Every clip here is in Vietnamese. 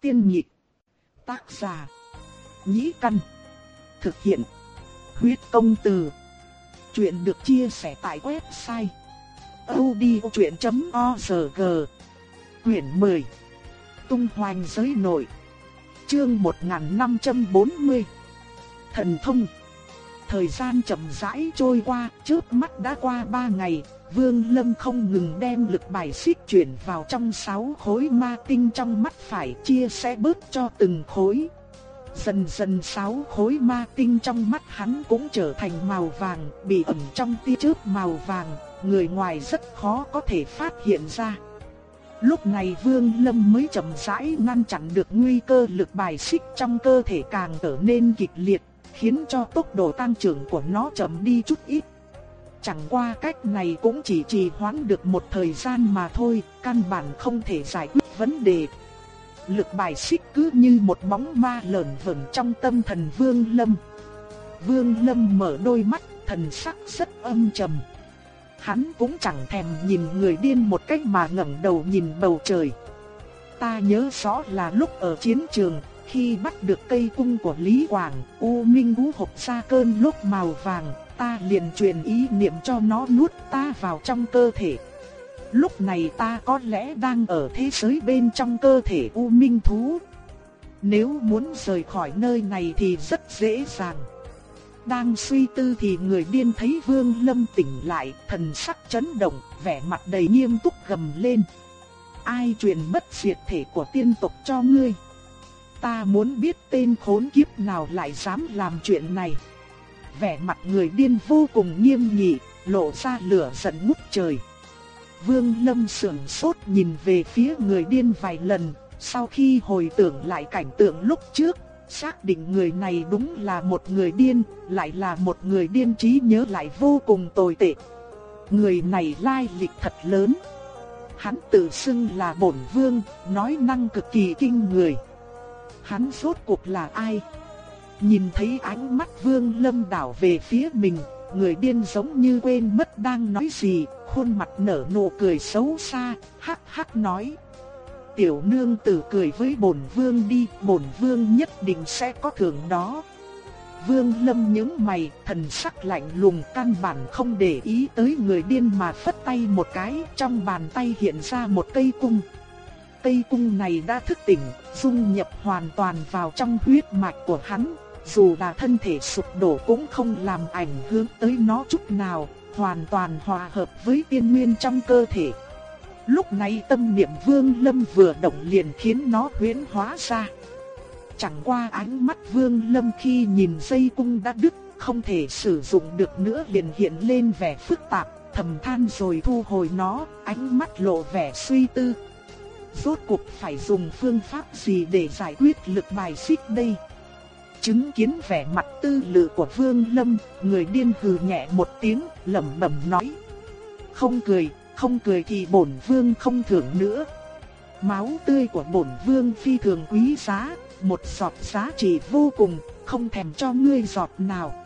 Tiên nhị Tác giả. Nhĩ căn. Thực hiện. Huyết công từ. Chuyện được chia sẻ tại website. odchuyện.org Quyển 10 Tung hoành giới nội Chương 1540 Thần thông Thời gian chậm rãi trôi qua, trước mắt đã qua 3 ngày, Vương Lâm không ngừng đem lực bài xích chuyển vào trong sáu khối ma tinh trong mắt phải chia sẻ bớt cho từng khối. Dần dần sáu khối ma tinh trong mắt hắn cũng trở thành màu vàng, bị ẩn trong tia chớp màu vàng, người ngoài rất khó có thể phát hiện ra. Lúc này Vương Lâm mới chậm rãi ngăn chặn được nguy cơ lực bài xích trong cơ thể càng trở nên kịch liệt, khiến cho tốc độ tăng trưởng của nó chậm đi chút ít. Chẳng qua cách này cũng chỉ trì hoãn được một thời gian mà thôi, căn bản không thể giải quyết vấn đề. Lực bài xích cứ như một bóng ma lởn vởn trong tâm thần Vương Lâm. Vương Lâm mở đôi mắt, thần sắc rất âm trầm. Hắn cũng chẳng thèm nhìn người điên một cách mà ngẩng đầu nhìn bầu trời. Ta nhớ rõ là lúc ở chiến trường, khi bắt được cây cung của Lý Quảng, U Minh Vũ hộp ra cơn lốc màu vàng, ta liền truyền ý niệm cho nó nuốt ta vào trong cơ thể. Lúc này ta có lẽ đang ở thế giới bên trong cơ thể U Minh Thú. Nếu muốn rời khỏi nơi này thì rất dễ dàng. Đang suy tư thì người điên thấy Vương Lâm tỉnh lại, thần sắc chấn động, vẻ mặt đầy nghiêm túc gầm lên. Ai truyền bất diệt thể của tiên tộc cho ngươi? Ta muốn biết tên khốn kiếp nào lại dám làm chuyện này. Vẻ mặt người điên vô cùng nghiêm nghị, lộ ra lửa giận ngút trời. Vương Lâm sườn sốt nhìn về phía người điên vài lần, sau khi hồi tưởng lại cảnh tượng lúc trước, xác định người này đúng là một người điên, lại là một người điên trí nhớ lại vô cùng tồi tệ. Người này lai lịch thật lớn. Hắn tự xưng là bổn vương, nói năng cực kỳ kinh người. Hắn rốt cuộc là ai? Nhìn thấy ánh mắt vương lâm đảo về phía mình, người điên giống như quên mất đang nói gì, khuôn mặt nở nụ cười xấu xa, hắc hắc nói. Tiểu nương tử cười với bổn vương đi, bổn vương nhất định sẽ có thưởng đó. Vương lâm nhướng mày, thần sắc lạnh lùng căn bản không để ý tới người điên mà phất tay một cái, trong bàn tay hiện ra một cây cung. Cây cung này đã thức tỉnh, dung nhập hoàn toàn vào trong huyết mạch của hắn, dù là thân thể sụp đổ cũng không làm ảnh hưởng tới nó chút nào, hoàn toàn hòa hợp với tiên nguyên trong cơ thể. Lúc này tâm niệm Vương Lâm vừa động liền khiến nó huyễn hóa ra. Chẳng qua ánh mắt Vương Lâm khi nhìn dây cung đã đứt, không thể sử dụng được nữa liền hiện lên vẻ phức tạp, thầm than rồi thu hồi nó, ánh mắt lộ vẻ suy tư. Rốt cuộc phải dùng phương pháp gì để giải quyết lực bài xích đây? Chứng kiến vẻ mặt tư lự của Vương Lâm, người điên hừ nhẹ một tiếng, lẩm bẩm nói: "Không cười, không cười thì bổn vương không thưởng nữa. Máu tươi của bổn vương phi thường quý giá, một giọt giá trị vô cùng, không thèm cho ngươi giọt nào."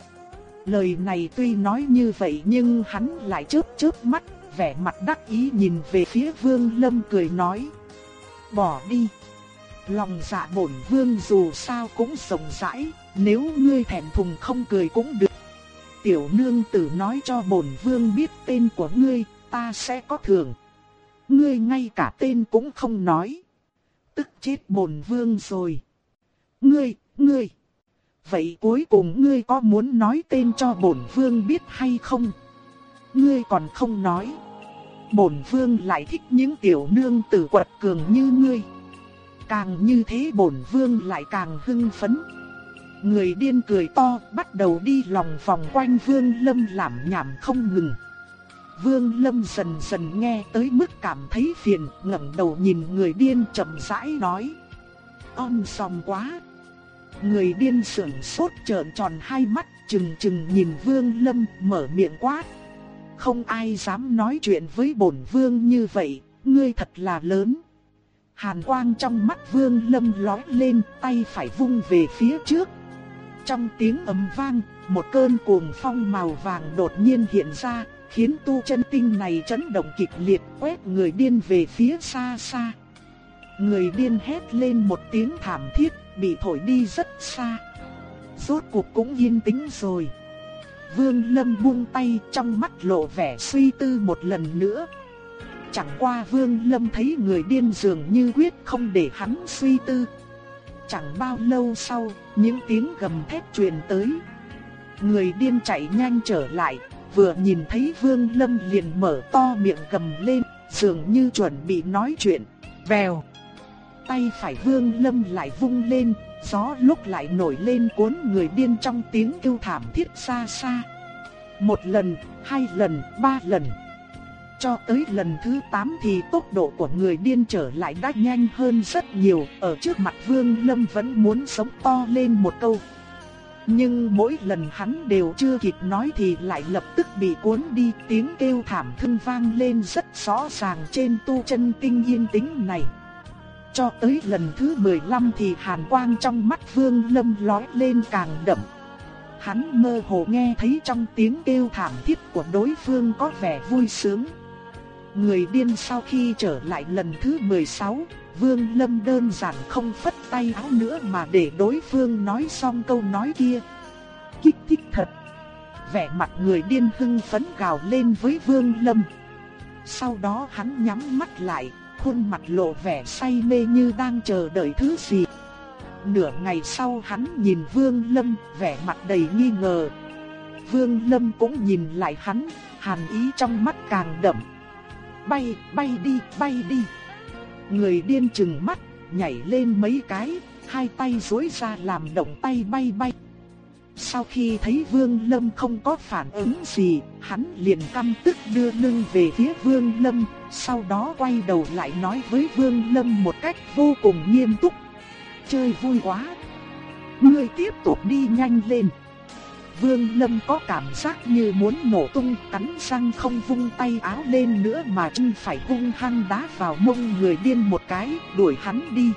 Lời này tuy nói như vậy nhưng hắn lại chớp chớp mắt, vẻ mặt đắc ý nhìn về phía Vương Lâm cười nói: "Bỏ đi." Lòng dạ bổn vương dù sao cũng rộng rãi, nếu ngươi thèm thùng không cười cũng được. Tiểu nương tử nói cho bổn vương biết tên của ngươi, ta sẽ có thưởng. Ngươi ngay cả tên cũng không nói. Tức chết bổn vương rồi. Ngươi, ngươi. Vậy cuối cùng ngươi có muốn nói tên cho bổn vương biết hay không? Ngươi còn không nói. Bổn vương lại thích những tiểu nương tử quật cường như ngươi. Càng như thế bổn vương lại càng hưng phấn. Người điên cười to, bắt đầu đi lòng vòng quanh vương lâm làm nhảm không ngừng. Vương lâm dần dần nghe tới mức cảm thấy phiền, ngẩng đầu nhìn người điên chậm rãi nói. On sòng quá. Người điên sưởng sốt trợn tròn hai mắt, chừng chừng nhìn vương lâm mở miệng quát. Không ai dám nói chuyện với bổn vương như vậy, ngươi thật là lớn. Hàn quang trong mắt vương lâm lói lên, tay phải vung về phía trước. Trong tiếng ầm vang, một cơn cuồng phong màu vàng đột nhiên hiện ra, khiến tu chân tinh này chấn động kịch liệt quét người điên về phía xa xa. Người điên hét lên một tiếng thảm thiết, bị thổi đi rất xa. Rốt cuộc cũng yên tĩnh rồi. Vương Lâm buông tay trong mắt lộ vẻ suy tư một lần nữa. Chẳng qua Vương Lâm thấy người điên dường như quyết không để hắn suy tư. Chẳng bao lâu sau, những tiếng gầm thét truyền tới. Người điên chạy nhanh trở lại, vừa nhìn thấy Vương Lâm liền mở to miệng gầm lên, dường như chuẩn bị nói chuyện. Vèo. Tay phải Vương Lâm lại vung lên, gió lúc lại nổi lên cuốn người điên trong tiếng kêu thảm thiết xa xa. Một lần, hai lần, ba lần. Cho tới lần thứ 8 thì tốc độ của người điên trở lại đã nhanh hơn rất nhiều, ở trước mặt Vương Lâm vẫn muốn sống to lên một câu. Nhưng mỗi lần hắn đều chưa kịp nói thì lại lập tức bị cuốn đi tiếng kêu thảm thương vang lên rất rõ ràng trên tu chân kinh yên tĩnh này. Cho tới lần thứ 15 thì hàn quang trong mắt Vương Lâm lói lên càng đậm. Hắn mơ hồ nghe thấy trong tiếng kêu thảm thiết của đối phương có vẻ vui sướng. Người điên sau khi trở lại lần thứ 16, Vương Lâm đơn giản không phất tay áo nữa mà để đối phương nói xong câu nói kia. Kích thích thật. Vẻ mặt người điên hưng phấn gào lên với Vương Lâm. Sau đó hắn nhắm mắt lại, khuôn mặt lộ vẻ say mê như đang chờ đợi thứ gì. Nửa ngày sau hắn nhìn Vương Lâm, vẻ mặt đầy nghi ngờ. Vương Lâm cũng nhìn lại hắn, hàn ý trong mắt càng đậm. Bay, bay đi, bay đi. Người điên chừng mắt, nhảy lên mấy cái, hai tay duỗi ra làm động tay bay bay. Sau khi thấy Vương Lâm không có phản ứng gì, hắn liền căm tức đưa lưng về phía Vương Lâm, sau đó quay đầu lại nói với Vương Lâm một cách vô cùng nghiêm túc. Chơi vui quá! Ngươi tiếp tục đi nhanh lên! Vương Lâm có cảm giác như muốn nổ tung, cắn răng không vung tay áo lên nữa mà chân phải hung hăng đá vào mông người điên một cái, đuổi hắn đi.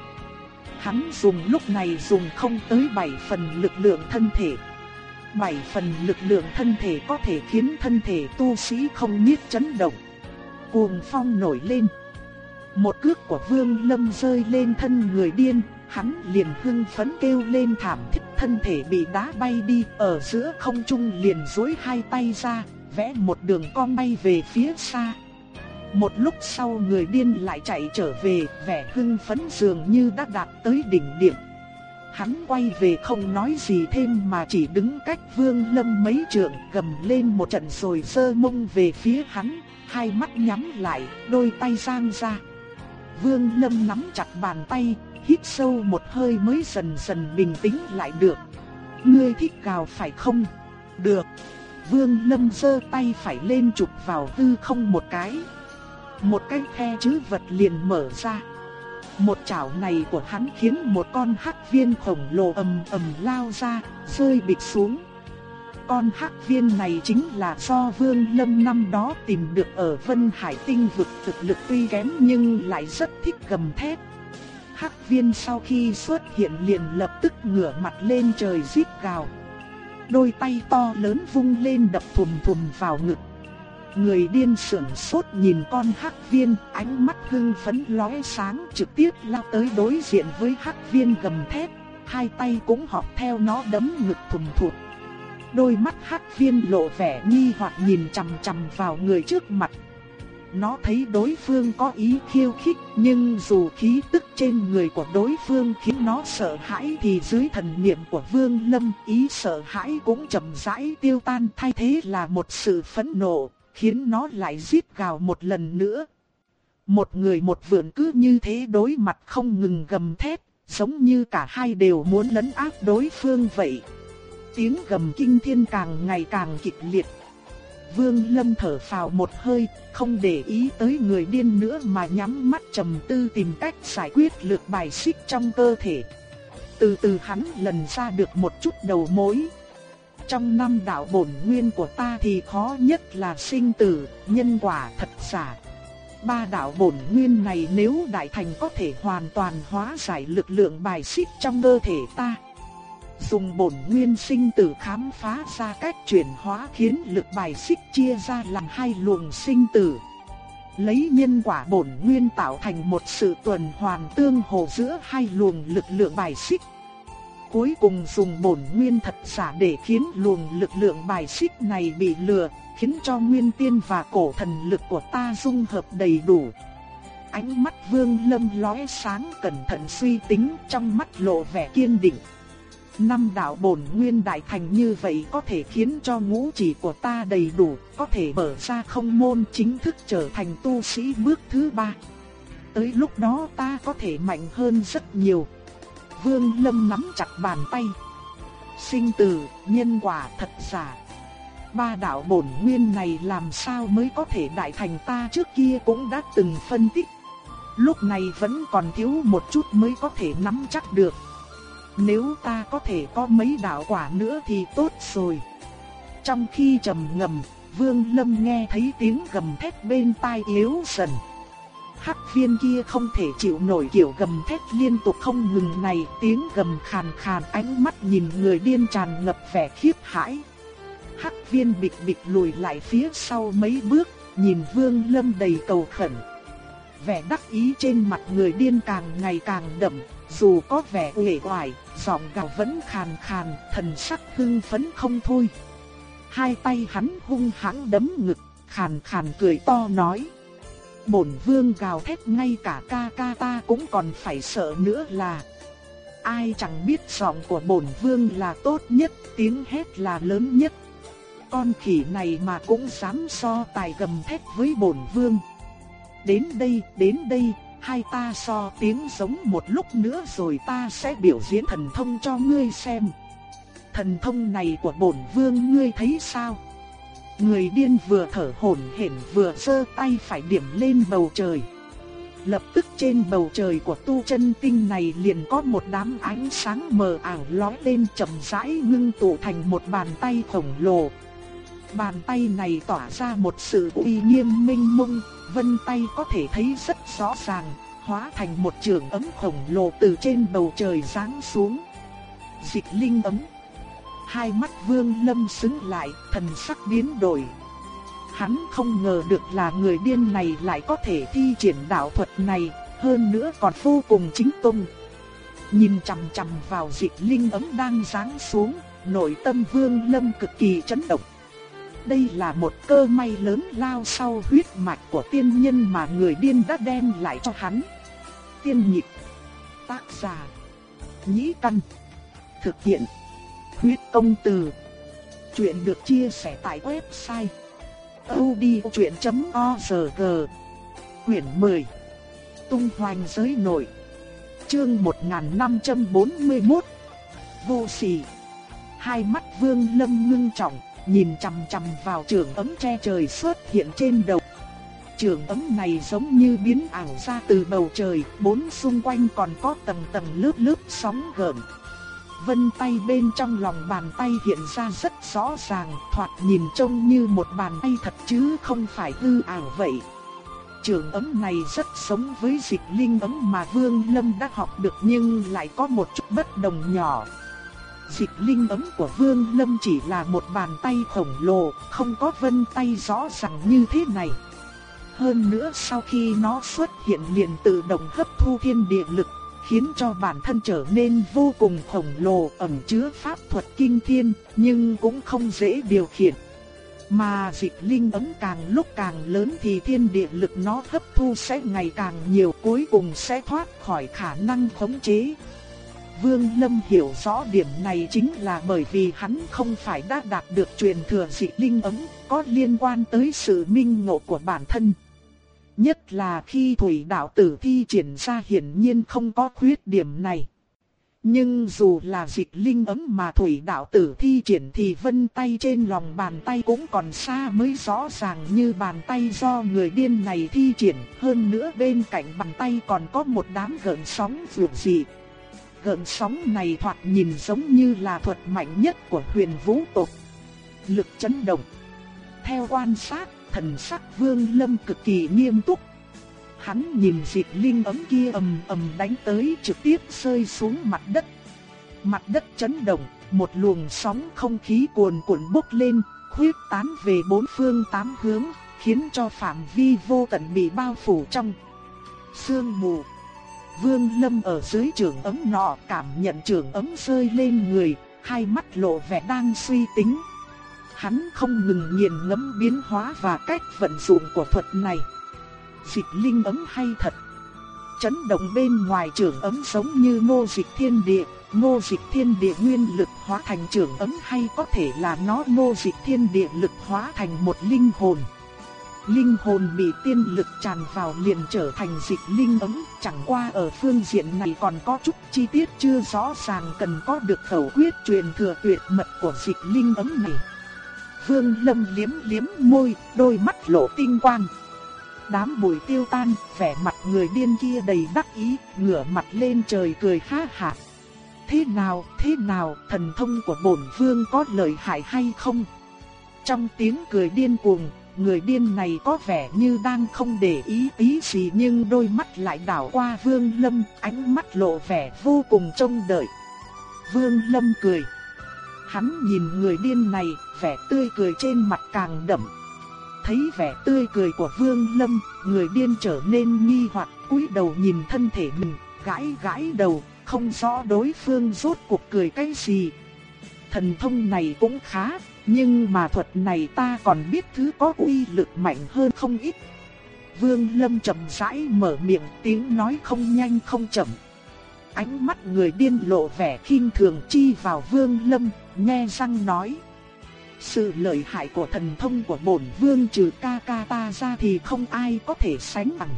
Hắn dùng lúc này dùng không tới 7 phần lực lượng thân thể bảy phần lực lượng thân thể có thể khiến thân thể tu sĩ không biết chấn động. Cuồng phong nổi lên. Một cước của Vương Lâm rơi lên thân người điên, hắn liền hưng phấn kêu lên thảm thiết thân thể bị đá bay đi, ở giữa không trung liền duỗi hai tay ra, vẽ một đường cong bay về phía xa. Một lúc sau người điên lại chạy trở về, vẻ hưng phấn dường như đã đạt tới đỉnh điểm. Hắn quay về không nói gì thêm mà chỉ đứng cách Vương Lâm mấy trượng, gầm lên một trận rồi sơ mông về phía hắn, hai mắt nhắm lại, đôi tay giang ra. Vương Lâm nắm chặt bàn tay, hít sâu một hơi mới dần dần bình tĩnh lại được. Ngươi thích gào phải không? Được. Vương Lâm giơ tay phải lên chụp vào hư không một cái. Một cái khe chữ vật liền mở ra. Một chảo này của hắn khiến một con hắc viên khổng lồ ầm ầm lao ra, rơi bịch xuống. Con hắc viên này chính là do Vương Lâm năm đó tìm được ở Vân Hải Tinh vực thực lực tuy kém nhưng lại rất thích gầm thét. Hắc viên sau khi xuất hiện liền lập tức ngửa mặt lên trời rít gào. Đôi tay to lớn vung lên đập thùm thùm vào ngực. Người điên sững sốt nhìn con hắc viên, ánh mắt hưng phấn lóe sáng trực tiếp lao tới đối diện với hắc viên gầm thét, hai tay cũng họp theo nó đấm ngực thùm thụt. Đôi mắt hắc viên lộ vẻ nghi hoặc nhìn chằm chằm vào người trước mặt, nó thấy đối phương có ý khiêu khích, nhưng dù khí tức trên người của đối phương khiến nó sợ hãi thì dưới thần niệm của Vương Lâm, ý sợ hãi cũng chậm rãi tiêu tan thay thế là một sự phẫn nộ, khiến nó lại rít gào một lần nữa. Một người một vượn cứ như thế đối mặt không ngừng gầm thét, giống như cả hai đều muốn lấn áp đối phương vậy. Tiếng gầm kinh thiên càng ngày càng kịch liệt, Vương Lâm thở phào một hơi, không để ý tới người điên nữa mà nhắm mắt trầm tư tìm cách giải quyết lực bài xích trong cơ thể. Từ từ hắn lần ra được một chút đầu mối. Trong năm đạo bổn nguyên của ta thì khó nhất là sinh tử, nhân quả thật giả. Ba đạo bổn nguyên này nếu đại thành có thể hoàn toàn hóa giải lực lượng bài xích trong cơ thể ta dùng bổn nguyên sinh tử khám phá ra cách chuyển hóa khiến lực bài xích chia ra làm hai luồng sinh tử. lấy nhân quả bổn nguyên tạo thành một sự tuần hoàn tương hồ giữa hai luồng lực lượng bài xích. Cuối cùng dùng bổn nguyên thật giả để khiến luồng lực lượng bài xích này bị lừa, khiến cho nguyên tiên và cổ thần lực của ta dung hợp đầy đủ. Ánh mắt Vương Lâm lóe sáng cẩn thận suy tính, trong mắt lộ vẻ kiên định. Năm đạo bổn nguyên đại thành như vậy có thể khiến cho ngũ chỉ của ta đầy đủ, có thể mở ra không môn chính thức trở thành tu sĩ bước thứ ba. Tới lúc đó ta có thể mạnh hơn rất nhiều. Vương Lâm nắm chặt bàn tay. Sinh tử, nhân quả thật giả. Ba đạo bổn nguyên này làm sao mới có thể đại thành ta trước kia cũng đã từng phân tích. Lúc này vẫn còn thiếu một chút mới có thể nắm chắc được. Nếu ta có thể có mấy đạo quả nữa thì tốt rồi. Trong khi trầm ngầm, Vương Lâm nghe thấy tiếng gầm thét bên tai yếu dần. Hắc viên kia không thể chịu nổi kiểu gầm thét liên tục không ngừng này, tiếng gầm khàn khàn ánh mắt nhìn người điên tràn ngập vẻ khiếp hãi. Hắc viên bịch bịch lùi lại phía sau mấy bước, nhìn Vương Lâm đầy cầu khẩn. Vẻ đắc ý trên mặt người điên càng ngày càng đậm, dù có vẻ uể oải, giọng gào vẫn khàn khàn, thần sắc hưng phấn không thôi. Hai tay hắn hung hãn đấm ngực, khàn khàn cười to nói: "Bổn vương gào thét ngay cả ca ca ta cũng còn phải sợ nữa là ai chẳng biết giọng của bổn vương là tốt nhất, tiếng hét là lớn nhất. Con khỉ này mà cũng dám so tài gầm thét với bổn vương. Đến đây, đến đây, hai ta so tiếng giống một lúc nữa rồi ta sẽ biểu diễn thần thông cho ngươi xem. Thần thông này của bổn vương ngươi thấy sao? Người điên vừa thở hổn hển vừa giơ tay phải điểm lên bầu trời. Lập tức trên bầu trời của tu chân tinh này liền có một đám ánh sáng mờ ảo lóe lên chậm rãi ngưng tụ thành một bàn tay khổng lồ. Bàn tay này tỏa ra một sự uy nghiêm minh mông, vân tay có thể thấy rất rõ ràng, hóa thành một trường ấm khổng lồ từ trên bầu trời giáng xuống. Dịch linh ấm. Hai mắt Vương Lâm sững lại, thần sắc biến đổi. Hắn không ngờ được là người điên này lại có thể thi triển đạo thuật này, hơn nữa còn vô cùng chính tông. Nhìn chằm chằm vào dịch linh ấm đang giáng xuống, nội tâm Vương Lâm cực kỳ chấn động. Đây là một cơ may lớn lao sau huyết mạch của tiên nhân mà người điên đã đem lại cho hắn. Tiên nhịp Tác giả Nhĩ Căn Thực hiện Huyết công từ. Chuyện được chia sẻ tại website odchuyện.org Quyển 10 Tung hoành giới nội. Chương 1541 Vô sỉ. Hai mắt vương lâm ngưng trọng nhìn chằm chằm vào trường ấm che trời xuất hiện trên đầu. Trường ấm này giống như biến ảo ra từ bầu trời, bốn xung quanh còn có tầng tầng lớp lớp sóng gợn. Vân tay bên trong lòng bàn tay hiện ra rất rõ ràng, thoạt nhìn trông như một bàn tay thật chứ không phải hư ảo vậy. Trường ấm này rất giống với dịch linh ấm mà Vương Lâm đã học được nhưng lại có một chút bất đồng nhỏ. Dịch linh ấm của Vương Lâm chỉ là một bàn tay khổng lồ, không có vân tay rõ ràng như thế này. Hơn nữa sau khi nó xuất hiện liền tự động hấp thu thiên địa lực, khiến cho bản thân trở nên vô cùng khổng lồ ẩn chứa pháp thuật kinh thiên, nhưng cũng không dễ điều khiển. Mà dịch linh ấm càng lúc càng lớn thì thiên địa lực nó hấp thu sẽ ngày càng nhiều cuối cùng sẽ thoát khỏi khả năng khống chế. Vương Lâm hiểu rõ điểm này chính là bởi vì hắn không phải đã đạt được truyền thừa dị linh ấm, có liên quan tới sự minh ngộ của bản thân. Nhất là khi thủy đạo tử thi triển ra hiển nhiên không có khuyết điểm này. Nhưng dù là dịch linh ấm mà thủy đạo tử thi triển thì vân tay trên lòng bàn tay cũng còn xa mới rõ ràng như bàn tay do người điên này thi triển. Hơn nữa bên cạnh bàn tay còn có một đám gợn sóng vượt dị gợn sóng này thoạt nhìn giống như là thuật mạnh nhất của huyền vũ tộc. Lực chấn động. Theo quan sát, thần sắc vương lâm cực kỳ nghiêm túc. Hắn nhìn dịch linh ấm kia ầm ầm đánh tới trực tiếp rơi xuống mặt đất. Mặt đất chấn động, một luồng sóng không khí cuồn cuộn bốc lên, khuyết tán về bốn phương tám hướng, khiến cho phạm vi vô tận bị bao phủ trong sương mù. Vương Lâm ở dưới trường ấm nọ cảm nhận trường ấm rơi lên người, hai mắt lộ vẻ đang suy tính. Hắn không ngừng nghiền ngẫm biến hóa và cách vận dụng của thuật này. Dịch linh ấm hay thật. Chấn động bên ngoài trường ấm giống như ngô dịch thiên địa, ngô dịch thiên địa nguyên lực hóa thành trường ấm hay có thể là nó ngô dịch thiên địa lực hóa thành một linh hồn. Linh hồn bị tiên lực tràn vào liền trở thành dịch linh ấm, chẳng qua ở phương diện này còn có chút chi tiết chưa rõ ràng cần có được khẩu quyết truyền thừa tuyệt mật của dịch linh ấm này. Vương Lâm liếm liếm môi, đôi mắt lộ tinh quang. Đám bụi tiêu tan, vẻ mặt người điên kia đầy đắc ý, ngửa mặt lên trời cười ha hả. Thế nào, thế nào, thần thông của bổn vương có lợi hại hay không? Trong tiếng cười điên cuồng, người điên này có vẻ như đang không để ý ý gì nhưng đôi mắt lại đảo qua Vương Lâm, ánh mắt lộ vẻ vô cùng trông đợi. Vương Lâm cười. Hắn nhìn người điên này, vẻ tươi cười trên mặt càng đậm. Thấy vẻ tươi cười của Vương Lâm, người điên trở nên nghi hoặc, cúi đầu nhìn thân thể mình, gãi gãi đầu, không rõ đối phương rốt cuộc cười cái gì. Thần thông này cũng khá, nhưng mà thuật này ta còn biết thứ có uy lực mạnh hơn không ít. Vương Lâm chậm rãi mở miệng tiếng nói không nhanh không chậm. Ánh mắt người điên lộ vẻ khinh thường chi vào Vương Lâm, nghe răng nói. Sự lợi hại của thần thông của bổn vương trừ ca ca ta ra thì không ai có thể sánh bằng.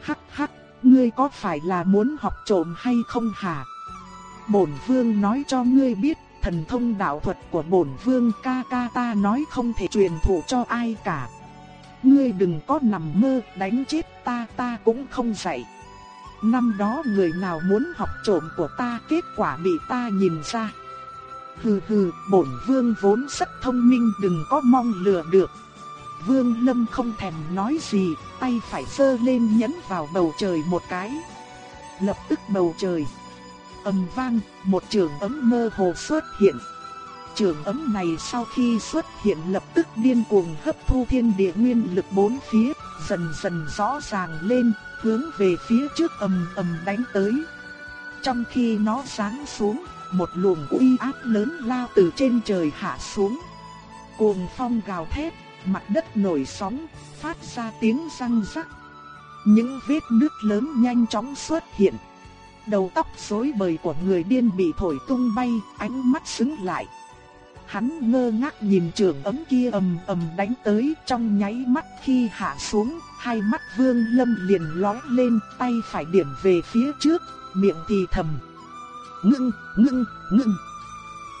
Hắc hắc, ngươi có phải là muốn học trộm hay không hả? Bổn vương nói cho ngươi biết thần thông đạo thuật của bổn vương ca ca ta nói không thể truyền thụ cho ai cả. Ngươi đừng có nằm mơ đánh chết ta ta cũng không dạy. Năm đó người nào muốn học trộm của ta kết quả bị ta nhìn ra. Hừ hừ, bổn vương vốn rất thông minh đừng có mong lừa được. Vương Lâm không thèm nói gì, tay phải sơ lên nhấn vào bầu trời một cái. Lập tức bầu trời ầm vang, một trường ấm mơ hồ xuất hiện. Trường ấm này sau khi xuất hiện lập tức điên cuồng hấp thu thiên địa nguyên lực bốn phía, dần dần rõ ràng lên, hướng về phía trước ầm ầm đánh tới. Trong khi nó sáng xuống, một luồng uy áp lớn lao từ trên trời hạ xuống. Cuồng phong gào thét, mặt đất nổi sóng, phát ra tiếng răng rắc. Những vết nước lớn nhanh chóng xuất hiện. Đầu tóc rối bời của người điên bị thổi tung bay, ánh mắt sững lại. Hắn ngơ ngác nhìn trường ấm kia ầm ầm đánh tới trong nháy mắt khi hạ xuống, hai mắt vương lâm liền lóe lên tay phải điểm về phía trước, miệng thì thầm. Ngưng, ngưng, ngưng.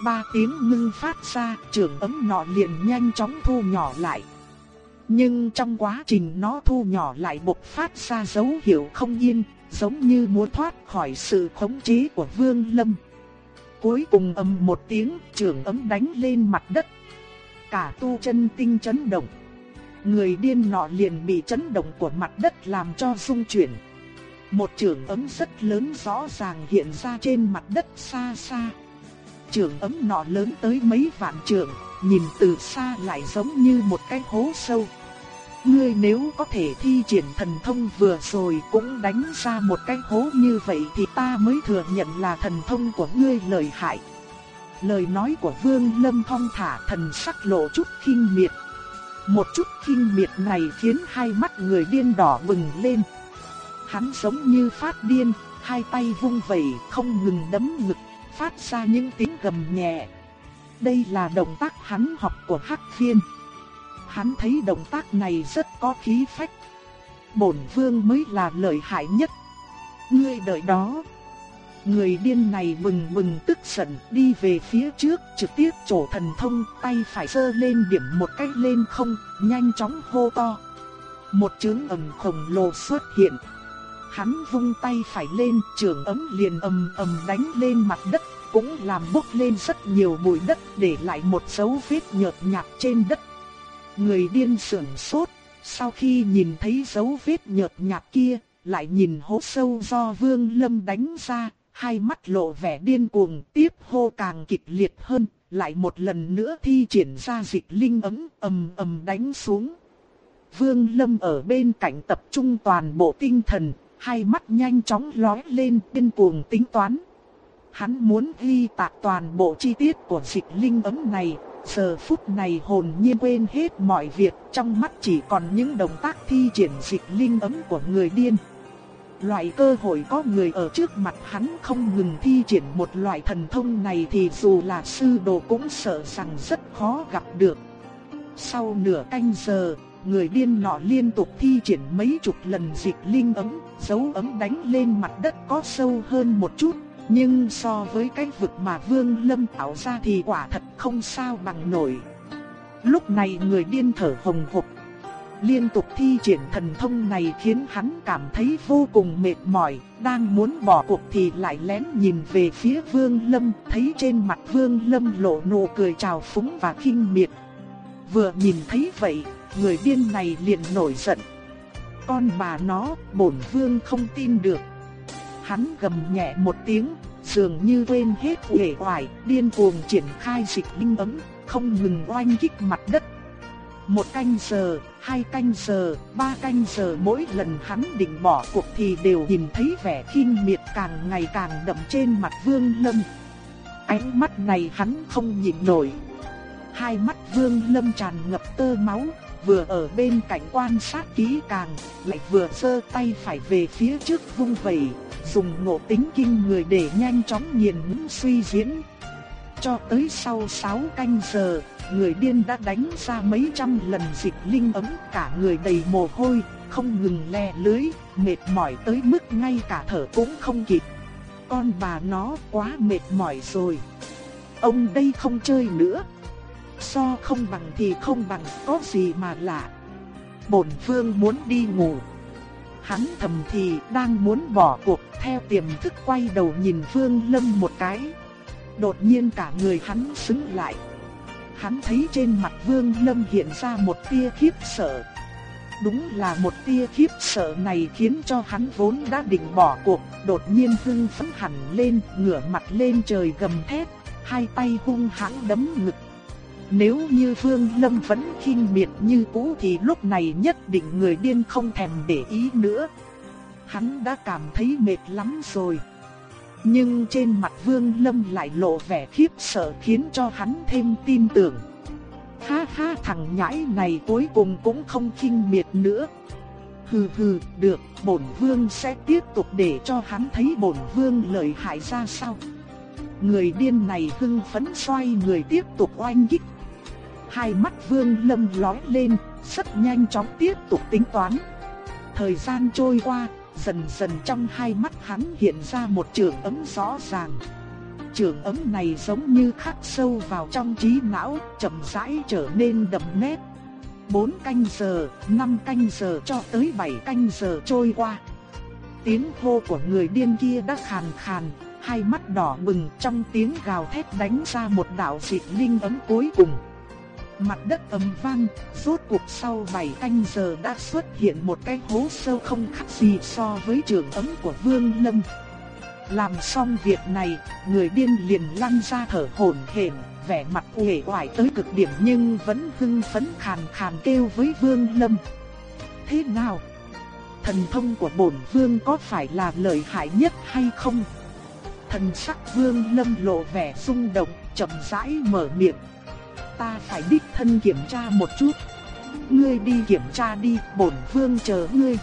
Ba tiếng ngưng phát ra, trường ấm nọ liền nhanh chóng thu nhỏ lại. Nhưng trong quá trình nó thu nhỏ lại bộc phát ra dấu hiệu không yên, giống như muốn thoát khỏi sự khống chế của Vương Lâm. Cuối cùng ầm một tiếng, trường ấm đánh lên mặt đất. Cả tu chân tinh chấn động. Người điên nọ liền bị chấn động của mặt đất làm cho rung chuyển. Một trường ấm rất lớn rõ ràng hiện ra trên mặt đất xa xa. Trường ấm nọ lớn tới mấy vạn trường, nhìn từ xa lại giống như một cái hố sâu. Ngươi nếu có thể thi triển thần thông vừa rồi cũng đánh ra một cái hố như vậy thì ta mới thừa nhận là thần thông của ngươi lợi hại. Lời nói của Vương Lâm thong thả thần sắc lộ chút khinh miệt. Một chút khinh miệt này khiến hai mắt người điên đỏ bừng lên. Hắn giống như phát điên, hai tay vung vẩy không ngừng đấm ngực, phát ra những tiếng gầm nhẹ. Đây là động tác hắn học của Hắc Viên hắn thấy động tác này rất có khí phách. Bổn vương mới là lợi hại nhất. Ngươi đợi đó. Người điên này bừng bừng tức giận đi về phía trước trực tiếp trổ thần thông tay phải sơ lên điểm một cách lên không, nhanh chóng hô to. Một chướng ầm khổng lồ xuất hiện. Hắn vung tay phải lên trường ấm liền ầm ầm đánh lên mặt đất cũng làm bốc lên rất nhiều bụi đất để lại một dấu vết nhợt nhạt trên đất. Người điên sưởng sốt, sau khi nhìn thấy dấu vết nhợt nhạt kia, lại nhìn hố sâu do Vương Lâm đánh ra, hai mắt lộ vẻ điên cuồng, tiếp hô càng kịch liệt hơn, lại một lần nữa thi triển ra dịch linh ấm ầm ầm đánh xuống. Vương Lâm ở bên cạnh tập trung toàn bộ tinh thần, hai mắt nhanh chóng lóe lên điên cuồng tính toán. Hắn muốn ghi tạc toàn bộ chi tiết của dịch linh ấm này, giờ phút này hồn nhiên quên hết mọi việc, trong mắt chỉ còn những động tác thi triển dịch linh ấm của người điên. Loại cơ hội có người ở trước mặt hắn không ngừng thi triển một loại thần thông này thì dù là sư đồ cũng sợ rằng rất khó gặp được. Sau nửa canh giờ, người điên nọ liên tục thi triển mấy chục lần dịch linh ấm, dấu ấm đánh lên mặt đất có sâu hơn một chút, nhưng so với cái vực mà Vương Lâm tạo ra thì quả thật không sao bằng nổi. Lúc này người điên thở hồng hộc. Liên tục thi triển thần thông này khiến hắn cảm thấy vô cùng mệt mỏi, đang muốn bỏ cuộc thì lại lén nhìn về phía Vương Lâm, thấy trên mặt Vương Lâm lộ nụ cười trào phúng và khinh miệt. Vừa nhìn thấy vậy, người điên này liền nổi giận. Con bà nó, bổn vương không tin được. Hắn gầm nhẹ một tiếng, dường như quên hết uể oải, điên cuồng triển khai dịch linh ấm, không ngừng oanh kích mặt đất. Một canh giờ, hai canh giờ, ba canh giờ mỗi lần hắn định bỏ cuộc thì đều nhìn thấy vẻ khinh miệt càng ngày càng đậm trên mặt Vương Lâm. Ánh mắt này hắn không nhịn nổi. Hai mắt Vương Lâm tràn ngập tơ máu, vừa ở bên cạnh quan sát kỹ càng, lại vừa giơ tay phải về phía trước vung vẩy, dùng ngộ tính kinh người để nhanh chóng nghiền ngẫm suy diễn. Cho tới sau 6 canh giờ, người điên đã đánh ra mấy trăm lần dịch linh ấm, cả người đầy mồ hôi, không ngừng le lưới, mệt mỏi tới mức ngay cả thở cũng không kịp. Con bà nó quá mệt mỏi rồi. Ông đây không chơi nữa. So không bằng thì không bằng, có gì mà lạ. Bổn phương muốn đi ngủ. Hắn thầm thì đang muốn bỏ cuộc, theo tiềm thức quay đầu nhìn Phương Lâm một cái. Đột nhiên cả người hắn sững lại. Hắn thấy trên mặt Vương Lâm hiện ra một tia khiếp sợ. Đúng là một tia khiếp sợ này khiến cho hắn vốn đã định bỏ cuộc, đột nhiên hưng phấn hẳn lên, ngửa mặt lên trời gầm thét, hai tay hung hãn đấm ngực nếu như Phương Lâm vẫn khinh miệt như cũ thì lúc này nhất định người điên không thèm để ý nữa. Hắn đã cảm thấy mệt lắm rồi. Nhưng trên mặt Vương Lâm lại lộ vẻ khiếp sợ khiến cho hắn thêm tin tưởng. Ha ha thằng nhãi này cuối cùng cũng không khinh miệt nữa. Hừ hừ, được, bổn vương sẽ tiếp tục để cho hắn thấy bổn vương lợi hại ra sao. Người điên này hưng phấn xoay người tiếp tục oanh kích Hai mắt Vương Lâm lói lên, rất nhanh chóng tiếp tục tính toán. Thời gian trôi qua, dần dần trong hai mắt hắn hiện ra một trường ấm rõ ràng. Trường ấm này giống như khắc sâu vào trong trí não, chậm rãi trở nên đậm nét. Bốn canh giờ, năm canh giờ cho tới bảy canh giờ trôi qua. Tiếng hô của người điên kia đã khàn khàn, hai mắt đỏ bừng trong tiếng gào thét đánh ra một đạo dịch linh ấm cuối cùng. Mặt đất ầm vang, rốt cuộc sau 7 canh giờ đã xuất hiện một cái hố sâu không khác gì so với trường ấm của Vương Lâm. Làm xong việc này, người điên liền lăn ra thở hổn hển, vẻ mặt uể oải tới cực điểm nhưng vẫn hưng phấn khàn khàn kêu với Vương Lâm. Thế nào? Thần thông của bổn vương có phải là lợi hại nhất hay không? Thần sắc Vương Lâm lộ vẻ rung động, chậm rãi mở miệng ta phải đích thân kiểm tra một chút. Ngươi đi kiểm tra đi, bổn vương chờ ngươi.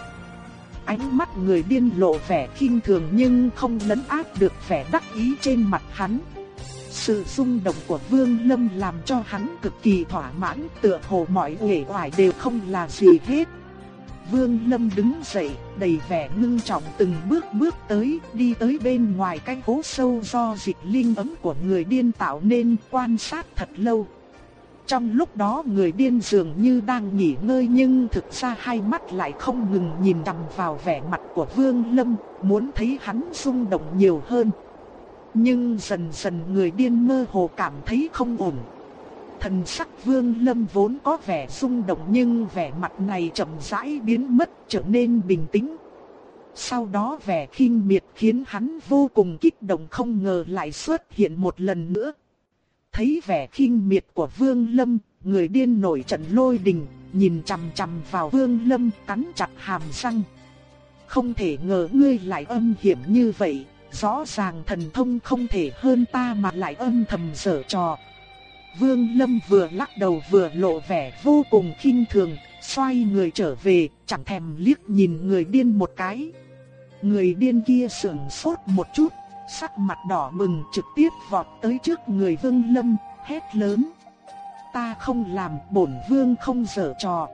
Ánh mắt người điên lộ vẻ khinh thường nhưng không lấn át được vẻ đắc ý trên mặt hắn. Sự rung động của Vương Lâm làm cho hắn cực kỳ thỏa mãn, tựa hồ mọi uể oải đều không là gì hết. Vương Lâm đứng dậy, đầy vẻ ngưng trọng từng bước bước tới, đi tới bên ngoài cái hố sâu do dịch linh ấm của người điên tạo nên quan sát thật lâu. Trong lúc đó người điên dường như đang nghỉ ngơi nhưng thực ra hai mắt lại không ngừng nhìn chằm vào vẻ mặt của Vương Lâm, muốn thấy hắn rung động nhiều hơn. Nhưng dần dần người điên mơ hồ cảm thấy không ổn. Thần sắc Vương Lâm vốn có vẻ rung động nhưng vẻ mặt này chậm rãi biến mất trở nên bình tĩnh. Sau đó vẻ khinh miệt khiến hắn vô cùng kích động không ngờ lại xuất hiện một lần nữa thấy vẻ khinh miệt của Vương Lâm, người điên nổi trận lôi đình, nhìn chằm chằm vào Vương Lâm cắn chặt hàm răng. Không thể ngờ ngươi lại âm hiểm như vậy, rõ ràng thần thông không thể hơn ta mà lại âm thầm dở trò. Vương Lâm vừa lắc đầu vừa lộ vẻ vô cùng khinh thường, xoay người trở về, chẳng thèm liếc nhìn người điên một cái. Người điên kia sững sốt một chút, sắc mặt đỏ bừng trực tiếp vọt tới trước người Vương Lâm, hét lớn. Ta không làm bổn vương không dở trò.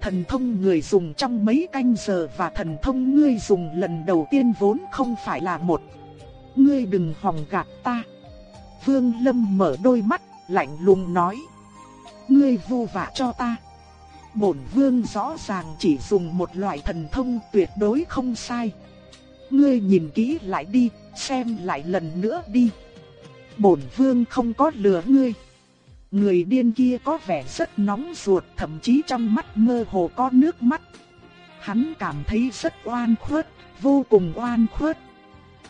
Thần thông người dùng trong mấy canh giờ và thần thông ngươi dùng lần đầu tiên vốn không phải là một. Ngươi đừng hòng gạt ta. Vương Lâm mở đôi mắt, lạnh lùng nói. Ngươi vu vạ cho ta. Bổn vương rõ ràng chỉ dùng một loại thần thông tuyệt đối không sai. Ngươi nhìn kỹ lại đi, xem lại lần nữa đi. Bổn vương không có lừa ngươi. Người điên kia có vẻ rất nóng ruột, thậm chí trong mắt mơ hồ có nước mắt. Hắn cảm thấy rất oan khuất, vô cùng oan khuất.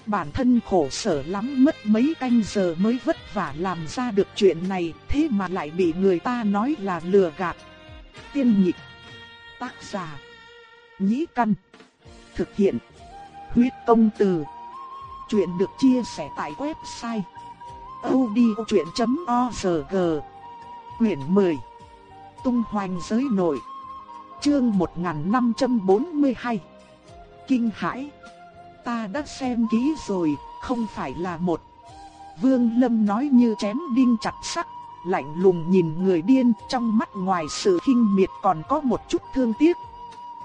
Bản thân khổ sở lắm mất mấy canh giờ mới vất vả làm ra được chuyện này, thế mà lại bị người ta nói là lừa gạt. Tiên nhịp, tác giả, nhĩ căn, thực hiện, huyết công từ. Chuyện được chia sẻ tại website audiochuyện.org Quyển 10 Tung hoành giới nội. Chương 1542 Kinh hãi. Ta đã xem kỹ rồi, không phải là một. Vương Lâm nói như chém đinh chặt sắt Lạnh lùng nhìn người điên trong mắt ngoài sự kinh miệt còn có một chút thương tiếc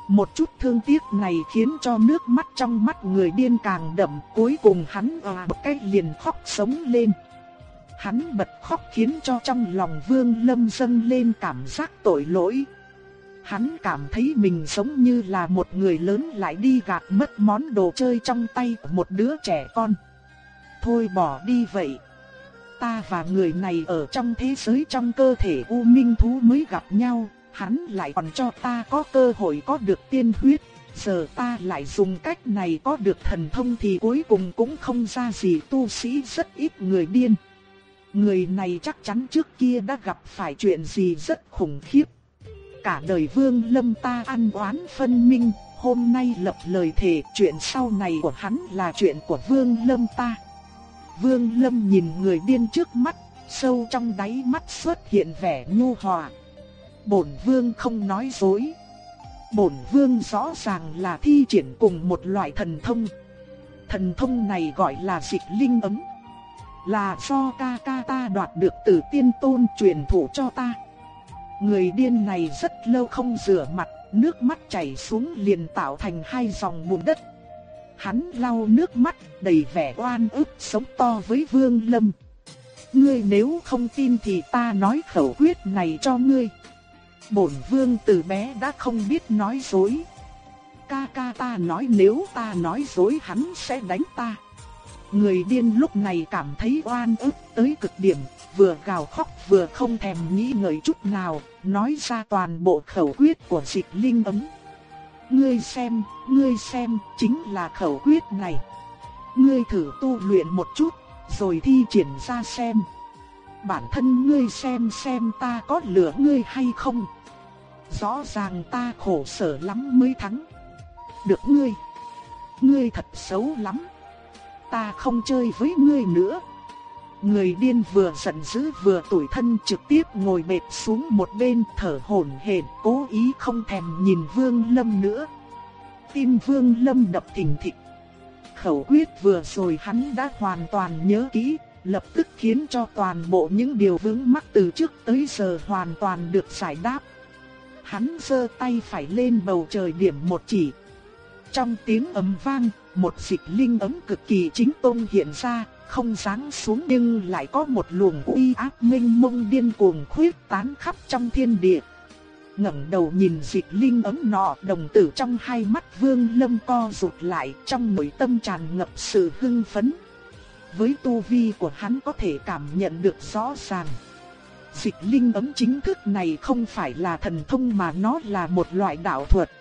một chút thương tiếc này khiến cho nước mắt trong mắt người điên càng đậm, cuối cùng hắn à một cái liền khóc sống lên. Hắn bật khóc khiến cho trong lòng Vương Lâm dâng lên cảm giác tội lỗi. Hắn cảm thấy mình giống như là một người lớn lại đi gạt mất món đồ chơi trong tay của một đứa trẻ con. Thôi bỏ đi vậy. Ta và người này ở trong thế giới trong cơ thể U Minh Thú mới gặp nhau, hắn lại còn cho ta có cơ hội có được tiên huyết. Giờ ta lại dùng cách này có được thần thông thì cuối cùng cũng không ra gì tu sĩ rất ít người điên. Người này chắc chắn trước kia đã gặp phải chuyện gì rất khủng khiếp. Cả đời vương lâm ta ăn oán phân minh, hôm nay lập lời thề chuyện sau này của hắn là chuyện của vương lâm ta. Vương lâm nhìn người điên trước mắt, sâu trong đáy mắt xuất hiện vẻ nhu hòa. Bổn vương không nói dối. Bổn vương rõ ràng là thi triển cùng một loại thần thông. Thần thông này gọi là dịch linh ấm là do ca ca ta đoạt được từ tiên tôn truyền thụ cho ta. Người điên này rất lâu không rửa mặt, nước mắt chảy xuống liền tạo thành hai dòng bùn đất. Hắn lau nước mắt, đầy vẻ oan ức sống to với Vương Lâm. Ngươi nếu không tin thì ta nói khẩu quyết này cho ngươi. Bổn Vương từ bé đã không biết nói dối. Ca ca ta nói nếu ta nói dối hắn sẽ đánh ta. Người điên lúc này cảm thấy oan ức tới cực điểm, vừa gào khóc vừa không thèm nghĩ ngợi chút nào, nói ra toàn bộ khẩu quyết của dịch linh ấm. Ngươi xem, ngươi xem, chính là khẩu quyết này. Ngươi thử tu luyện một chút, rồi thi triển ra xem. Bản thân ngươi xem xem ta có lửa ngươi hay không. Rõ ràng ta khổ sở lắm mới thắng. Được ngươi. Ngươi thật xấu lắm ta không chơi với ngươi nữa. Người điên vừa giận dữ vừa tủi thân trực tiếp ngồi bệt xuống một bên thở hổn hển, cố ý không thèm nhìn Vương Lâm nữa. Tim Vương Lâm đập thình thịch. Khẩu quyết vừa rồi hắn đã hoàn toàn nhớ kỹ, lập tức khiến cho toàn bộ những điều vướng mắc từ trước tới giờ hoàn toàn được giải đáp. Hắn giơ tay phải lên bầu trời điểm một chỉ. Trong tiếng ầm vang, một dịch linh ấm cực kỳ chính tôn hiện ra, không ráng xuống nhưng lại có một luồng uy áp minh mông điên cuồng khuyết tán khắp trong thiên địa. ngẩng đầu nhìn dịch linh ấm nọ đồng tử trong hai mắt vương lâm co rụt lại trong nội tâm tràn ngập sự hưng phấn. Với tu vi của hắn có thể cảm nhận được rõ ràng. Dịch linh ấm chính thức này không phải là thần thông mà nó là một loại đạo thuật.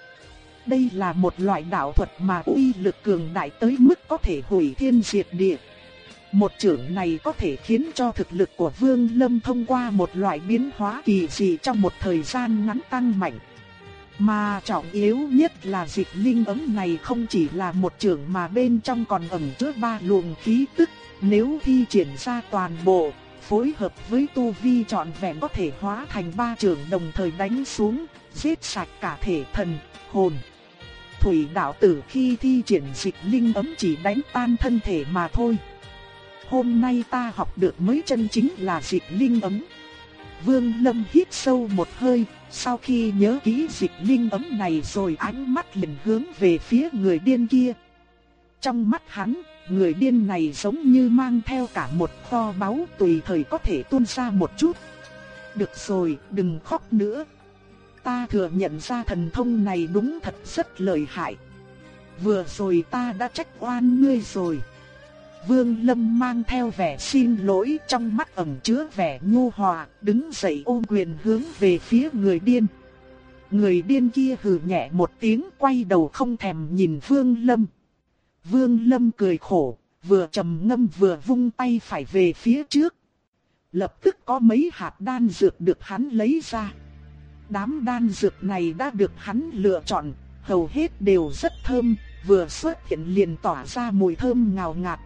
Đây là một loại đạo thuật mà uy lực cường đại tới mức có thể hủy thiên diệt địa. Một trưởng này có thể khiến cho thực lực của Vương Lâm thông qua một loại biến hóa kỳ dị trong một thời gian ngắn tăng mạnh. Mà trọng yếu nhất là dịch linh ấm này không chỉ là một trưởng mà bên trong còn ẩn chứa ba luồng khí tức, nếu thi triển ra toàn bộ, phối hợp với tu vi trọn vẹn có thể hóa thành ba trưởng đồng thời đánh xuống, giết sạch cả thể thần, hồn. Thủy đạo tử khi thi triển dịch linh ấm chỉ đánh tan thân thể mà thôi. Hôm nay ta học được mới chân chính là dịch linh ấm. Vương Lâm hít sâu một hơi, sau khi nhớ kỹ dịch linh ấm này rồi ánh mắt liền hướng về phía người điên kia. Trong mắt hắn, người điên này giống như mang theo cả một kho báu tùy thời có thể tuôn ra một chút. Được rồi, đừng khóc nữa. Ta thừa nhận ra thần thông này đúng thật rất lợi hại. Vừa rồi ta đã trách oan ngươi rồi. Vương Lâm mang theo vẻ xin lỗi trong mắt ẩn chứa vẻ nhu hòa, đứng dậy ôm quyền hướng về phía người điên. Người điên kia hừ nhẹ một tiếng quay đầu không thèm nhìn Vương Lâm. Vương Lâm cười khổ, vừa trầm ngâm vừa vung tay phải về phía trước. Lập tức có mấy hạt đan dược được hắn lấy ra. Đám đan dược này đã được hắn lựa chọn, hầu hết đều rất thơm, vừa xuất hiện liền tỏa ra mùi thơm ngào ngạt.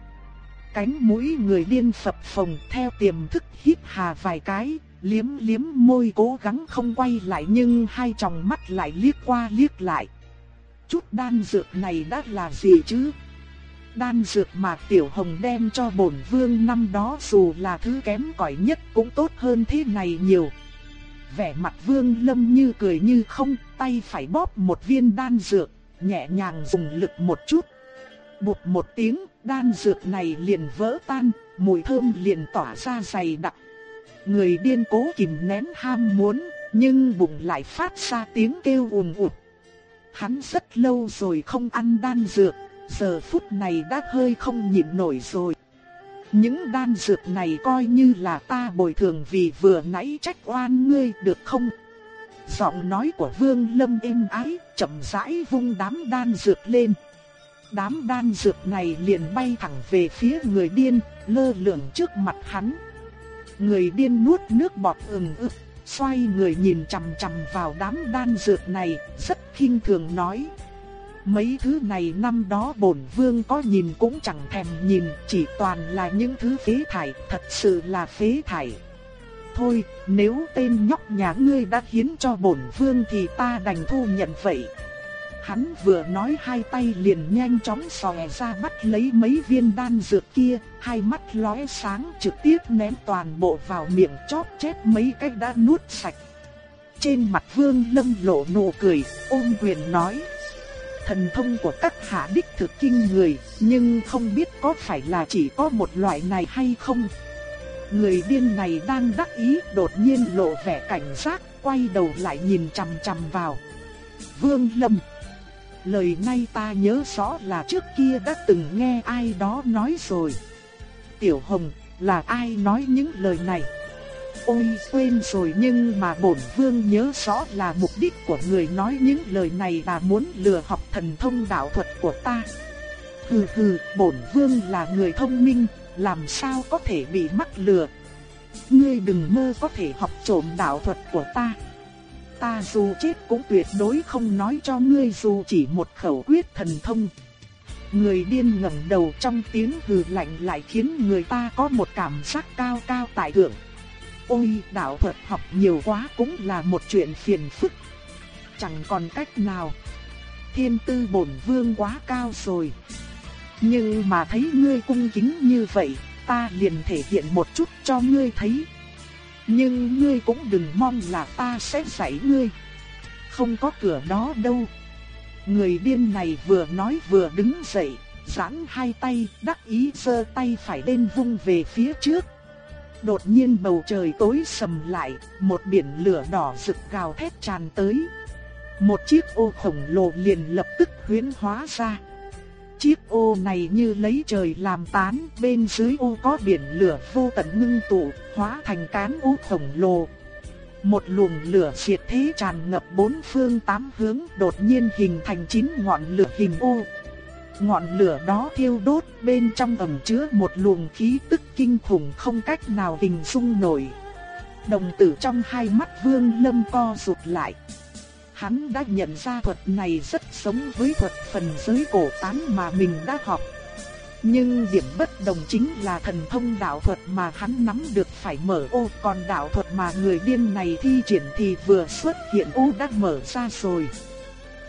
Cánh mũi người điên phập phồng theo tiềm thức hít hà vài cái, liếm liếm môi cố gắng không quay lại nhưng hai tròng mắt lại liếc qua liếc lại. Chút đan dược này đã là gì chứ? Đan dược mà Tiểu Hồng đem cho bổn vương năm đó dù là thứ kém cỏi nhất cũng tốt hơn thế này nhiều. Vẻ mặt vương lâm như cười như không, tay phải bóp một viên đan dược, nhẹ nhàng dùng lực một chút. Bụt một tiếng, đan dược này liền vỡ tan, mùi thơm liền tỏa ra dày đặc. Người điên cố kìm nén ham muốn, nhưng bụng lại phát ra tiếng kêu ùn ụt. Hắn rất lâu rồi không ăn đan dược, giờ phút này đã hơi không nhịn nổi rồi. Những đan dược này coi như là ta bồi thường vì vừa nãy trách oan ngươi được không? Giọng nói của Vương Lâm êm ái, chậm rãi vung đám đan dược lên. Đám đan dược này liền bay thẳng về phía người điên, lơ lửng trước mặt hắn. Người điên nuốt nước bọt ừng ực, xoay người nhìn chằm chằm vào đám đan dược này, rất khinh thường nói. Mấy thứ này năm đó bổn vương có nhìn cũng chẳng thèm nhìn, chỉ toàn là những thứ phế thải, thật sự là phế thải. Thôi, nếu tên nhóc nhà ngươi đã hiến cho bổn vương thì ta đành thu nhận vậy. Hắn vừa nói hai tay liền nhanh chóng xòe ra bắt lấy mấy viên đan dược kia, hai mắt lóe sáng trực tiếp ném toàn bộ vào miệng chóp chết mấy cái đã nuốt sạch. Trên mặt vương lâm lộ nụ cười, ôm quyền nói. Thần thông của các hạ đích thực kinh người, nhưng không biết có phải là chỉ có một loại này hay không. Người điên này đang đắc ý đột nhiên lộ vẻ cảnh giác, quay đầu lại nhìn chằm chằm vào. Vương Lâm Lời này ta nhớ rõ là trước kia đã từng nghe ai đó nói rồi. Tiểu Hồng, là ai nói những lời này? Ôi quên rồi nhưng mà bổn vương nhớ rõ là mục đích của người nói những lời này là muốn lừa học thần thông đạo thuật của ta. Hừ hừ, bổn vương là người thông minh, làm sao có thể bị mắc lừa. Ngươi đừng mơ có thể học trộm đạo thuật của ta ta dù chết cũng tuyệt đối không nói cho ngươi dù chỉ một khẩu quyết thần thông. Người điên ngẩng đầu trong tiếng hừ lạnh lại khiến người ta có một cảm giác cao cao tại thượng. Ôi, đạo thuật học nhiều quá cũng là một chuyện phiền phức. Chẳng còn cách nào. Thiên tư bổn vương quá cao rồi. Nhưng mà thấy ngươi cung kính như vậy, ta liền thể hiện một chút cho ngươi thấy. Nhưng ngươi cũng đừng mong là ta sẽ dạy ngươi. Không có cửa đó đâu. Người điên này vừa nói vừa đứng dậy, giãn hai tay, đắc ý giơ tay phải lên vung về phía trước. Đột nhiên bầu trời tối sầm lại, một biển lửa đỏ rực gào thét tràn tới. Một chiếc ô khổng lồ liền lập tức huyễn hóa ra. Chiếc ô này như lấy trời làm tán, bên dưới ô có biển lửa vô tận ngưng tụ, hóa thành cán ô khổng lồ. Một luồng lửa diệt thế tràn ngập bốn phương tám hướng đột nhiên hình thành chín ngọn lửa hình ô. Ngọn lửa đó thiêu đốt bên trong ẩn chứa một luồng khí tức kinh khủng không cách nào hình dung nổi. Đồng tử trong hai mắt Vương Lâm co rụt lại. Hắn đã nhận ra thuật này rất giống với thuật phần giới cổ tán mà mình đã học. Nhưng điểm bất đồng chính là thần thông đạo thuật mà hắn nắm được phải mở ô, còn đạo thuật mà người điên này thi triển thì vừa xuất hiện ô đã mở ra rồi.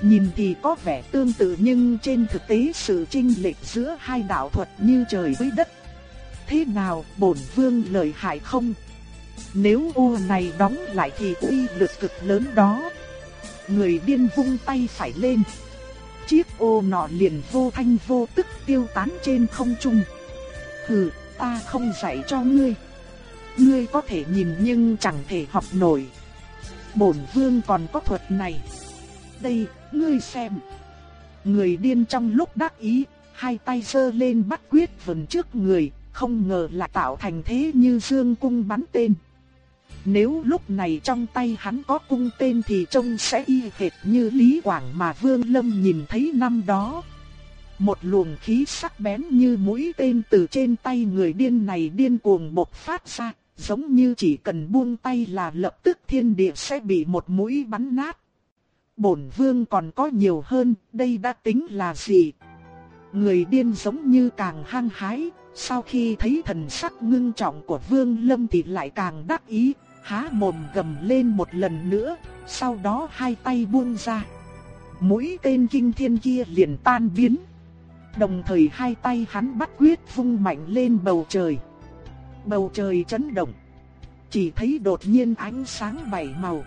Nhìn thì có vẻ tương tự nhưng trên thực tế sự chênh lệch giữa hai đạo thuật như trời với đất. Thế nào, bổn vương lợi hại không? Nếu ô này đóng lại thì uy lực cực lớn đó. Người điên vung tay phải lên. Chiếc ô nọ liền vô thanh vô tức tiêu tán trên không trung. Hừ, ta không dạy cho ngươi. Ngươi có thể nhìn nhưng chẳng thể học nổi. Bổn vương còn có thuật này. Đây, ngươi xem. Người điên trong lúc đắc ý, hai tay sơ lên bắt quyết vần trước người, không ngờ lại tạo thành thế như dương cung bắn tên. Nếu lúc này trong tay hắn có cung tên thì trông sẽ y hệt như Lý Quảng mà Vương Lâm nhìn thấy năm đó. Một luồng khí sắc bén như mũi tên từ trên tay người điên này điên cuồng bộc phát ra, giống như chỉ cần buông tay là lập tức thiên địa sẽ bị một mũi bắn nát. Bổn vương còn có nhiều hơn, đây đã tính là gì? Người điên giống như càng hăng hái, sau khi thấy thần sắc ngưng trọng của vương lâm thì lại càng đắc ý, há mồm gầm lên một lần nữa, sau đó hai tay buông ra. Mũi tên kinh thiên kia liền tan biến. Đồng thời hai tay hắn bắt quyết vung mạnh lên bầu trời. Bầu trời chấn động. Chỉ thấy đột nhiên ánh sáng bảy màu.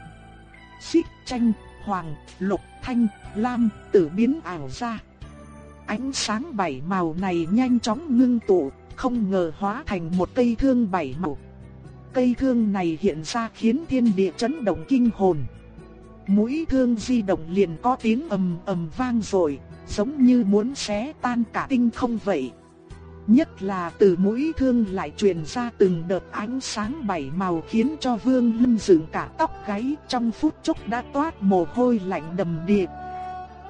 Xích tranh, hoàng, lục, thanh, lam, tử biến ảo ra. Ánh sáng bảy màu này nhanh chóng ngưng tụ, không ngờ hóa thành một cây thương bảy màu cây thương này hiện ra khiến thiên địa chấn động kinh hồn. Mũi thương di động liền có tiếng ầm ầm vang rồi, giống như muốn xé tan cả tinh không vậy. Nhất là từ mũi thương lại truyền ra từng đợt ánh sáng bảy màu khiến cho Vương Lâm dựng cả tóc gáy trong phút chốc đã toát mồ hôi lạnh đầm đìa.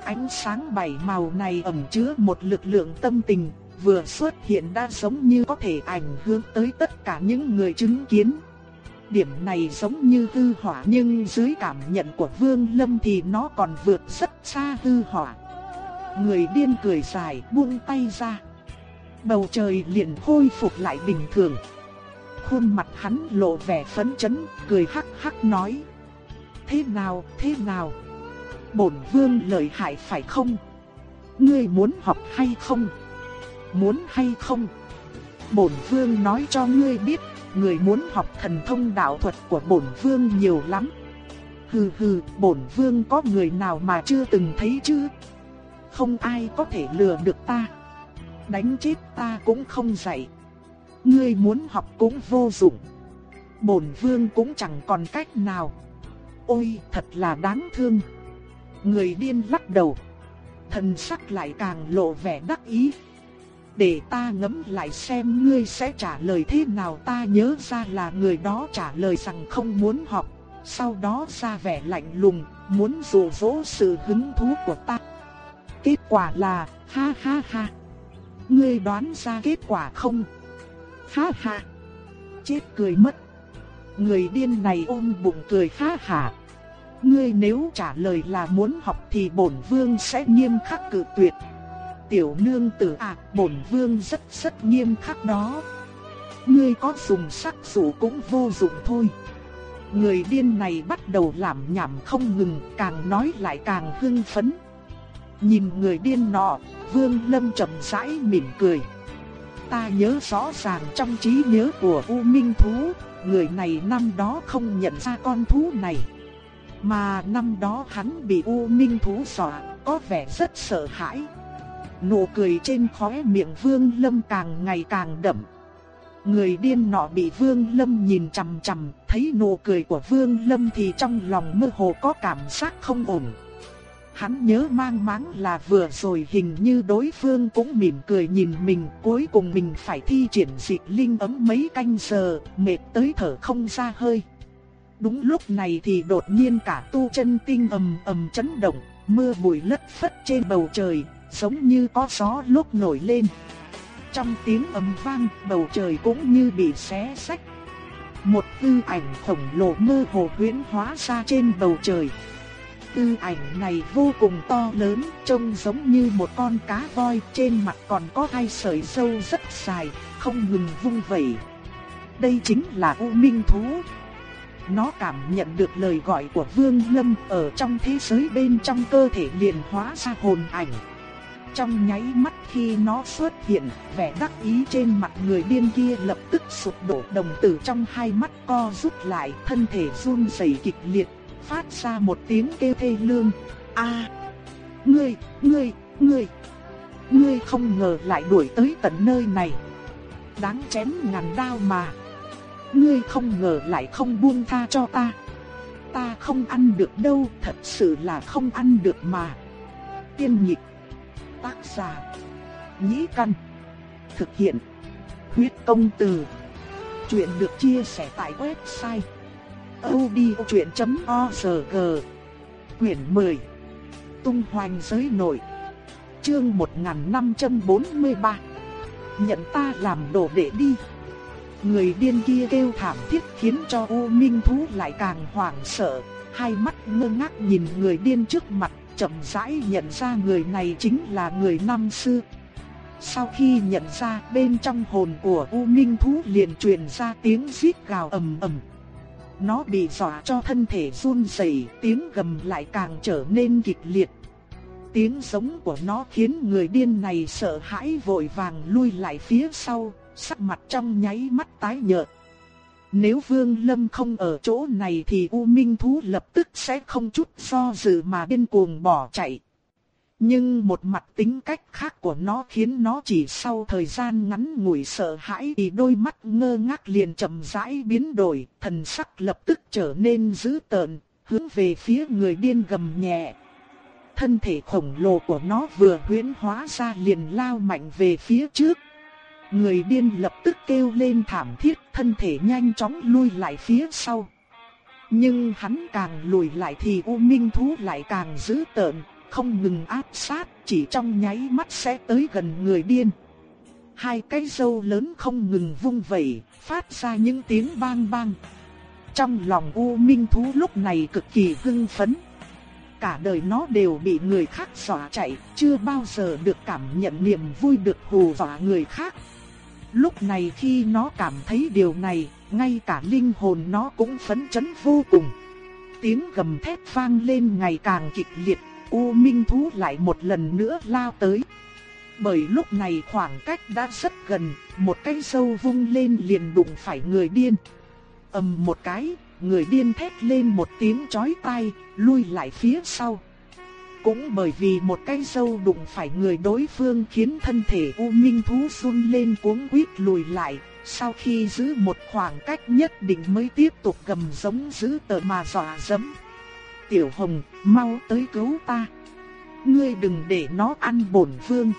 Ánh sáng bảy màu này ẩn chứa một lực lượng tâm tình, vừa xuất hiện đã giống như có thể ảnh hưởng tới tất cả những người chứng kiến. Điểm này giống như hư hỏa nhưng dưới cảm nhận của Vương Lâm thì nó còn vượt rất xa hư hỏa. Người điên cười dài buông tay ra. Bầu trời liền khôi phục lại bình thường. Khuôn mặt hắn lộ vẻ phấn chấn, cười hắc hắc nói. Thế nào, thế nào? Bổn vương lợi hại phải không? Ngươi muốn học hay không? muốn hay không? Bổn vương nói cho ngươi biết, người muốn học thần thông đạo thuật của bổn vương nhiều lắm. Hừ hừ, bổn vương có người nào mà chưa từng thấy chứ? Không ai có thể lừa được ta. Đánh chết ta cũng không dạy. Ngươi muốn học cũng vô dụng. Bổn vương cũng chẳng còn cách nào. Ôi, thật là đáng thương. Người điên lắc đầu. Thần sắc lại càng lộ vẻ đắc ý. Để ta ngẫm lại xem ngươi sẽ trả lời thế nào ta nhớ ra là người đó trả lời rằng không muốn học Sau đó ra vẻ lạnh lùng, muốn dụ dỗ sự hứng thú của ta Kết quả là, ha ha ha Ngươi đoán ra kết quả không? Ha ha Chết cười mất Người điên này ôm bụng cười ha ha Ngươi nếu trả lời là muốn học thì bổn vương sẽ nghiêm khắc cự tuyệt tiểu nương tử à, bổn vương rất rất nghiêm khắc đó. Ngươi có dùng sắc dụ cũng vô dụng thôi. Người điên này bắt đầu làm nhảm không ngừng, càng nói lại càng hưng phấn. Nhìn người điên nọ, Vương Lâm chậm rãi mỉm cười. Ta nhớ rõ ràng trong trí nhớ của U Minh Thú, người này năm đó không nhận ra con thú này. Mà năm đó hắn bị U Minh Thú dọa, có vẻ rất sợ hãi. Nụ cười trên khóe miệng Vương Lâm càng ngày càng đậm. Người điên nọ bị Vương Lâm nhìn chằm chằm, thấy nụ cười của Vương Lâm thì trong lòng mơ hồ có cảm giác không ổn. Hắn nhớ mang máng là vừa rồi hình như đối phương cũng mỉm cười nhìn mình, cuối cùng mình phải thi triển dị linh ấm mấy canh giờ, mệt tới thở không ra hơi. Đúng lúc này thì đột nhiên cả tu chân tinh ầm ầm chấn động, mưa bụi lất phất trên bầu trời, giống như có gió lúc nổi lên. Trong tiếng ầm vang, bầu trời cũng như bị xé sách. Một tư ảnh khổng lồ mơ hồ huyễn hóa ra trên bầu trời. Tư ảnh này vô cùng to lớn, trông giống như một con cá voi, trên mặt còn có hai sợi râu rất dài, không ngừng vung vẩy. Đây chính là U Minh Thú. Nó cảm nhận được lời gọi của Vương Lâm ở trong thế giới bên trong cơ thể liền hóa ra hồn ảnh. Trong nháy mắt khi nó xuất hiện, vẻ đắc ý trên mặt người điên kia lập tức sụp đổ đồng tử trong hai mắt co rút lại, thân thể run rẩy kịch liệt, phát ra một tiếng kêu thê lương. A, ngươi, ngươi, ngươi, ngươi không ngờ lại đuổi tới tận nơi này. Đáng chém ngàn đao mà. Ngươi không ngờ lại không buông tha cho ta. Ta không ăn được đâu, thật sự là không ăn được mà. Tiên nhịp Tác giả. Nhĩ Căn. Thực hiện. Huyết công từ. Chuyện được chia sẻ tại website odchuyện.org Quyển 10. Tung hoành giới nội. Chương 1543. Nhận ta làm đồ đệ đi. Người điên kia kêu thảm thiết khiến cho U Minh Thú lại càng hoảng sợ, hai mắt ngơ ngác nhìn người điên trước mặt chậm rãi nhận ra người này chính là người năm xưa. Sau khi nhận ra bên trong hồn của U Minh Thú liền truyền ra tiếng rít gào ầm ầm. Nó bị dọa cho thân thể run rẩy, tiếng gầm lại càng trở nên kịch liệt. Tiếng giống của nó khiến người điên này sợ hãi vội vàng lui lại phía sau, sắc mặt trong nháy mắt tái nhợt. Nếu Vương Lâm không ở chỗ này thì U Minh Thú lập tức sẽ không chút do dự mà điên cuồng bỏ chạy. Nhưng một mặt tính cách khác của nó khiến nó chỉ sau thời gian ngắn ngủi sợ hãi thì đôi mắt ngơ ngác liền chậm rãi biến đổi, thần sắc lập tức trở nên dữ tợn, hướng về phía người điên gầm nhẹ. Thân thể khổng lồ của nó vừa huyễn hóa ra liền lao mạnh về phía trước, Người điên lập tức kêu lên thảm thiết, thân thể nhanh chóng lui lại phía sau. Nhưng hắn càng lùi lại thì U Minh Thú lại càng dữ tợn, không ngừng áp sát, chỉ trong nháy mắt sẽ tới gần người điên. Hai cái râu lớn không ngừng vung vẩy, phát ra những tiếng bang bang. Trong lòng U Minh Thú lúc này cực kỳ hưng phấn. Cả đời nó đều bị người khác dọa chạy, chưa bao giờ được cảm nhận niềm vui được hù dọa người khác. Lúc này khi nó cảm thấy điều này, ngay cả linh hồn nó cũng phấn chấn vô cùng. Tiếng gầm thét vang lên ngày càng kịch liệt, U Minh Thú lại một lần nữa lao tới. Bởi lúc này khoảng cách đã rất gần, một cái sâu vung lên liền đụng phải người điên. ầm một cái, người điên thét lên một tiếng chói tai, lui lại phía sau. Cũng bởi vì một cái sâu đụng phải người đối phương khiến thân thể U Minh Thú run lên cuống quýt lùi lại, sau khi giữ một khoảng cách nhất định mới tiếp tục gầm giống giữ tờ mà dọa dẫm. Tiểu Hồng, mau tới cứu ta. Ngươi đừng để nó ăn bổn vương.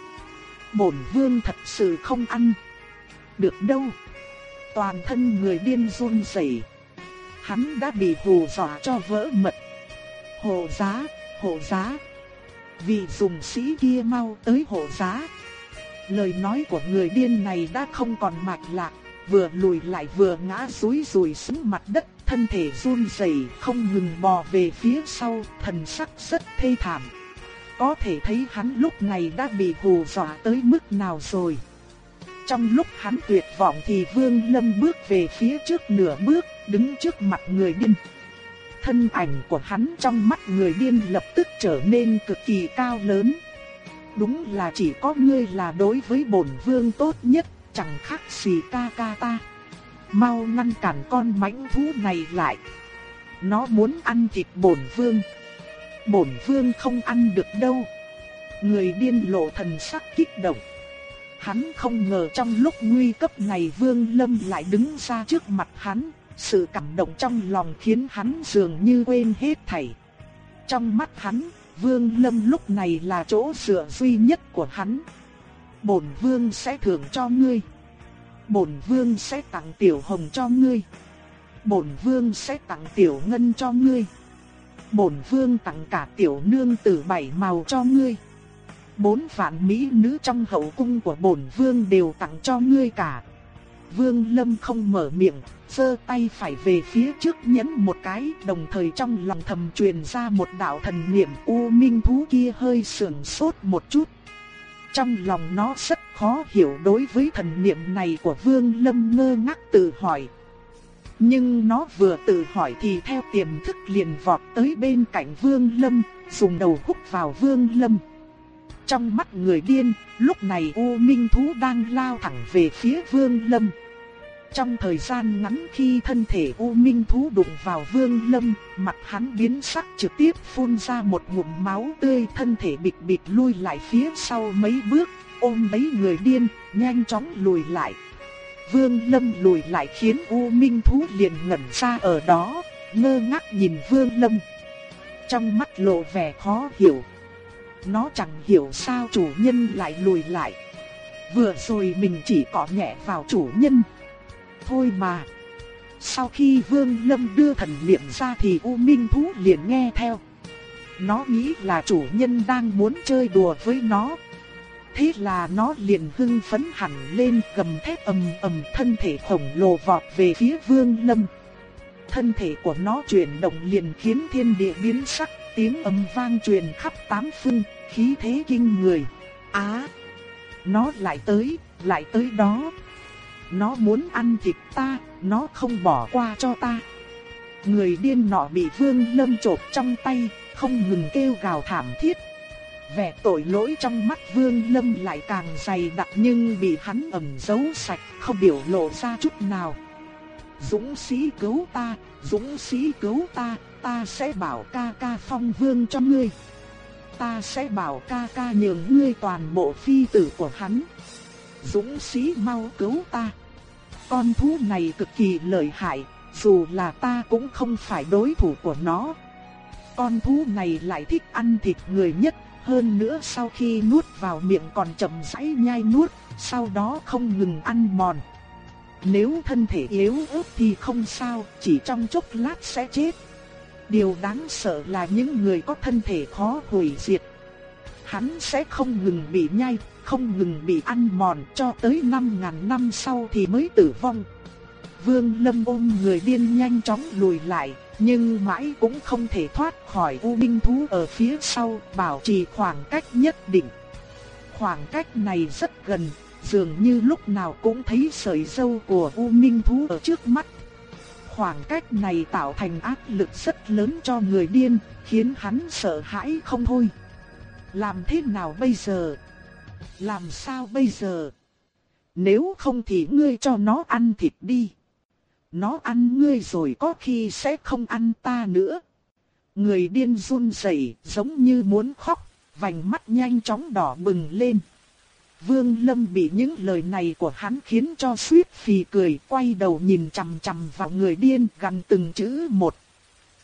Bổn vương thật sự không ăn. Được đâu. Toàn thân người điên run rẩy. Hắn đã bị hù dọa cho vỡ mật. Hộ giá, hộ giá vì dùng sĩ kia mau tới hộ giá. Lời nói của người điên này đã không còn mạch lạc, vừa lùi lại vừa ngã rúi rùi xuống mặt đất, thân thể run rẩy không ngừng bò về phía sau, thần sắc rất thê thảm. Có thể thấy hắn lúc này đã bị hù dọa tới mức nào rồi. Trong lúc hắn tuyệt vọng thì Vương Lâm bước về phía trước nửa bước, đứng trước mặt người điên thân ảnh của hắn trong mắt người điên lập tức trở nên cực kỳ cao lớn. Đúng là chỉ có ngươi là đối với bổn vương tốt nhất, chẳng khác gì ca ca ta. Mau ngăn cản con mãnh thú này lại. Nó muốn ăn thịt bổn vương. Bổn vương không ăn được đâu. Người điên lộ thần sắc kích động. Hắn không ngờ trong lúc nguy cấp này Vương Lâm lại đứng ra trước mặt hắn, sự cảm động trong lòng khiến hắn dường như quên hết thảy. Trong mắt hắn, Vương Lâm lúc này là chỗ dựa duy nhất của hắn. Bổn Vương sẽ thưởng cho ngươi. Bổn Vương sẽ tặng Tiểu Hồng cho ngươi. Bổn Vương sẽ tặng Tiểu Ngân cho ngươi. Bổn Vương tặng cả Tiểu Nương tử bảy màu cho ngươi. bốn vạn mỹ nữ trong hậu cung của bổn vương đều tặng cho ngươi cả. Vương Lâm không mở miệng, giơ tay phải về phía trước nhấn một cái, đồng thời trong lòng thầm truyền ra một đạo thần niệm u minh thú kia hơi sườn sốt một chút. Trong lòng nó rất khó hiểu đối với thần niệm này của Vương Lâm ngơ ngác tự hỏi. Nhưng nó vừa tự hỏi thì theo tiềm thức liền vọt tới bên cạnh Vương Lâm, dùng đầu húc vào Vương Lâm. Trong mắt người điên, lúc này U Minh Thú đang lao thẳng về phía Vương Lâm. Trong thời gian ngắn khi thân thể U Minh Thú đụng vào Vương Lâm, mặt hắn biến sắc trực tiếp phun ra một ngụm máu tươi thân thể bịch bịch lui lại phía sau mấy bước, ôm lấy người điên, nhanh chóng lùi lại. Vương Lâm lùi lại khiến U Minh Thú liền ngẩn ra ở đó, ngơ ngác nhìn Vương Lâm. Trong mắt lộ vẻ khó hiểu. Nó chẳng hiểu sao chủ nhân lại lùi lại. Vừa rồi mình chỉ cọ nhẹ vào chủ nhân. Thôi mà. Sau khi Vương Lâm đưa thần niệm ra thì U Minh Thú liền nghe theo. Nó nghĩ là chủ nhân đang muốn chơi đùa với nó. Thế là nó liền hưng phấn hẳn lên gầm thét ầm ầm thân thể khổng lồ vọt về phía Vương Lâm. Thân thể của nó chuyển động liền khiến thiên địa biến sắc, tiếng ầm vang truyền khắp tám phương, khí thế kinh người. Á, nó lại tới, lại tới đó. Nó muốn ăn thịt ta, nó không bỏ qua cho ta. Người điên nọ bị Vương Lâm chộp trong tay, không ngừng kêu gào thảm thiết. Vẻ tội lỗi trong mắt Vương Lâm lại càng dày đặc nhưng bị hắn ẩn giấu sạch, không biểu lộ ra chút nào. Dũng sĩ cứu ta, dũng sĩ cứu ta, ta sẽ bảo ca ca phong vương cho ngươi. Ta sẽ bảo ca ca nhường ngươi toàn bộ phi tử của hắn. Dũng sĩ mau cứu ta. Con thú này cực kỳ lợi hại, dù là ta cũng không phải đối thủ của nó. Con thú này lại thích ăn thịt người nhất, hơn nữa sau khi nuốt vào miệng còn chậm rãi nhai nuốt, sau đó không ngừng ăn mòn. Nếu thân thể yếu ớt thì không sao, chỉ trong chốc lát sẽ chết. Điều đáng sợ là những người có thân thể khó hủy diệt. Hắn sẽ không ngừng bị nhai, không ngừng bị ăn mòn cho tới 5.000 năm sau thì mới tử vong. Vương Lâm ôm người điên nhanh chóng lùi lại, nhưng mãi cũng không thể thoát khỏi U Minh Thú ở phía sau, bảo trì khoảng cách nhất định. Khoảng cách này rất gần, dường như lúc nào cũng thấy sợi dâu của U Minh Thú ở trước mắt. Khoảng cách này tạo thành áp lực rất lớn cho người điên, khiến hắn sợ hãi không thôi. Làm thế nào bây giờ? Làm sao bây giờ? Nếu không thì ngươi cho nó ăn thịt đi. Nó ăn ngươi rồi có khi sẽ không ăn ta nữa. Người điên run rẩy giống như muốn khóc, vành mắt nhanh chóng đỏ bừng lên. Vương Lâm bị những lời này của hắn khiến cho suýt phì cười, quay đầu nhìn chằm chằm vào người điên gần từng chữ một.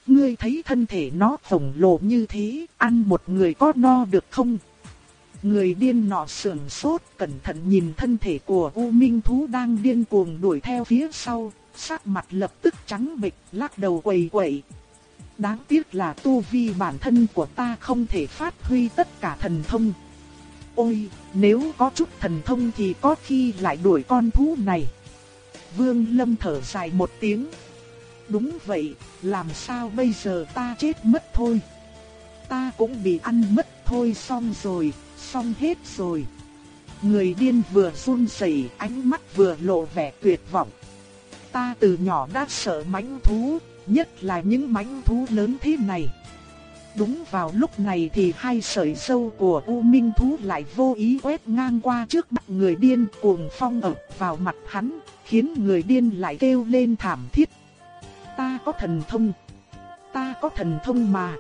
Ngươi thấy thân thể nó khổng lồ như thế, ăn một người có no được không? Người điên nọ sườn sốt cẩn thận nhìn thân thể của U Minh Thú đang điên cuồng đuổi theo phía sau, sắc mặt lập tức trắng bệch, lắc đầu quẩy quẩy. Đáng tiếc là tu vi bản thân của ta không thể phát huy tất cả thần thông. Ôi, nếu có chút thần thông thì có khi lại đuổi con thú này. Vương Lâm thở dài một tiếng. Đúng vậy, làm sao bây giờ ta chết mất thôi. Ta cũng bị ăn mất thôi xong rồi, xong hết rồi. Người điên vừa run rẩy, ánh mắt vừa lộ vẻ tuyệt vọng. Ta từ nhỏ đã sợ mãnh thú, nhất là những mãnh thú lớn thế này. Đúng vào lúc này thì hai sợi sâu của U Minh Thú lại vô ý quét ngang qua trước mặt người điên cuồng phong ập vào mặt hắn, khiến người điên lại kêu lên thảm thiết. Ta có thần thông, ta có thần thông mà.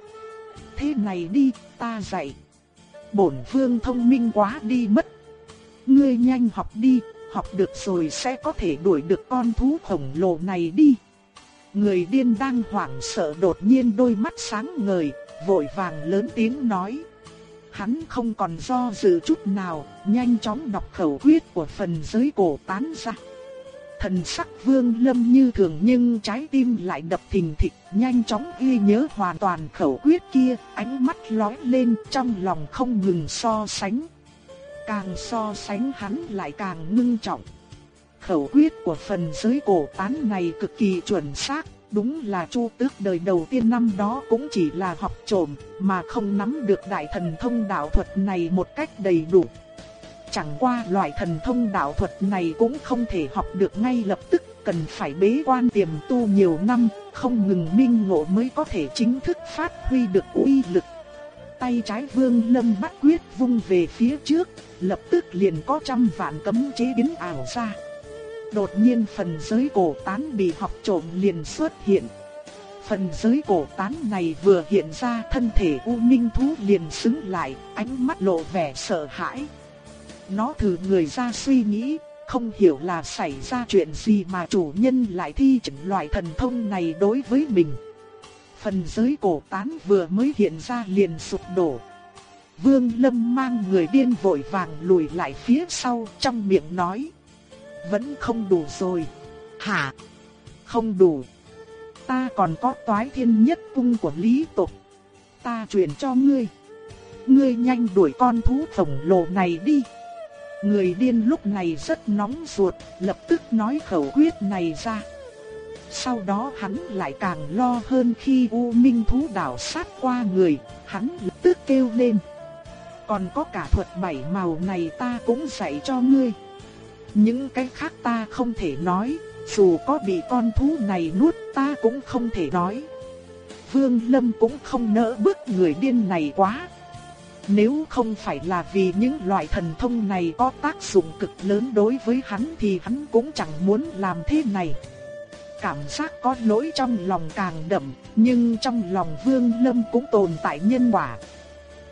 Thế này đi, ta dạy. Bổn vương thông minh quá đi mất. Ngươi nhanh học đi, học được rồi sẽ có thể đuổi được con thú khổng lồ này đi. Người điên đang hoảng sợ đột nhiên đôi mắt sáng ngời, vội vàng lớn tiếng nói. Hắn không còn do dự chút nào, nhanh chóng đọc khẩu quyết của phần giới cổ tán ra. Thần sắc Vương Lâm như thường nhưng trái tim lại đập thình thịch, nhanh chóng ghi nhớ hoàn toàn khẩu quyết kia, ánh mắt lóe lên trong lòng không ngừng so sánh. Càng so sánh hắn lại càng ngưng trọng. Khẩu quyết của phần giới cổ tán này cực kỳ chuẩn xác, đúng là Chu Tước đời đầu tiên năm đó cũng chỉ là học trộm, mà không nắm được đại thần thông đạo thuật này một cách đầy đủ. Chẳng qua loại thần thông đạo thuật này cũng không thể học được ngay lập tức, cần phải bế quan tiềm tu nhiều năm, không ngừng minh ngộ mới có thể chính thức phát huy được uy lực. Tay trái Vương Lâm bắt quyết vung về phía trước, lập tức liền có trăm vạn cấm chế biến ảo ra. Đột nhiên phần giới cổ tán bị học trộm liền xuất hiện. Phần giới cổ tán này vừa hiện ra thân thể U Minh Thú liền xứng lại, ánh mắt lộ vẻ sợ hãi. Nó thử người ra suy nghĩ, không hiểu là xảy ra chuyện gì mà chủ nhân lại thi triển loại thần thông này đối với mình. Phần giới cổ tán vừa mới hiện ra liền sụp đổ. Vương Lâm mang người điên vội vàng lùi lại phía sau trong miệng nói. Vẫn không đủ rồi. Hả? Không đủ. Ta còn có toái thiên nhất cung của Lý Tục. Ta truyền cho ngươi. Ngươi nhanh đuổi con thú khổng lồ này đi. Người điên lúc này rất nóng ruột, lập tức nói khẩu quyết này ra. Sau đó hắn lại càng lo hơn khi U Minh thú đảo sát qua người, hắn lập tức kêu lên. Còn có cả thuật bảy màu này ta cũng dạy cho ngươi. Những cái khác ta không thể nói, dù có bị con thú này nuốt ta cũng không thể nói. Vương Lâm cũng không nỡ bước người điên này quá, nếu không phải là vì những loại thần thông này có tác dụng cực lớn đối với hắn thì hắn cũng chẳng muốn làm thế này. Cảm giác có lỗi trong lòng càng đậm, nhưng trong lòng Vương Lâm cũng tồn tại nhân quả.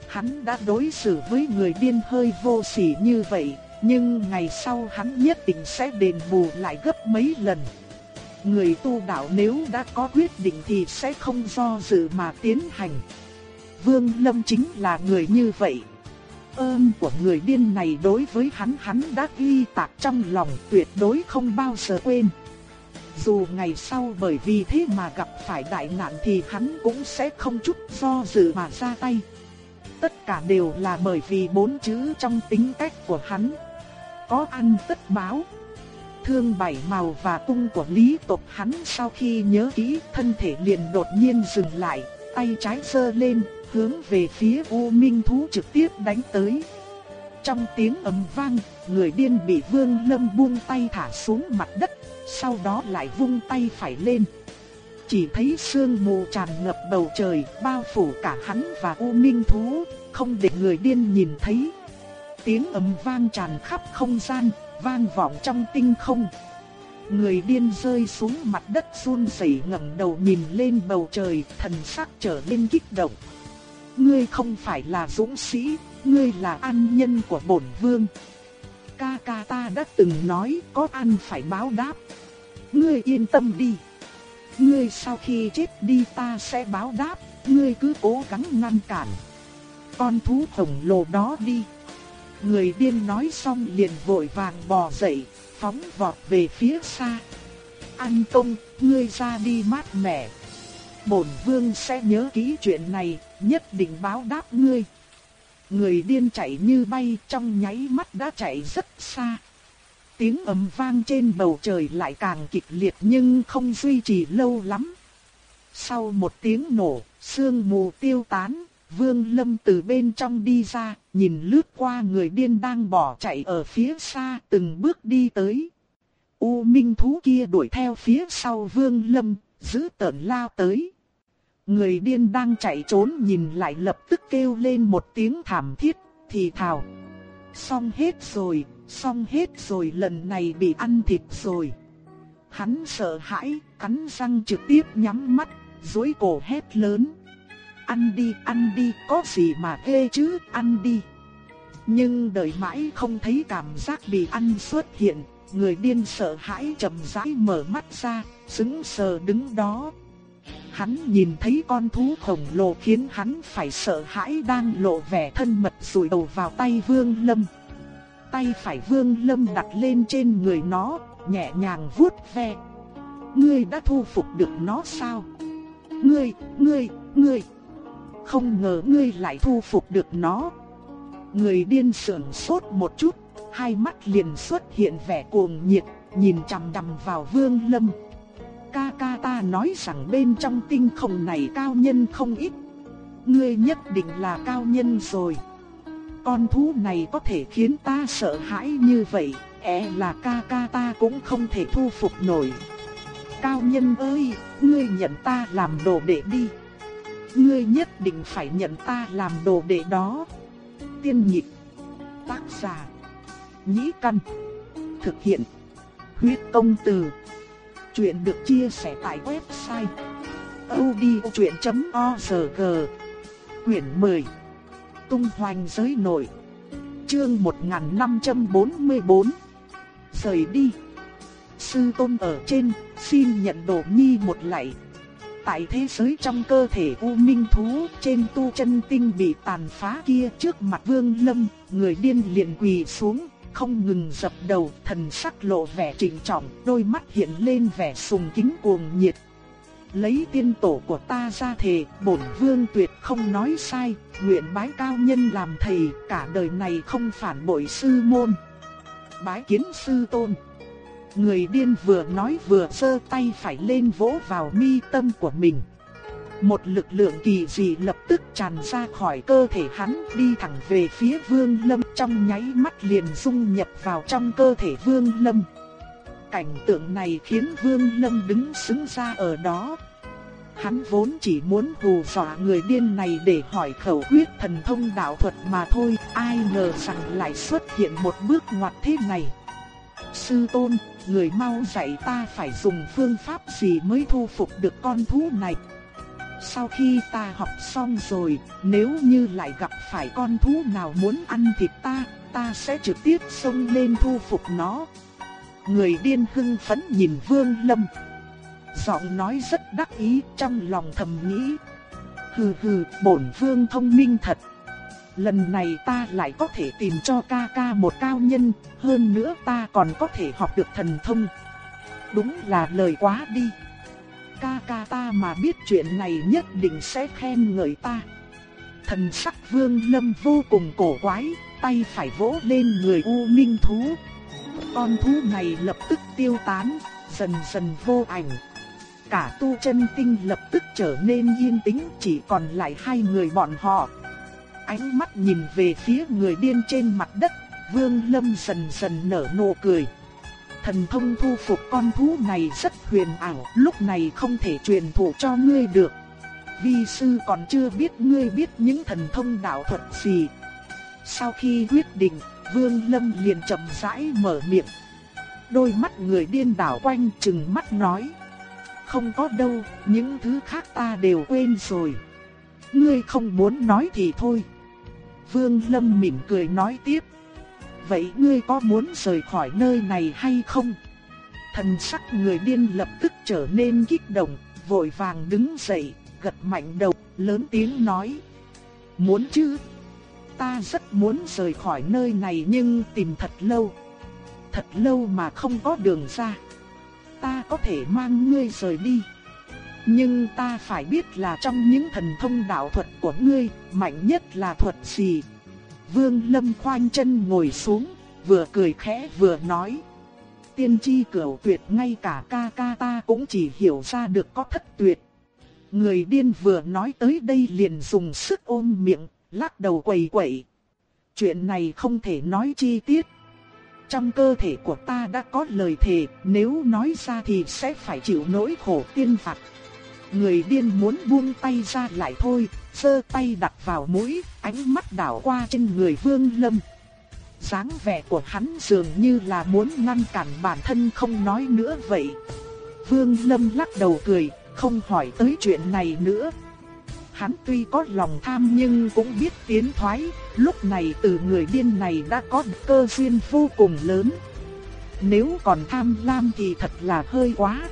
Hắn đã đối xử với người điên hơi vô sỉ như vậy, nhưng ngày sau hắn nhất định sẽ đền bù lại gấp mấy lần. Người tu đạo nếu đã có quyết định thì sẽ không do dự mà tiến hành. Vương Lâm chính là người như vậy. Ơn của người điên này đối với hắn hắn đã ghi tạc trong lòng tuyệt đối không bao giờ quên. Dù ngày sau bởi vì thế mà gặp phải đại nạn thì hắn cũng sẽ không chút do dự mà ra tay. Tất cả đều là bởi vì bốn chữ trong tính cách của hắn. Có ăn tất báo. Thương bảy màu và tung của lý tộc hắn sau khi nhớ kỹ thân thể liền đột nhiên dừng lại, tay trái sơ lên, hướng về phía U Minh thú trực tiếp đánh tới. Trong tiếng ầm vang, người điên bị Vương Lâm buông tay thả xuống mặt đất, sau đó lại vung tay phải lên. Chỉ thấy sương mù tràn ngập bầu trời, bao phủ cả hắn và U Minh thú, không để người điên nhìn thấy. Tiếng ầm vang tràn khắp không gian, vang vọng trong tinh không. Người điên rơi xuống mặt đất run rẩy ngẩng đầu nhìn lên bầu trời, thần sắc trở nên kích động ngươi không phải là dũng sĩ, ngươi là an nhân của bổn vương. Ca ca ta đã từng nói có ăn phải báo đáp. Ngươi yên tâm đi. Ngươi sau khi chết đi ta sẽ báo đáp, ngươi cứ cố gắng ngăn cản. Con thú khổng lồ đó đi. Người điên nói xong liền vội vàng bò dậy, phóng vọt về phía xa. An công, ngươi ra đi mát mẻ, bổn vương sẽ nhớ kỹ chuyện này, nhất định báo đáp ngươi. Người điên chạy như bay trong nháy mắt đã chạy rất xa. Tiếng ầm vang trên bầu trời lại càng kịch liệt nhưng không duy trì lâu lắm. Sau một tiếng nổ, sương mù tiêu tán, Vương Lâm từ bên trong đi ra, nhìn lướt qua người điên đang bỏ chạy ở phía xa từng bước đi tới. U Minh thú kia đuổi theo phía sau Vương Lâm, giữ tợn lao tới. Người điên đang chạy trốn nhìn lại lập tức kêu lên một tiếng thảm thiết, thì thào. Xong hết rồi, xong hết rồi lần này bị ăn thịt rồi. Hắn sợ hãi, cắn răng trực tiếp nhắm mắt, dối cổ hét lớn. Ăn đi, ăn đi, có gì mà ghê chứ, ăn đi. Nhưng đợi mãi không thấy cảm giác bị ăn xuất hiện, người điên sợ hãi chậm rãi mở mắt ra, sững sờ đứng đó, Hắn nhìn thấy con thú khổng lồ khiến hắn phải sợ hãi đang lộ vẻ thân mật rủi đầu vào tay Vương Lâm. Tay phải Vương Lâm đặt lên trên người nó, nhẹ nhàng vuốt ve. Ngươi đã thu phục được nó sao? Ngươi, ngươi, ngươi. Không ngờ ngươi lại thu phục được nó. Người điên sườn sốt một chút, hai mắt liền xuất hiện vẻ cuồng nhiệt, nhìn chằm chằm vào Vương Lâm. Ca ca ta nói rằng bên trong tinh không này cao nhân không ít. Ngươi nhất định là cao nhân rồi. Con thú này có thể khiến ta sợ hãi như vậy, e là ca ca ta cũng không thể thu phục nổi. Cao nhân ơi, ngươi nhận ta làm đồ đệ đi. Ngươi nhất định phải nhận ta làm đồ đệ đó. Tiên nhịp, tác giả, nhĩ căn, thực hiện, huyết công từ. Chuyện được chia sẻ tại website odchuyện.org Quyển 10 Tung hoành giới nội. Chương 1544 Rời đi. Sư tôn ở trên, xin nhận đồ nhi một lạy. Tại thế giới trong cơ thể U Minh Thú trên tu chân tinh bị tàn phá kia trước mặt Vương Lâm, người điên liền quỳ xuống, không ngừng dập đầu, thần sắc lộ vẻ trịnh trọng, đôi mắt hiện lên vẻ sùng kính cuồng nhiệt. Lấy tiên tổ của ta ra thề, bổn vương tuyệt không nói sai, nguyện bái cao nhân làm thầy, cả đời này không phản bội sư môn. Bái kiến sư tôn. Người điên vừa nói vừa giơ tay phải lên vỗ vào mi tâm của mình. Một lực lượng kỳ dị lập tức tràn ra khỏi cơ thể hắn đi thẳng về phía Vương Lâm trong nháy mắt liền dung nhập vào trong cơ thể Vương Lâm. Cảnh tượng này khiến Vương Lâm đứng sững ra ở đó. Hắn vốn chỉ muốn hù dọa người điên này để hỏi khẩu quyết thần thông đạo thuật mà thôi, ai ngờ rằng lại xuất hiện một bước ngoặt thế này. Sư tôn, người mau dạy ta phải dùng phương pháp gì mới thu phục được con thú này. Sau khi ta học xong rồi, nếu như lại gặp phải con thú nào muốn ăn thịt ta, ta sẽ trực tiếp xông lên thu phục nó. Người điên hưng phấn nhìn Vương Lâm. Giọng nói rất đắc ý trong lòng thầm nghĩ. Hừ hừ, bổn vương thông minh thật. Lần này ta lại có thể tìm cho ca ca một cao nhân, hơn nữa ta còn có thể học được thần thông. Đúng là lời quá đi ca ca ta mà biết chuyện này nhất định sẽ khen ngợi ta. Thần sắc vương lâm vô cùng cổ quái, tay phải vỗ lên người U Minh Thú. Con thú này lập tức tiêu tán, dần dần vô ảnh. Cả tu chân tinh lập tức trở nên yên tĩnh chỉ còn lại hai người bọn họ. Ánh mắt nhìn về phía người điên trên mặt đất, vương lâm dần dần nở nụ cười thần thông thu phục con thú này rất huyền ảo, lúc này không thể truyền thụ cho ngươi được. Vi sư còn chưa biết ngươi biết những thần thông đạo thuật gì. Sau khi quyết định, Vương Lâm liền chậm rãi mở miệng. Đôi mắt người điên đảo quanh chừng mắt nói. Không có đâu, những thứ khác ta đều quên rồi. Ngươi không muốn nói thì thôi. Vương Lâm mỉm cười nói tiếp. Vậy ngươi có muốn rời khỏi nơi này hay không? Thần sắc người điên lập tức trở nên kích động, vội vàng đứng dậy, gật mạnh đầu, lớn tiếng nói. Muốn chứ? Ta rất muốn rời khỏi nơi này nhưng tìm thật lâu. Thật lâu mà không có đường ra. Ta có thể mang ngươi rời đi. Nhưng ta phải biết là trong những thần thông đạo thuật của ngươi, mạnh nhất là thuật gì? Vương Lâm khoanh chân ngồi xuống, vừa cười khẽ vừa nói. Tiên tri cửu tuyệt ngay cả ca ca ta cũng chỉ hiểu ra được có thất tuyệt. Người điên vừa nói tới đây liền dùng sức ôm miệng, lắc đầu quẩy quẩy. Chuyện này không thể nói chi tiết. Trong cơ thể của ta đã có lời thề, nếu nói ra thì sẽ phải chịu nỗi khổ tiên phạt. Người điên muốn buông tay ra lại thôi, sơ tay đặt vào mũi, ánh mắt đảo qua trên người Vương Lâm. dáng vẻ của hắn dường như là muốn ngăn cản bản thân không nói nữa vậy. Vương Lâm lắc đầu cười, không hỏi tới chuyện này nữa. Hắn tuy có lòng tham nhưng cũng biết tiến thoái, lúc này từ người điên này đã có cơ duyên vô cùng lớn. Nếu còn tham lam thì thật là hơi quá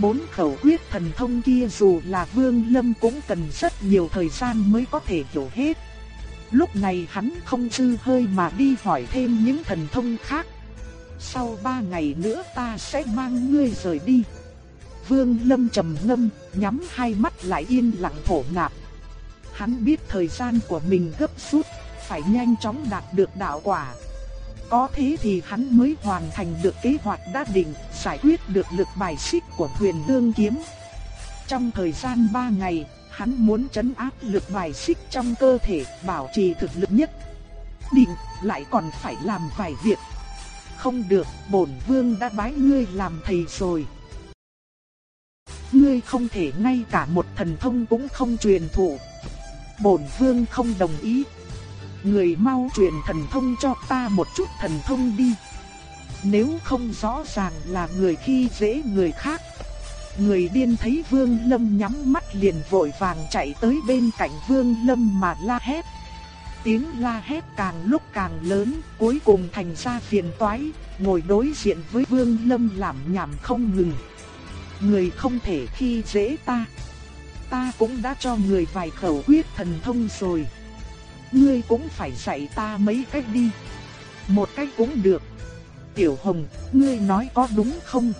bốn khẩu quyết thần thông kia dù là Vương Lâm cũng cần rất nhiều thời gian mới có thể hiểu hết. Lúc này hắn không dư hơi mà đi hỏi thêm những thần thông khác. sau ba ngày nữa ta sẽ mang ngươi rời đi. Vương Lâm trầm ngâm, nhắm hai mắt lại yên lặng thổ nạp. Hắn biết thời gian của mình gấp rút, phải nhanh chóng đạt được đạo quả. Có thế thì hắn mới hoàn thành được kế hoạch đã định, giải quyết được lực bài xích của huyền lương kiếm. Trong thời gian 3 ngày, hắn muốn chấn áp lực bài xích trong cơ thể, bảo trì thực lực nhất. Định, lại còn phải làm vài việc. Không được, bổn vương đã bái ngươi làm thầy rồi. Ngươi không thể ngay cả một thần thông cũng không truyền thụ. Bổn vương không đồng ý. Người mau truyền thần thông cho ta một chút thần thông đi. Nếu không rõ ràng là người khi dễ người khác. Người điên thấy Vương Lâm nhắm mắt liền vội vàng chạy tới bên cạnh Vương Lâm mà la hét. Tiếng la hét càng lúc càng lớn, cuối cùng thành ra phiền toái, ngồi đối diện với Vương Lâm làm nhảm không ngừng. Người không thể khi dễ ta. Ta cũng đã cho người vài khẩu quyết thần thông rồi. Ngươi cũng phải dạy ta mấy cách đi. Một cách cũng được. Tiểu Hồng, ngươi nói có đúng không?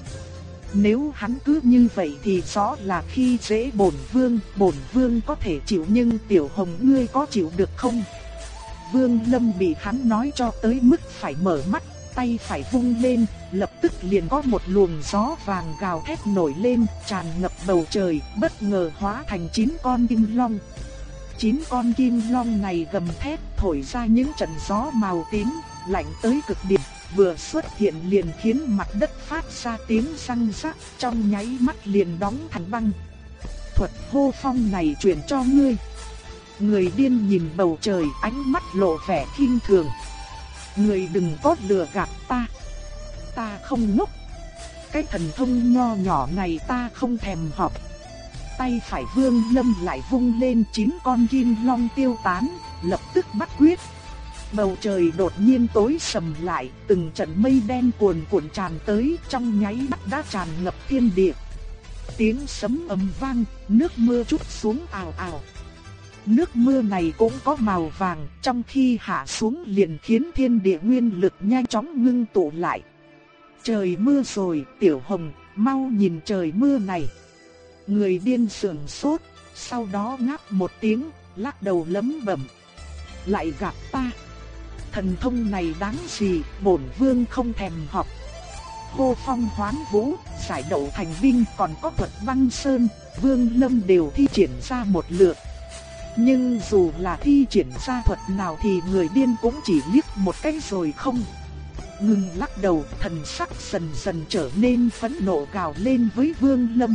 Nếu hắn cứ như vậy thì rõ là khi dễ bổn vương, bổn vương có thể chịu nhưng Tiểu Hồng ngươi có chịu được không? Vương Lâm bị hắn nói cho tới mức phải mở mắt, tay phải vung lên, lập tức liền có một luồng gió vàng gào thét nổi lên, tràn ngập bầu trời, bất ngờ hóa thành chín con kim long. Chín con kim long này gầm thét thổi ra những trận gió màu tím, lạnh tới cực điểm, vừa xuất hiện liền khiến mặt đất phát ra tiếng răng rắc, trong nháy mắt liền đóng thành băng. Thuật hô phong này truyền cho ngươi. Người điên nhìn bầu trời ánh mắt lộ vẻ kinh thường. Người đừng có lừa gạt ta. Ta không ngốc. Cái thần thông nho nhỏ này ta không thèm học. Tay phải vương lâm lại vung lên chín con kim long tiêu tán, lập tức bắt quyết. Bầu trời đột nhiên tối sầm lại, từng trận mây đen cuồn cuộn tràn tới trong nháy mắt đã tràn ngập thiên địa. Tiếng sấm ầm vang, nước mưa chút xuống ào ào. Nước mưa này cũng có màu vàng, trong khi hạ xuống liền khiến thiên địa nguyên lực nhanh chóng ngưng tụ lại. Trời mưa rồi, tiểu hồng, mau nhìn trời mưa này. Người điên sườn sốt, sau đó ngáp một tiếng, lắc đầu lấm bẩm. Lại gặp ta. Thần thông này đáng gì, bổn vương không thèm học. Hô phong hoán vũ, giải đậu thành binh còn có thuật băng sơn, vương lâm đều thi triển ra một lượt. Nhưng dù là thi triển ra thuật nào thì người điên cũng chỉ liếc một cái rồi không. Ngừng lắc đầu, thần sắc dần dần trở nên phẫn nộ gào lên với Vương Lâm.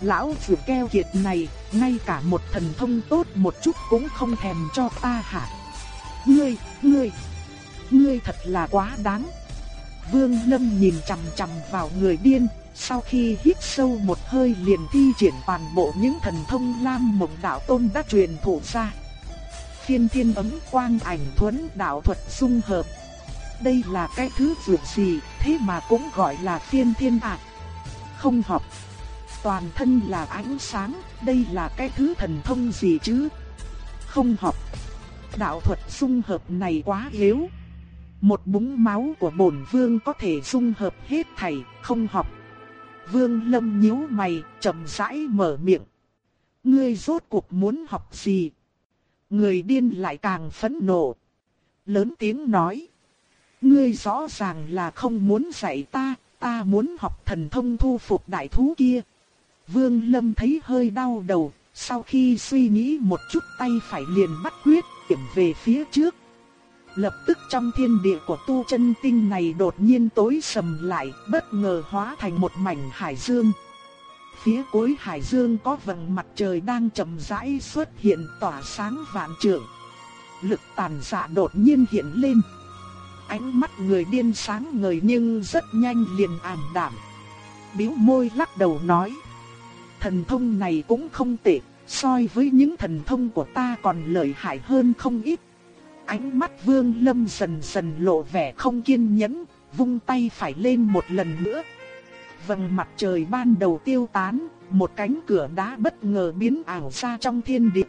Lão vừa keo kiệt này, ngay cả một thần thông tốt một chút cũng không thèm cho ta hả? Ngươi, ngươi, ngươi thật là quá đáng. Vương Lâm nhìn chằm chằm vào người điên, sau khi hít sâu một hơi liền thi triển toàn bộ những thần thông Lam Mộng Đạo Tôn đã truyền thụ ra. thiên thiên ấm quang ảnh thuẫn đạo thuật dung hợp. Đây là cái thứ dược gì, thế mà cũng gọi là thiên thiên ạ. Không học. Toàn thân là ánh sáng, đây là cái thứ thần thông gì chứ? Không học. Đạo thuật dung hợp này quá yếu. Một búng máu của bổn vương có thể dung hợp hết thảy, không học. Vương Lâm nhíu mày, chậm rãi mở miệng. Ngươi rốt cuộc muốn học gì? Người điên lại càng phẫn nộ. Lớn tiếng nói. Ngươi rõ ràng là không muốn dạy ta, ta muốn học thần thông thu phục đại thú kia. Vương Lâm thấy hơi đau đầu, sau khi suy nghĩ một chút tay phải liền bắt quyết, điểm về phía trước. Lập tức trong thiên địa của tu chân tinh này đột nhiên tối sầm lại, bất ngờ hóa thành một mảnh hải dương. Phía cuối hải dương có vầng mặt trời đang chậm rãi xuất hiện tỏa sáng vạn trượng. Lực tàn dạ đột nhiên hiện lên. Ánh mắt người điên sáng ngời nhưng rất nhanh liền ảm đạm. Biếu môi lắc đầu nói. Thần thông này cũng không tệ, soi với những thần thông của ta còn lợi hại hơn không ít. Ánh mắt Vương Lâm dần dần lộ vẻ không kiên nhẫn, vung tay phải lên một lần nữa. Vầng mặt trời ban đầu tiêu tán, một cánh cửa đá bất ngờ biến ảo ra trong thiên địa.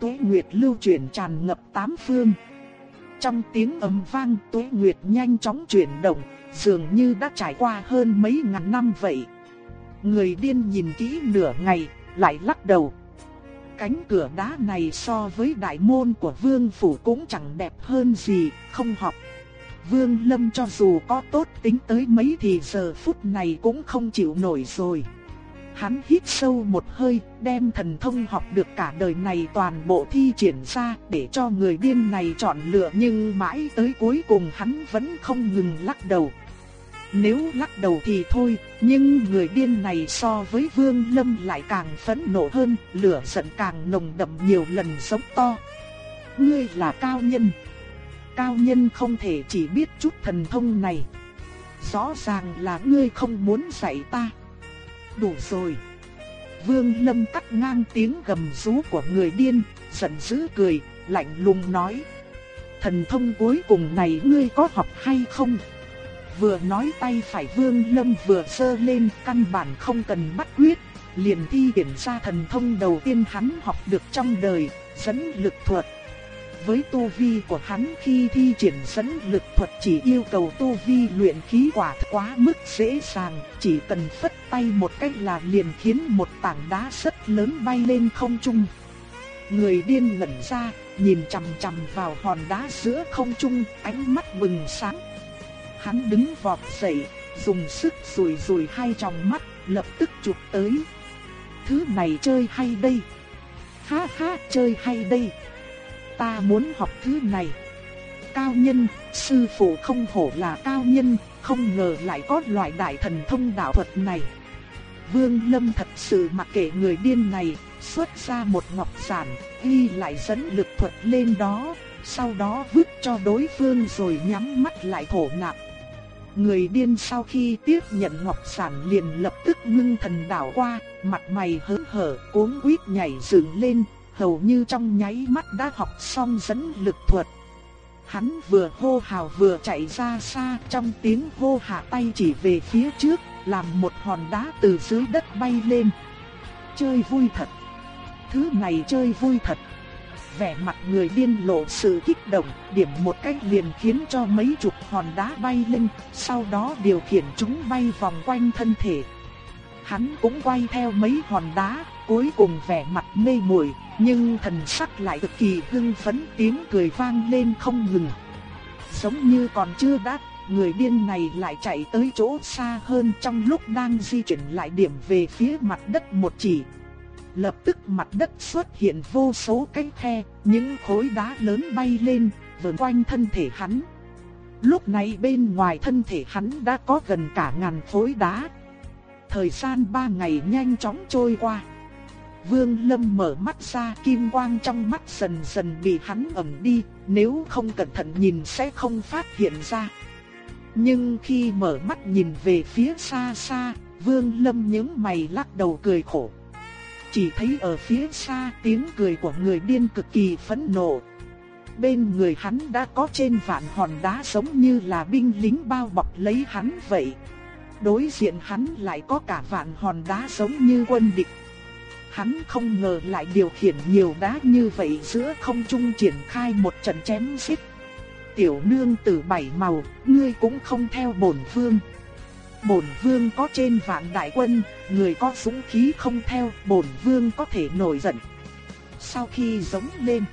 Tuế Nguyệt lưu chuyển tràn ngập tám phương. trong tiếng ầm vang tuế nguyệt nhanh chóng chuyển động, dường như đã trải qua hơn mấy ngàn năm vậy. Người điên nhìn kỹ nửa ngày, lại lắc đầu. Cánh cửa đá này so với đại môn của vương phủ cũng chẳng đẹp hơn gì, không học. Vương Lâm cho dù có tốt tính tới mấy thì giờ phút này cũng không chịu nổi rồi. Hắn hít sâu một hơi, đem thần thông học được cả đời này toàn bộ thi triển ra để cho người điên này chọn lựa nhưng mãi tới cuối cùng hắn vẫn không ngừng lắc đầu. Nếu lắc đầu thì thôi, nhưng người điên này so với Vương Lâm lại càng phẫn nộ hơn, lửa giận càng nồng đậm nhiều lần sống to. Ngươi là cao nhân. Cao nhân không thể chỉ biết chút thần thông này. Rõ ràng là ngươi không muốn dạy ta. Đủ rồi. Vương Lâm cắt ngang tiếng gầm rú của người điên, giận dữ cười, lạnh lùng nói. Thần thông cuối cùng này ngươi có học hay không? Vừa nói tay phải Vương Lâm vừa sơ lên căn bản không cần bắt quyết, liền thi triển ra thần thông đầu tiên hắn học được trong đời, dẫn lực thuật. Với tu vi của hắn khi thi triển dẫn lực thuật chỉ yêu cầu tu vi luyện khí quả quá mức dễ dàng, chỉ cần phất tay một cách là liền khiến một tảng đá rất lớn bay lên không trung. Người điên ngẩn ra, nhìn chằm chằm vào hòn đá giữa không trung, ánh mắt bừng sáng. Hắn đứng vọt dậy, dùng sức rùi rùi hai tròng mắt, lập tức chụp tới. Thứ này chơi hay đây? Ha ha, chơi hay đây? Ta muốn học thứ này. Cao nhân, sư phụ không hổ là cao nhân, không ngờ lại có loại đại thần thông đạo thuật này. Vương Lâm thật sự mặc kệ người điên này, xuất ra một ngọc giản, ghi lại dẫn lực thuật lên đó, sau đó vứt cho đối phương rồi nhắm mắt lại thổ nạp. Người điên sau khi tiếp nhận ngọc sản liền lập tức ngưng thần đảo qua, mặt mày hớn hở, cuống quýt nhảy dựng lên, hầu như trong nháy mắt đã học xong dẫn lực thuật. Hắn vừa hô hào vừa chạy ra xa trong tiếng hô hạ tay chỉ về phía trước, làm một hòn đá từ dưới đất bay lên. Chơi vui thật. Thứ này chơi vui thật vẻ mặt người điên lộ sự kích động, điểm một cách liền khiến cho mấy chục hòn đá bay lên, sau đó điều khiển chúng bay vòng quanh thân thể. Hắn cũng quay theo mấy hòn đá, cuối cùng vẻ mặt mê muội, nhưng thần sắc lại cực kỳ hưng phấn, tiếng cười vang lên không ngừng. Giống như còn chưa đắc, người điên này lại chạy tới chỗ xa hơn trong lúc đang di chuyển lại điểm về phía mặt đất một chỉ, lập tức mặt đất xuất hiện vô số cái khe, những khối đá lớn bay lên, vờn quanh thân thể hắn. Lúc này bên ngoài thân thể hắn đã có gần cả ngàn khối đá. Thời gian ba ngày nhanh chóng trôi qua. Vương Lâm mở mắt ra kim quang trong mắt dần dần bị hắn ẩm đi, nếu không cẩn thận nhìn sẽ không phát hiện ra. Nhưng khi mở mắt nhìn về phía xa xa, Vương Lâm nhướng mày lắc đầu cười khổ chỉ thấy ở phía xa tiếng cười của người điên cực kỳ phẫn nộ. Bên người hắn đã có trên vạn hòn đá giống như là binh lính bao bọc lấy hắn vậy. Đối diện hắn lại có cả vạn hòn đá giống như quân địch. Hắn không ngờ lại điều khiển nhiều đá như vậy giữa không trung triển khai một trận chém giết. Tiểu nương tử bảy màu, ngươi cũng không theo bổn vương bổn vương có trên vạn đại quân, người có súng khí không theo, bổn vương có thể nổi giận. Sau khi giống lên,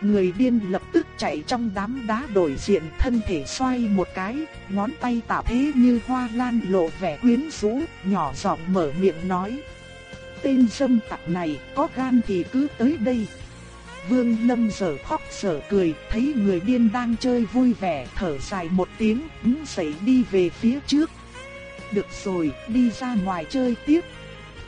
người điên lập tức chạy trong đám đá đổi diện thân thể xoay một cái, ngón tay tạo thế như hoa lan lộ vẻ quyến rũ, nhỏ giọng mở miệng nói. Tên dâm tặc này có gan thì cứ tới đây. Vương Lâm sở khóc sở cười, thấy người điên đang chơi vui vẻ, thở dài một tiếng, đứng dậy đi về phía trước. Được rồi, đi ra ngoài chơi tiếp.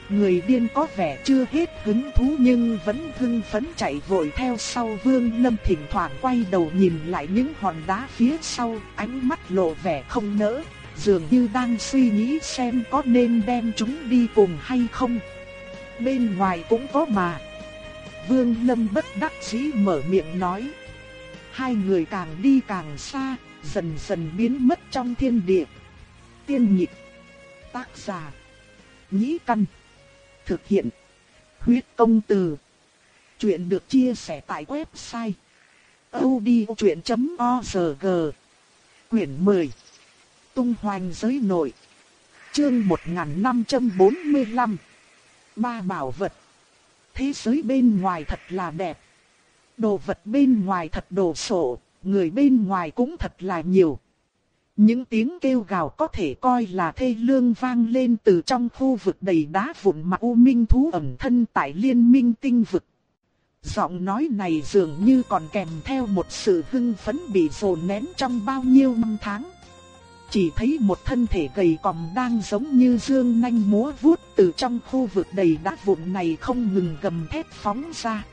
Người điên có vẻ chưa hết hứng thú nhưng vẫn hưng phấn chạy vội theo sau Vương Lâm thỉnh thoảng quay đầu nhìn lại những hòn đá phía sau, ánh mắt lộ vẻ không nỡ, dường như đang suy nghĩ xem có nên đem chúng đi cùng hay không. Bên ngoài cũng có mà. Vương Lâm bất đắc dĩ mở miệng nói. Hai người càng đi càng xa, dần dần biến mất trong thiên địa. Tiên nhịp Tác giả. Nhĩ Căn. Thực hiện. Huyết công từ. Chuyện được chia sẻ tại website. odchuyện.org Quyển 10 Tung hoành giới nội Chương 1545 Ba bảo vật Thế giới bên ngoài thật là đẹp Đồ vật bên ngoài thật đồ sộ, người bên ngoài cũng thật là nhiều. Những tiếng kêu gào có thể coi là thê lương vang lên từ trong khu vực đầy đá vụn mà U Minh thú ẩn thân tại liên minh tinh vực. Giọng nói này dường như còn kèm theo một sự hưng phấn bị dồn nén trong bao nhiêu năm tháng. Chỉ thấy một thân thể gầy còm đang giống như dương nanh múa vuốt từ trong khu vực đầy đá vụn này không ngừng gầm thét phóng ra.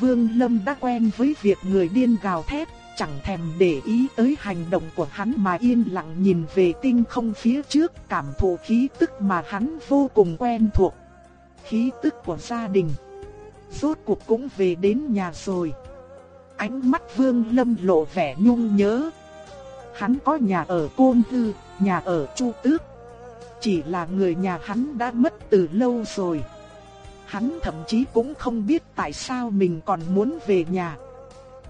Vương Lâm đã quen với việc người điên gào thét, chẳng thèm để ý tới hành động của hắn mà yên lặng nhìn về tinh không phía trước, cảm thụ khí tức mà hắn vô cùng quen thuộc. Khí tức của gia đình. Rốt cuộc cũng về đến nhà rồi. Ánh mắt Vương Lâm lộ vẻ nhung nhớ. Hắn có nhà ở Côn Hư, nhà ở Chu Tước. Chỉ là người nhà hắn đã mất từ lâu rồi. Hắn thậm chí cũng không biết tại sao mình còn muốn về nhà.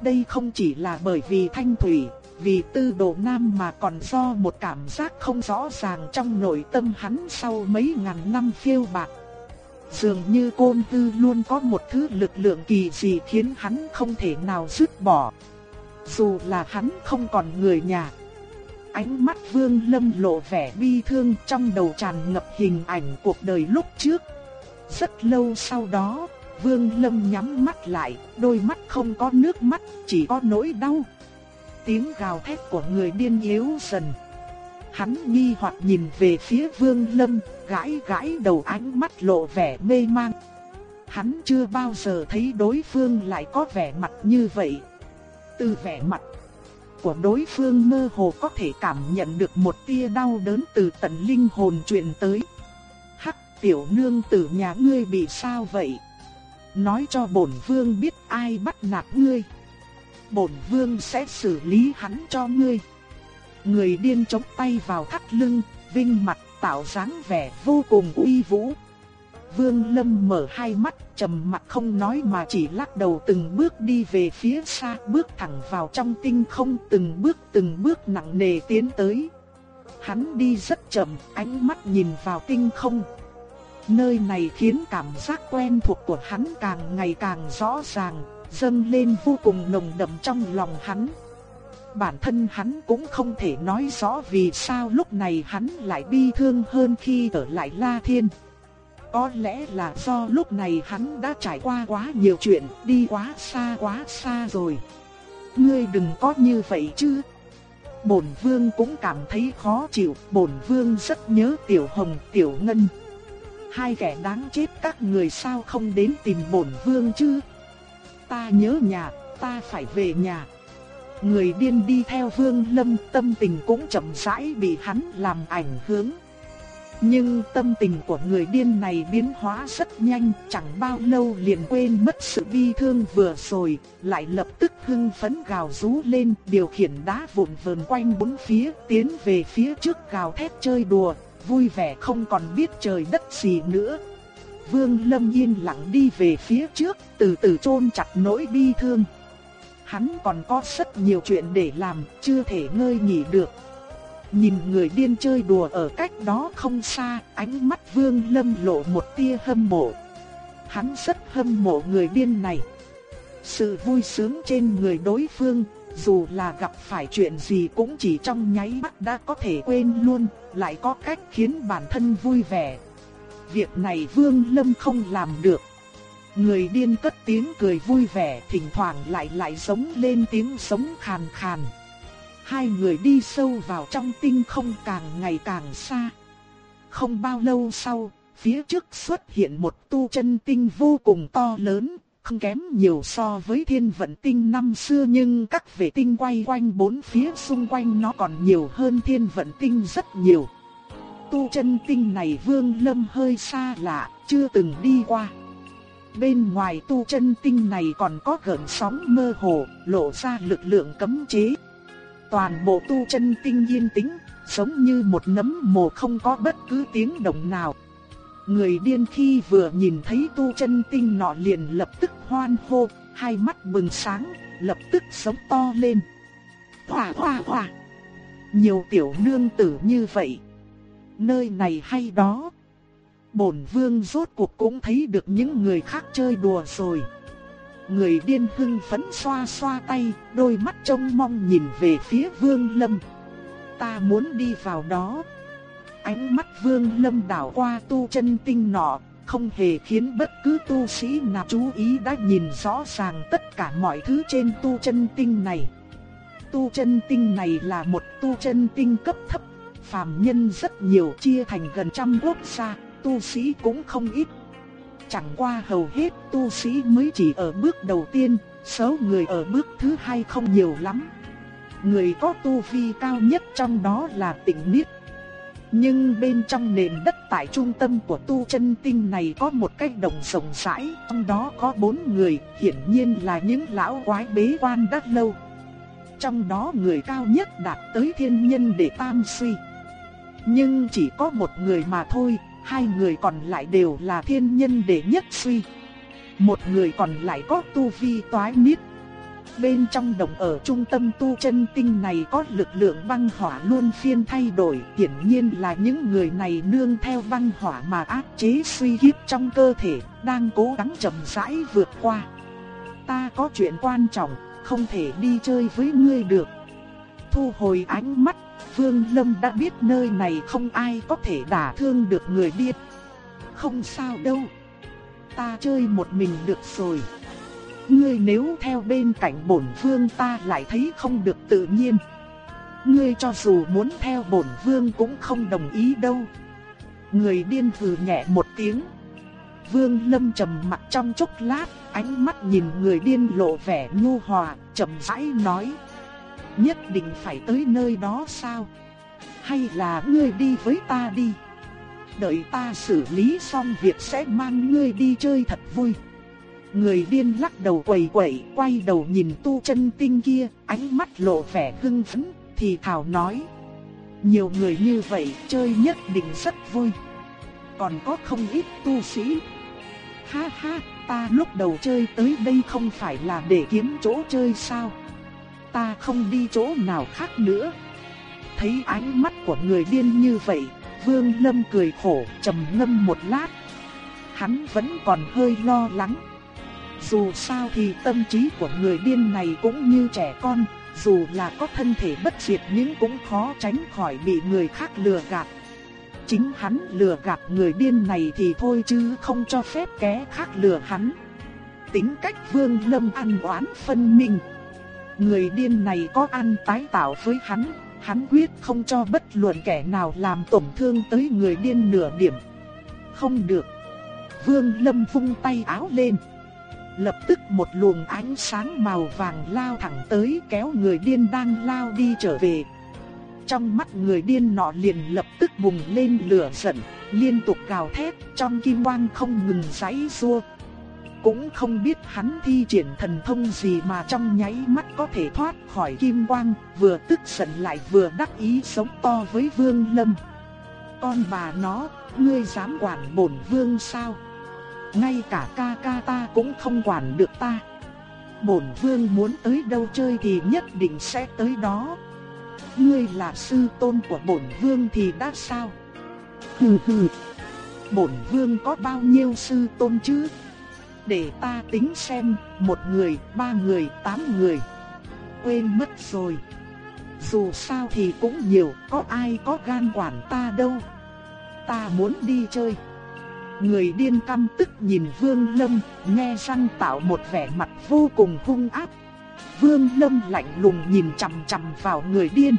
Đây không chỉ là bởi vì thanh thủy, vì tư đồ nam mà còn do một cảm giác không rõ ràng trong nội tâm hắn sau mấy ngàn năm phiêu bạc. Dường như côn tư luôn có một thứ lực lượng kỳ dị khiến hắn không thể nào dứt bỏ. Dù là hắn không còn người nhà. Ánh mắt vương lâm lộ vẻ bi thương trong đầu tràn ngập hình ảnh cuộc đời lúc trước. Rất lâu sau đó, Vương Lâm nhắm mắt lại, đôi mắt không có nước mắt, chỉ có nỗi đau. Tiếng gào thét của người điên yếu dần. Hắn nghi hoặc nhìn về phía Vương Lâm, gãi gãi đầu ánh mắt lộ vẻ mê mang. Hắn chưa bao giờ thấy đối phương lại có vẻ mặt như vậy. Từ vẻ mặt của đối phương mơ hồ có thể cảm nhận được một tia đau đớn từ tận linh hồn truyền tới hắc tiểu nương tử nhà ngươi bị sao vậy? Nói cho bổn vương biết ai bắt nạt ngươi. Bổn vương sẽ xử lý hắn cho ngươi. Người điên chống tay vào thắt lưng, vinh mặt tạo dáng vẻ vô cùng uy vũ. Vương Lâm mở hai mắt, trầm mặt không nói mà chỉ lắc đầu từng bước đi về phía xa, bước thẳng vào trong tinh không, từng bước từng bước nặng nề tiến tới. Hắn đi rất chậm, ánh mắt nhìn vào tinh không, Nơi này khiến cảm giác quen thuộc của hắn càng ngày càng rõ ràng, dâng lên vô cùng nồng đậm trong lòng hắn. Bản thân hắn cũng không thể nói rõ vì sao lúc này hắn lại bi thương hơn khi ở lại La Thiên. Có lẽ là do lúc này hắn đã trải qua quá nhiều chuyện, đi quá xa quá xa rồi. Ngươi đừng có như vậy chứ. Bổn vương cũng cảm thấy khó chịu, bổn vương rất nhớ Tiểu Hồng, Tiểu Ngân hai kẻ đáng chết các người sao không đến tìm bổn vương chứ? Ta nhớ nhà, ta phải về nhà. Người điên đi theo vương lâm tâm tình cũng chậm rãi bị hắn làm ảnh hưởng. Nhưng tâm tình của người điên này biến hóa rất nhanh, chẳng bao lâu liền quên mất sự bi thương vừa rồi, lại lập tức hưng phấn gào rú lên, điều khiển đá vụn vờn quanh bốn phía, tiến về phía trước gào thét chơi đùa, vui vẻ không còn biết trời đất gì nữa. Vương Lâm yên lặng đi về phía trước, từ từ chôn chặt nỗi bi thương. Hắn còn có rất nhiều chuyện để làm, chưa thể ngơi nghỉ được. Nhìn người điên chơi đùa ở cách đó không xa, ánh mắt Vương Lâm lộ một tia hâm mộ. Hắn rất hâm mộ người điên này. Sự vui sướng trên người đối phương, dù là gặp phải chuyện gì cũng chỉ trong nháy mắt đã có thể quên luôn, lại có cách khiến bản thân vui vẻ. Việc này Vương Lâm không làm được. Người điên cất tiếng cười vui vẻ, thỉnh thoảng lại lại giống lên tiếng sống khàn khàn. Hai người đi sâu vào trong tinh không càng ngày càng xa. Không bao lâu sau, phía trước xuất hiện một tu chân tinh vô cùng to lớn, không kém nhiều so với thiên vận tinh năm xưa nhưng các vệ tinh quay quanh bốn phía xung quanh nó còn nhiều hơn thiên vận tinh rất nhiều. Tu chân tinh này vương lâm hơi xa lạ, chưa từng đi qua. Bên ngoài tu chân tinh này còn có gợn sóng mơ hồ, lộ ra lực lượng cấm chế. Toàn bộ tu chân tinh yên tĩnh, giống như một nấm mồ không có bất cứ tiếng động nào. Người điên khi vừa nhìn thấy tu chân tinh nọ liền lập tức hoan hô, hai mắt bừng sáng, lập tức sống to lên. Hòa hòa hòa. Nhiều tiểu nương tử như vậy. Nơi này hay đó. Bổn vương rốt cuộc cũng thấy được những người khác chơi đùa rồi. Người điên hưng phấn xoa xoa tay, đôi mắt trông mong nhìn về phía vương lâm. Ta muốn đi vào đó. Ánh mắt vương lâm đảo qua tu chân tinh nọ, không hề khiến bất cứ tu sĩ nào chú ý đã nhìn rõ ràng tất cả mọi thứ trên tu chân tinh này. Tu chân tinh này là một tu chân tinh cấp thấp, phàm nhân rất nhiều chia thành gần trăm quốc gia, tu sĩ cũng không ít. Chẳng qua hầu hết tu sĩ mới chỉ ở bước đầu tiên, số người ở bước thứ hai không nhiều lắm. Người có tu vi cao nhất trong đó là tịnh niết nhưng bên trong nền đất tại trung tâm của tu chân tinh này có một cái đồng rộng rãi, trong đó có bốn người, hiển nhiên là những lão quái bế quan đã lâu. Trong đó người cao nhất đạt tới thiên nhân để tam suy. Nhưng chỉ có một người mà thôi, hai người còn lại đều là thiên nhân để nhất suy. Một người còn lại có tu vi toái niết Bên trong đồng ở trung tâm tu chân tinh này có lực lượng băng hỏa luôn phiên thay đổi, hiển nhiên là những người này nương theo băng hỏa mà áp chế suy hiếp trong cơ thể, đang cố gắng chậm rãi vượt qua. Ta có chuyện quan trọng, không thể đi chơi với ngươi được. Thu hồi ánh mắt, Vương Lâm đã biết nơi này không ai có thể đả thương được người điên. Không sao đâu, ta chơi một mình được rồi ngươi nếu theo bên cạnh bổn vương ta lại thấy không được tự nhiên. Ngươi cho dù muốn theo bổn vương cũng không đồng ý đâu. Người điên thử nhẹ một tiếng. Vương Lâm trầm mặt trong chốc lát, ánh mắt nhìn người điên lộ vẻ nhu hòa, chậm rãi nói: "Nhất định phải tới nơi đó sao? Hay là ngươi đi với ta đi? Đợi ta xử lý xong việc sẽ mang ngươi đi chơi thật vui." Người điên lắc đầu quẩy quẩy, quay đầu nhìn tu chân tinh kia, ánh mắt lộ vẻ hưng phấn, thì thảo nói. Nhiều người như vậy chơi nhất định rất vui. Còn có không ít tu sĩ. Ha ha, ta lúc đầu chơi tới đây không phải là để kiếm chỗ chơi sao? Ta không đi chỗ nào khác nữa. Thấy ánh mắt của người điên như vậy, Vương Lâm cười khổ, trầm ngâm một lát. Hắn vẫn còn hơi lo lắng, dù sao thì tâm trí của người điên này cũng như trẻ con, dù là có thân thể bất diệt nhưng cũng khó tránh khỏi bị người khác lừa gạt. Chính hắn lừa gạt người điên này thì thôi chứ không cho phép kẻ khác lừa hắn. Tính cách vương lâm ăn oán phân minh. Người điên này có ăn tái tạo với hắn, hắn quyết không cho bất luận kẻ nào làm tổn thương tới người điên nửa điểm. Không được. Vương lâm vung tay áo lên. Lập tức một luồng ánh sáng màu vàng lao thẳng tới kéo người điên đang lao đi trở về. Trong mắt người điên nọ liền lập tức bùng lên lửa giận, liên tục gào thét trong kim quang không ngừng giãy giụa. Cũng không biết hắn thi triển thần thông gì mà trong nháy mắt có thể thoát khỏi kim quang, vừa tức giận lại vừa đắc ý sống to với Vương Lâm. Con bà nó, ngươi dám quản bổn vương sao? Ngay cả ca ca ta cũng không quản được ta. Bổn vương muốn tới đâu chơi thì nhất định sẽ tới đó. Ngươi là sư tôn của bổn vương thì đã sao? Hừ hừ. Bổn vương có bao nhiêu sư tôn chứ? Để ta tính xem, một người, ba người, tám người. Quên mất rồi. Dù sao thì cũng nhiều, có ai có gan quản ta đâu. Ta muốn đi chơi. Người điên căm tức nhìn Vương Lâm, nghe răng tạo một vẻ mặt vô cùng hung ác. Vương Lâm lạnh lùng nhìn chằm chằm vào người điên.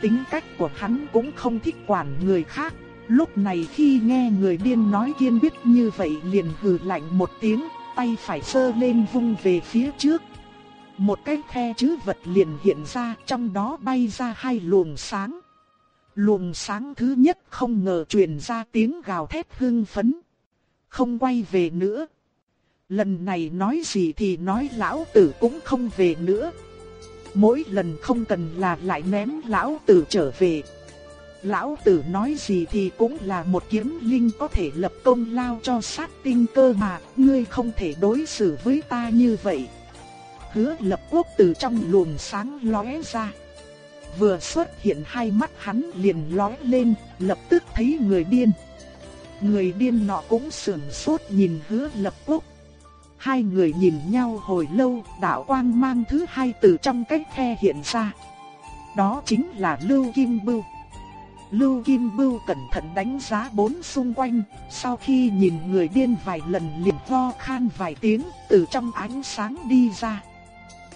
Tính cách của hắn cũng không thích quản người khác. Lúc này khi nghe người điên nói kiên quyết như vậy liền hừ lạnh một tiếng, tay phải sơ lên vung về phía trước. Một cái khe chữ vật liền hiện ra, trong đó bay ra hai luồng sáng. Luồng sáng thứ nhất không ngờ truyền ra tiếng gào thét hưng phấn. Không quay về nữa. Lần này nói gì thì nói lão tử cũng không về nữa. Mỗi lần không cần là lại ném lão tử trở về. Lão tử nói gì thì cũng là một kiếm linh có thể lập công lao cho sát tinh cơ mà, ngươi không thể đối xử với ta như vậy. hứa lập quốc từ trong luồng sáng lóe ra. Vừa xuất hiện hai mắt hắn liền lóe lên, lập tức thấy người điên. Người điên nọ cũng sườn sốt nhìn hứa lập quốc. Hai người nhìn nhau hồi lâu, đạo quang mang thứ hai từ trong cách khe hiện ra. Đó chính là Lưu Kim Bưu. Lưu Kim Bưu cẩn thận đánh giá bốn xung quanh, sau khi nhìn người điên vài lần liền ho khan vài tiếng, từ trong ánh sáng đi ra.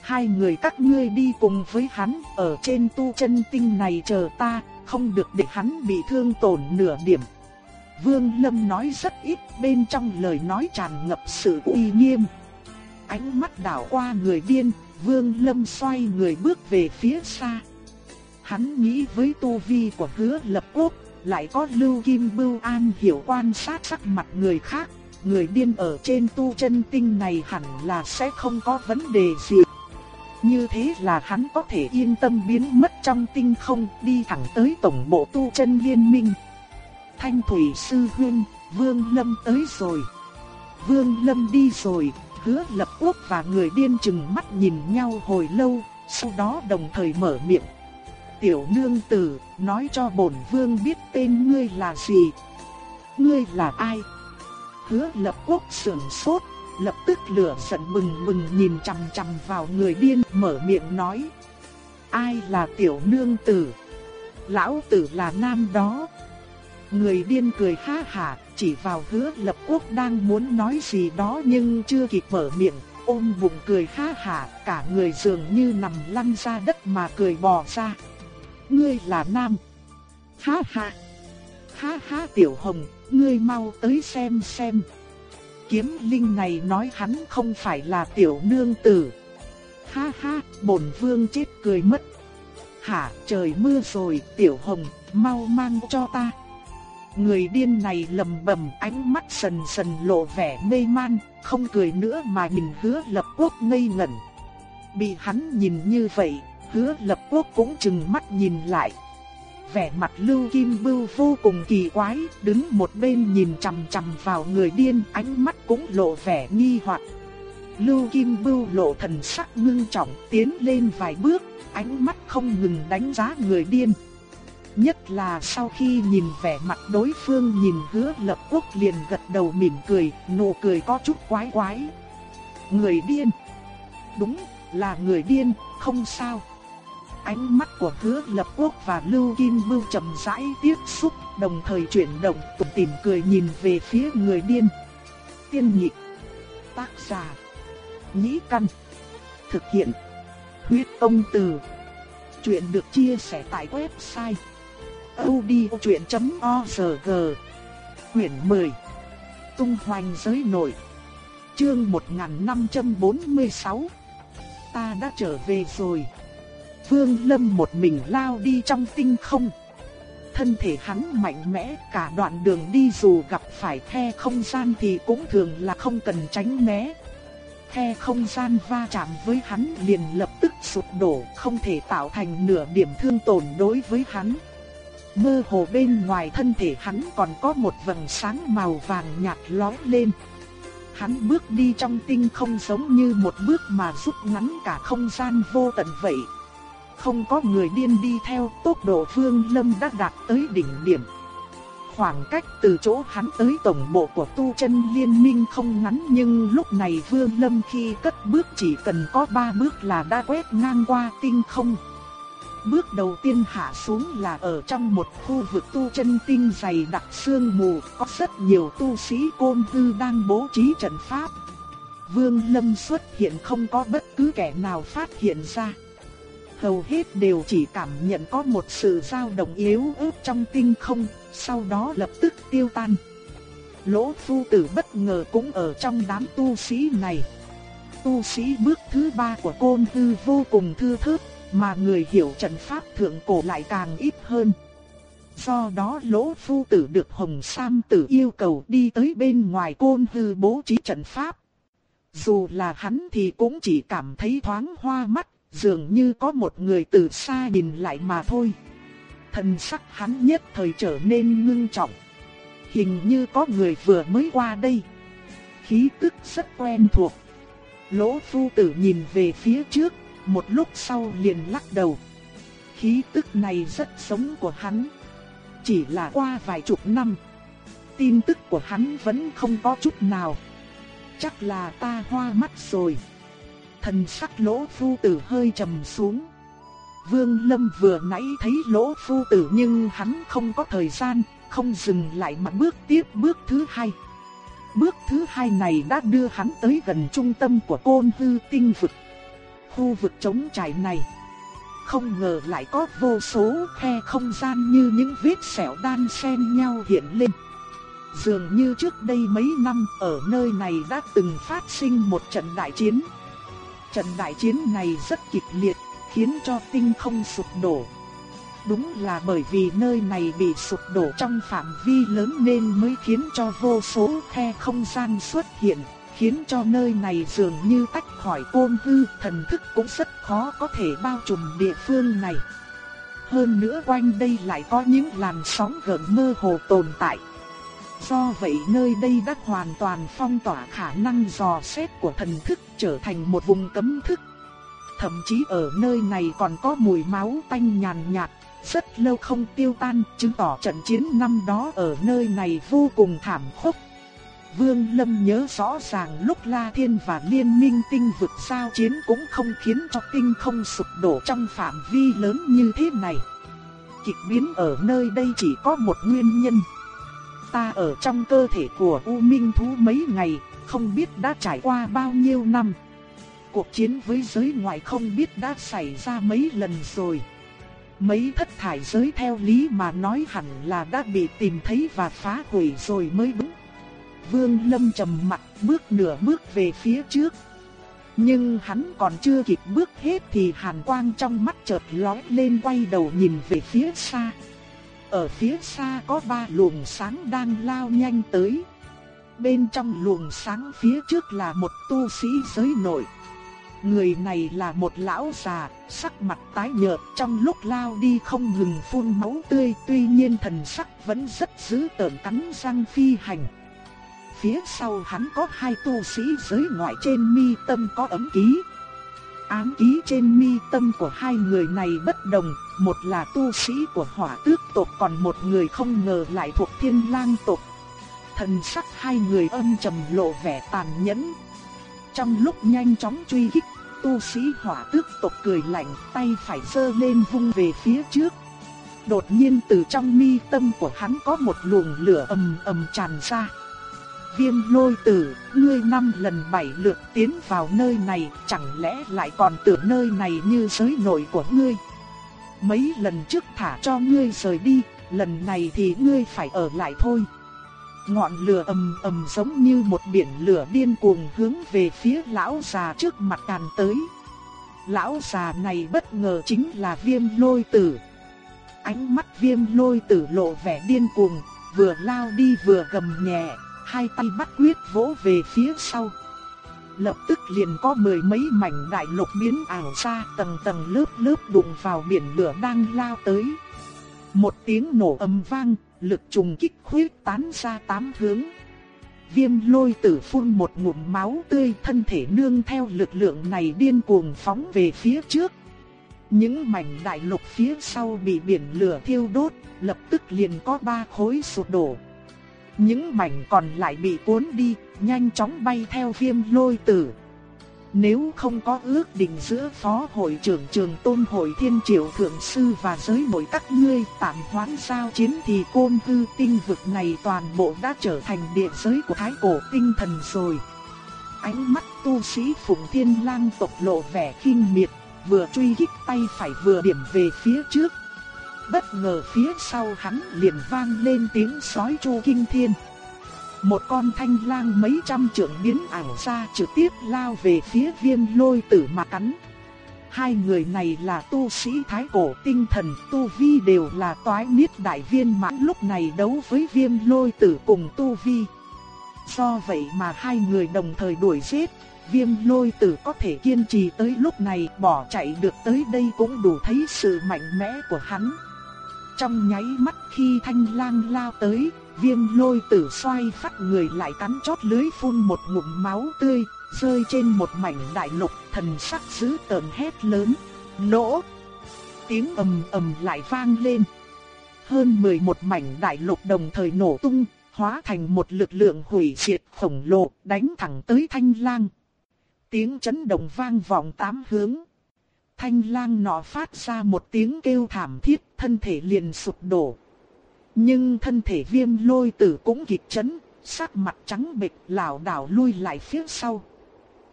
Hai người các ngươi đi cùng với hắn, ở trên tu chân tinh này chờ ta, không được để hắn bị thương tổn nửa điểm. Vương Lâm nói rất ít, bên trong lời nói tràn ngập sự uy nghiêm. Ánh mắt đảo qua người điên, Vương Lâm xoay người bước về phía xa. Hắn nghĩ với tu vi của hứa lập quốc, lại có lưu kim bưu an hiểu quan sát sắc mặt người khác. Người điên ở trên tu chân tinh này hẳn là sẽ không có vấn đề gì. Như thế là hắn có thể yên tâm biến mất trong tinh không đi thẳng tới tổng bộ tu chân liên minh. Thanh Thủy Sư Huyên, Vương Lâm tới rồi. Vương Lâm đi rồi, hứa lập quốc và người điên chừng mắt nhìn nhau hồi lâu, sau đó đồng thời mở miệng tiểu nương tử, nói cho bổn vương biết tên ngươi là gì. Ngươi là ai? Hứa lập quốc sườn sốt, lập tức lửa giận bừng bừng nhìn chằm chằm vào người điên mở miệng nói. Ai là tiểu nương tử? Lão tử là nam đó. Người điên cười ha hả, chỉ vào hứa lập quốc đang muốn nói gì đó nhưng chưa kịp mở miệng, ôm bụng cười ha hả, cả người dường như nằm lăn ra đất mà cười bò ra ngươi là nam. Ha ha. Ha ha tiểu hồng, ngươi mau tới xem xem. Kiếm linh này nói hắn không phải là tiểu nương tử. Ha ha, bổn vương chết cười mất. Hả, trời mưa rồi, tiểu hồng, mau mang cho ta. Người điên này lầm bầm ánh mắt sần sần lộ vẻ mê man, không cười nữa mà nhìn hứa lập quốc ngây ngẩn. Bị hắn nhìn như vậy, hứa lập quốc cũng chừng mắt nhìn lại. Vẻ mặt Lưu Kim Bưu vô cùng kỳ quái, đứng một bên nhìn chằm chằm vào người điên, ánh mắt cũng lộ vẻ nghi hoặc. Lưu Kim Bưu lộ thần sắc ngưng trọng tiến lên vài bước, ánh mắt không ngừng đánh giá người điên. Nhất là sau khi nhìn vẻ mặt đối phương nhìn hứa lập quốc liền gật đầu mỉm cười, nụ cười có chút quái quái. Người điên. Đúng, là người điên, không sao. Ánh mắt của hứa lập quốc và Lưu Kim Bưu chậm rãi tiếp xúc, đồng thời chuyển động tủm tỉm cười nhìn về phía người điên. Tiên nhị Tác giả. Nhĩ căn. Thực hiện. Huyết công từ. Chuyện được chia sẻ tại website. odchuyện.org Quyển 10. Tung hoành giới nội. Chương 1546. Ta đã trở về rồi. Vương Lâm một mình lao đi trong tinh không. Thân thể hắn mạnh mẽ, cả đoạn đường đi dù gặp phải khe không gian thì cũng thường là không cần tránh né. Khe không gian va chạm với hắn liền lập tức sụp đổ, không thể tạo thành nửa điểm thương tổn đối với hắn. Mơ hồ bên ngoài thân thể hắn còn có một vầng sáng màu vàng nhạt lóe lên. Hắn bước đi trong tinh không giống như một bước mà rút ngắn cả không gian vô tận vậy không có người điên đi theo, tốc độ Vương Lâm đã đạt tới đỉnh điểm. Khoảng cách từ chỗ hắn tới tổng bộ của tu chân liên minh không ngắn nhưng lúc này Vương Lâm khi cất bước chỉ cần có ba bước là đã quét ngang qua tinh không. Bước đầu tiên hạ xuống là ở trong một khu vực tu chân tinh dày đặc sương mù, có rất nhiều tu sĩ côn tư đang bố trí trận pháp. Vương Lâm xuất hiện không có bất cứ kẻ nào phát hiện ra hầu hết đều chỉ cảm nhận có một sự dao động yếu ớt trong tinh không, sau đó lập tức tiêu tan. Lỗ phu tử bất ngờ cũng ở trong đám tu sĩ này. Tu sĩ bước thứ ba của côn tư vô cùng thư thớt, mà người hiểu trận pháp thượng cổ lại càng ít hơn. Do đó lỗ phu tử được Hồng Sam tử yêu cầu đi tới bên ngoài côn hư bố trí trận pháp. Dù là hắn thì cũng chỉ cảm thấy thoáng hoa mắt, dường như có một người từ xa nhìn lại mà thôi. Thần sắc hắn nhất thời trở nên ngưng trọng. Hình như có người vừa mới qua đây. Khí tức rất quen thuộc. Lỗ phu tử nhìn về phía trước, một lúc sau liền lắc đầu. Khí tức này rất giống của hắn. Chỉ là qua vài chục năm, tin tức của hắn vẫn không có chút nào. Chắc là ta hoa mắt rồi. Thần sắc lỗ phu tử hơi trầm xuống. Vương Lâm vừa nãy thấy lỗ phu tử nhưng hắn không có thời gian, không dừng lại mà bước tiếp bước thứ hai. Bước thứ hai này đã đưa hắn tới gần trung tâm của côn hư tinh vực. Khu vực trống trải này, không ngờ lại có vô số khe không gian như những vết sẹo đan xen nhau hiện lên. Dường như trước đây mấy năm ở nơi này đã từng phát sinh một trận đại chiến. Trận đại chiến này rất kịch liệt, khiến cho tinh không sụp đổ. Đúng là bởi vì nơi này bị sụp đổ trong phạm vi lớn nên mới khiến cho vô số khe không gian xuất hiện, khiến cho nơi này dường như tách khỏi côn hư, thần thức cũng rất khó có thể bao trùm địa phương này. Hơn nữa quanh đây lại có những làn sóng gần mơ hồ tồn tại. Do vậy nơi đây đã hoàn toàn phong tỏa khả năng dò xét của thần thức trở thành một vùng cấm thức. Thậm chí ở nơi này còn có mùi máu tanh nhàn nhạt, rất lâu không tiêu tan, chứng tỏ trận chiến năm đó ở nơi này vô cùng thảm khốc. Vương Lâm nhớ rõ ràng lúc La Thiên và Liên Minh tinh vực sao chiến cũng không khiến cho tinh không sụp đổ trong phạm vi lớn như thế này. Kịch biến ở nơi đây chỉ có một nguyên nhân. Ta ở trong cơ thể của U Minh Thú mấy ngày, không biết đã trải qua bao nhiêu năm. Cuộc chiến với giới ngoại không biết đã xảy ra mấy lần rồi. Mấy thất thải giới theo lý mà nói hẳn là đã bị tìm thấy và phá hủy rồi mới đúng. Vương Lâm trầm mặt bước nửa bước về phía trước. Nhưng hắn còn chưa kịp bước hết thì hàn quang trong mắt chợt lóe lên quay đầu nhìn về phía xa. Ở phía xa có ba luồng sáng đang lao nhanh tới. Bên trong luồng sáng phía trước là một tu sĩ giới nội. Người này là một lão già, sắc mặt tái nhợt trong lúc lao đi không ngừng phun máu tươi tuy nhiên thần sắc vẫn rất dữ tợn cắn răng phi hành. Phía sau hắn có hai tu sĩ giới ngoại trên mi tâm có ấm ký. Ám ký trên mi tâm của hai người này bất đồng, một là tu sĩ của hỏa tước tộc còn một người không ngờ lại thuộc thiên lang tộc. Thần sắc hai người âm trầm lộ vẻ tàn nhẫn. Trong lúc nhanh chóng truy kích, tu sĩ hỏa tước tộc cười lạnh, tay phải giơ lên vung về phía trước. Đột nhiên từ trong mi tâm của hắn có một luồng lửa ầm ầm tràn ra. Viêm lôi tử, ngươi năm lần bảy lượt tiến vào nơi này, chẳng lẽ lại còn tưởng nơi này như giới nội của ngươi? Mấy lần trước thả cho ngươi rời đi, lần này thì ngươi phải ở lại thôi. Ngọn lửa ầm ầm giống như một biển lửa điên cuồng hướng về phía lão già trước mặt càn tới. Lão già này bất ngờ chính là viêm lôi tử. Ánh mắt viêm lôi tử lộ vẻ điên cuồng, vừa lao đi vừa gầm nhẹ, hai tay bắt quyết vỗ về phía sau. Lập tức liền có mười mấy mảnh đại lục biến ảo ra tầng tầng lớp lớp đụng vào biển lửa đang lao tới. Một tiếng nổ ầm vang, lực trùng kích khuyết tán ra tám hướng. Viêm lôi tử phun một ngụm máu tươi thân thể nương theo lực lượng này điên cuồng phóng về phía trước. Những mảnh đại lục phía sau bị biển lửa thiêu đốt, lập tức liền có ba khối sụp đổ. Những mảnh còn lại bị cuốn đi, nhanh chóng bay theo viêm lôi tử. Nếu không có ước định giữa Phó Hội trưởng Trường Tôn Hội Thiên Triều Thượng Sư và giới nội các ngươi tạm hoãn sao chiến thì côn hư tinh vực này toàn bộ đã trở thành địa giới của Thái Cổ tinh thần rồi. Ánh mắt tu sĩ Phụng Thiên Lang tộc lộ vẻ kinh miệt, vừa truy kích tay phải vừa điểm về phía trước. Bất ngờ phía sau hắn liền vang lên tiếng sói chu kinh thiên. Một con thanh lang mấy trăm trượng biến ảo ra trực tiếp lao về phía viêm lôi tử mà cắn. Hai người này là tu sĩ thái cổ tinh thần, tu vi đều là toái niết đại viên mãn lúc này đấu với viêm lôi tử cùng tu vi. Do vậy mà hai người đồng thời đuổi giết, viêm lôi tử có thể kiên trì tới lúc này bỏ chạy được tới đây cũng đủ thấy sự mạnh mẽ của hắn. Trong nháy mắt khi thanh lang lao tới, viêm lôi tử xoay phát người lại cắn chót lưới phun một ngụm máu tươi, rơi trên một mảnh đại lục, thần sắc dữ tợn hét lớn, nổ. Tiếng ầm ầm lại vang lên. Hơn 11 mảnh đại lục đồng thời nổ tung, hóa thành một lực lượng hủy diệt khổng lồ, đánh thẳng tới thanh lang. Tiếng chấn động vang vọng tám hướng. Thanh lang nọ phát ra một tiếng kêu thảm thiết, thân thể liền sụp đổ. Nhưng thân thể viêm lôi tử cũng kịch chấn, sắc mặt trắng bệch lảo đảo lui lại phía sau.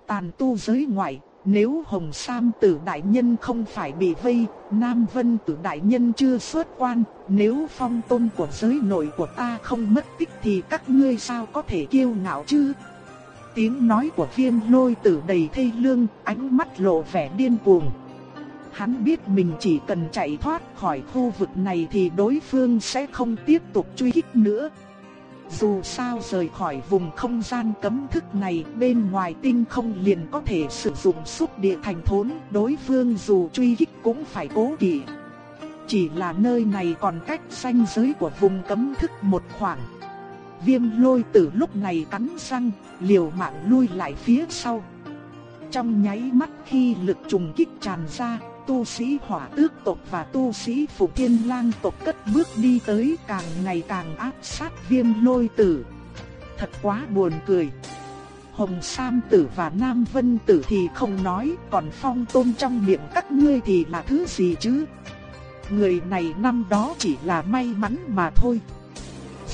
Tàn tu giới ngoại, nếu Hồng Sam tử đại nhân không phải bị vây, Nam Vân tử đại nhân chưa xuất quan, nếu phong tôn của giới nội của ta không mất tích thì các ngươi sao có thể kiêu ngạo chứ? Tiếng nói của viêm lôi tử đầy thê lương, ánh mắt lộ vẻ điên cuồng. Hắn biết mình chỉ cần chạy thoát khỏi khu vực này thì đối phương sẽ không tiếp tục truy kích nữa. Dù sao rời khỏi vùng không gian cấm thức này bên ngoài tinh không liền có thể sử dụng xúc địa thành thốn, đối phương dù truy kích cũng phải cố kỵ. Chỉ là nơi này còn cách ranh giới của vùng cấm thức một khoảng. Viêm lôi tử lúc này cắn răng, liều mạng lui lại phía sau. Trong nháy mắt khi lực trùng kích tràn ra, tu sĩ hỏa tước tộc và tu sĩ phụ thiên lang tộc cất bước đi tới càng ngày càng áp sát viêm lôi tử. Thật quá buồn cười. Hồng Sam tử và Nam Vân tử thì không nói, còn phong tôn trong miệng các ngươi thì là thứ gì chứ? Người này năm đó chỉ là may mắn mà thôi.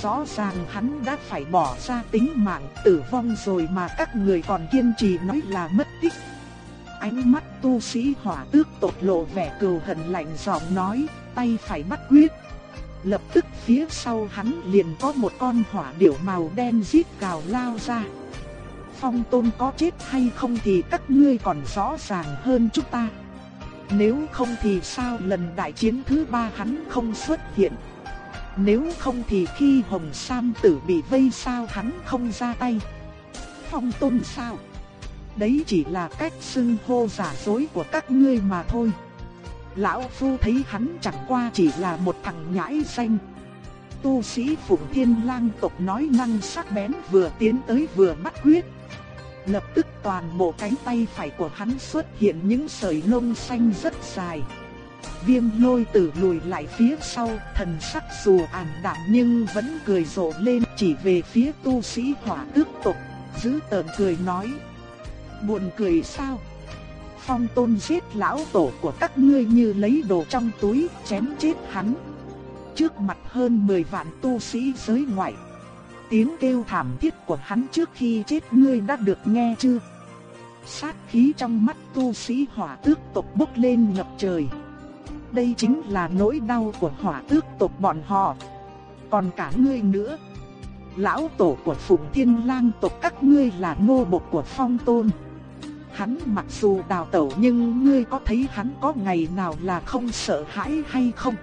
Rõ ràng hắn đã phải bỏ ra tính mạng tử vong rồi mà các người còn kiên trì nói là mất tích. Ánh mắt tu sĩ hỏa tước tột lộ vẻ cừu hận lạnh giọng nói, tay phải bắt quyết. Lập tức phía sau hắn liền có một con hỏa điểu màu đen rít cào lao ra. Phong tôn có chết hay không thì các ngươi còn rõ ràng hơn chúng ta. Nếu không thì sao lần đại chiến thứ ba hắn không xuất hiện. Nếu không thì khi Hồng Sam tử bị vây sao hắn không ra tay. Phong tôn sao? Đấy chỉ là cách xưng hô giả dối của các ngươi mà thôi. Lão Phu thấy hắn chẳng qua chỉ là một thằng nhãi xanh. Tu sĩ Phụng Thiên Lang tộc nói năng sắc bén vừa tiến tới vừa bắt quyết. Lập tức toàn bộ cánh tay phải của hắn xuất hiện những sợi lông xanh rất dài. Viêm lôi tử lùi lại phía sau, thần sắc dù ảm đạm nhưng vẫn cười rộ lên chỉ về phía tu sĩ hỏa tước tộc, giữ tờn cười nói. Buồn cười sao? Phong tôn giết lão tổ của các ngươi như lấy đồ trong túi, chém chết hắn. Trước mặt hơn 10 vạn tu sĩ giới ngoại. Tiếng kêu thảm thiết của hắn trước khi chết ngươi đã được nghe chưa? Sát khí trong mắt tu sĩ hỏa tước tộc bốc lên ngập trời. Đây chính là nỗi đau của hỏa tước tộc bọn họ. Còn cả ngươi nữa. Lão tổ của Phụng Thiên Lang tộc các ngươi là nô bộc của Phong Tôn. Hắn mặc dù đào tẩu nhưng ngươi có thấy hắn có ngày nào là không sợ hãi hay không?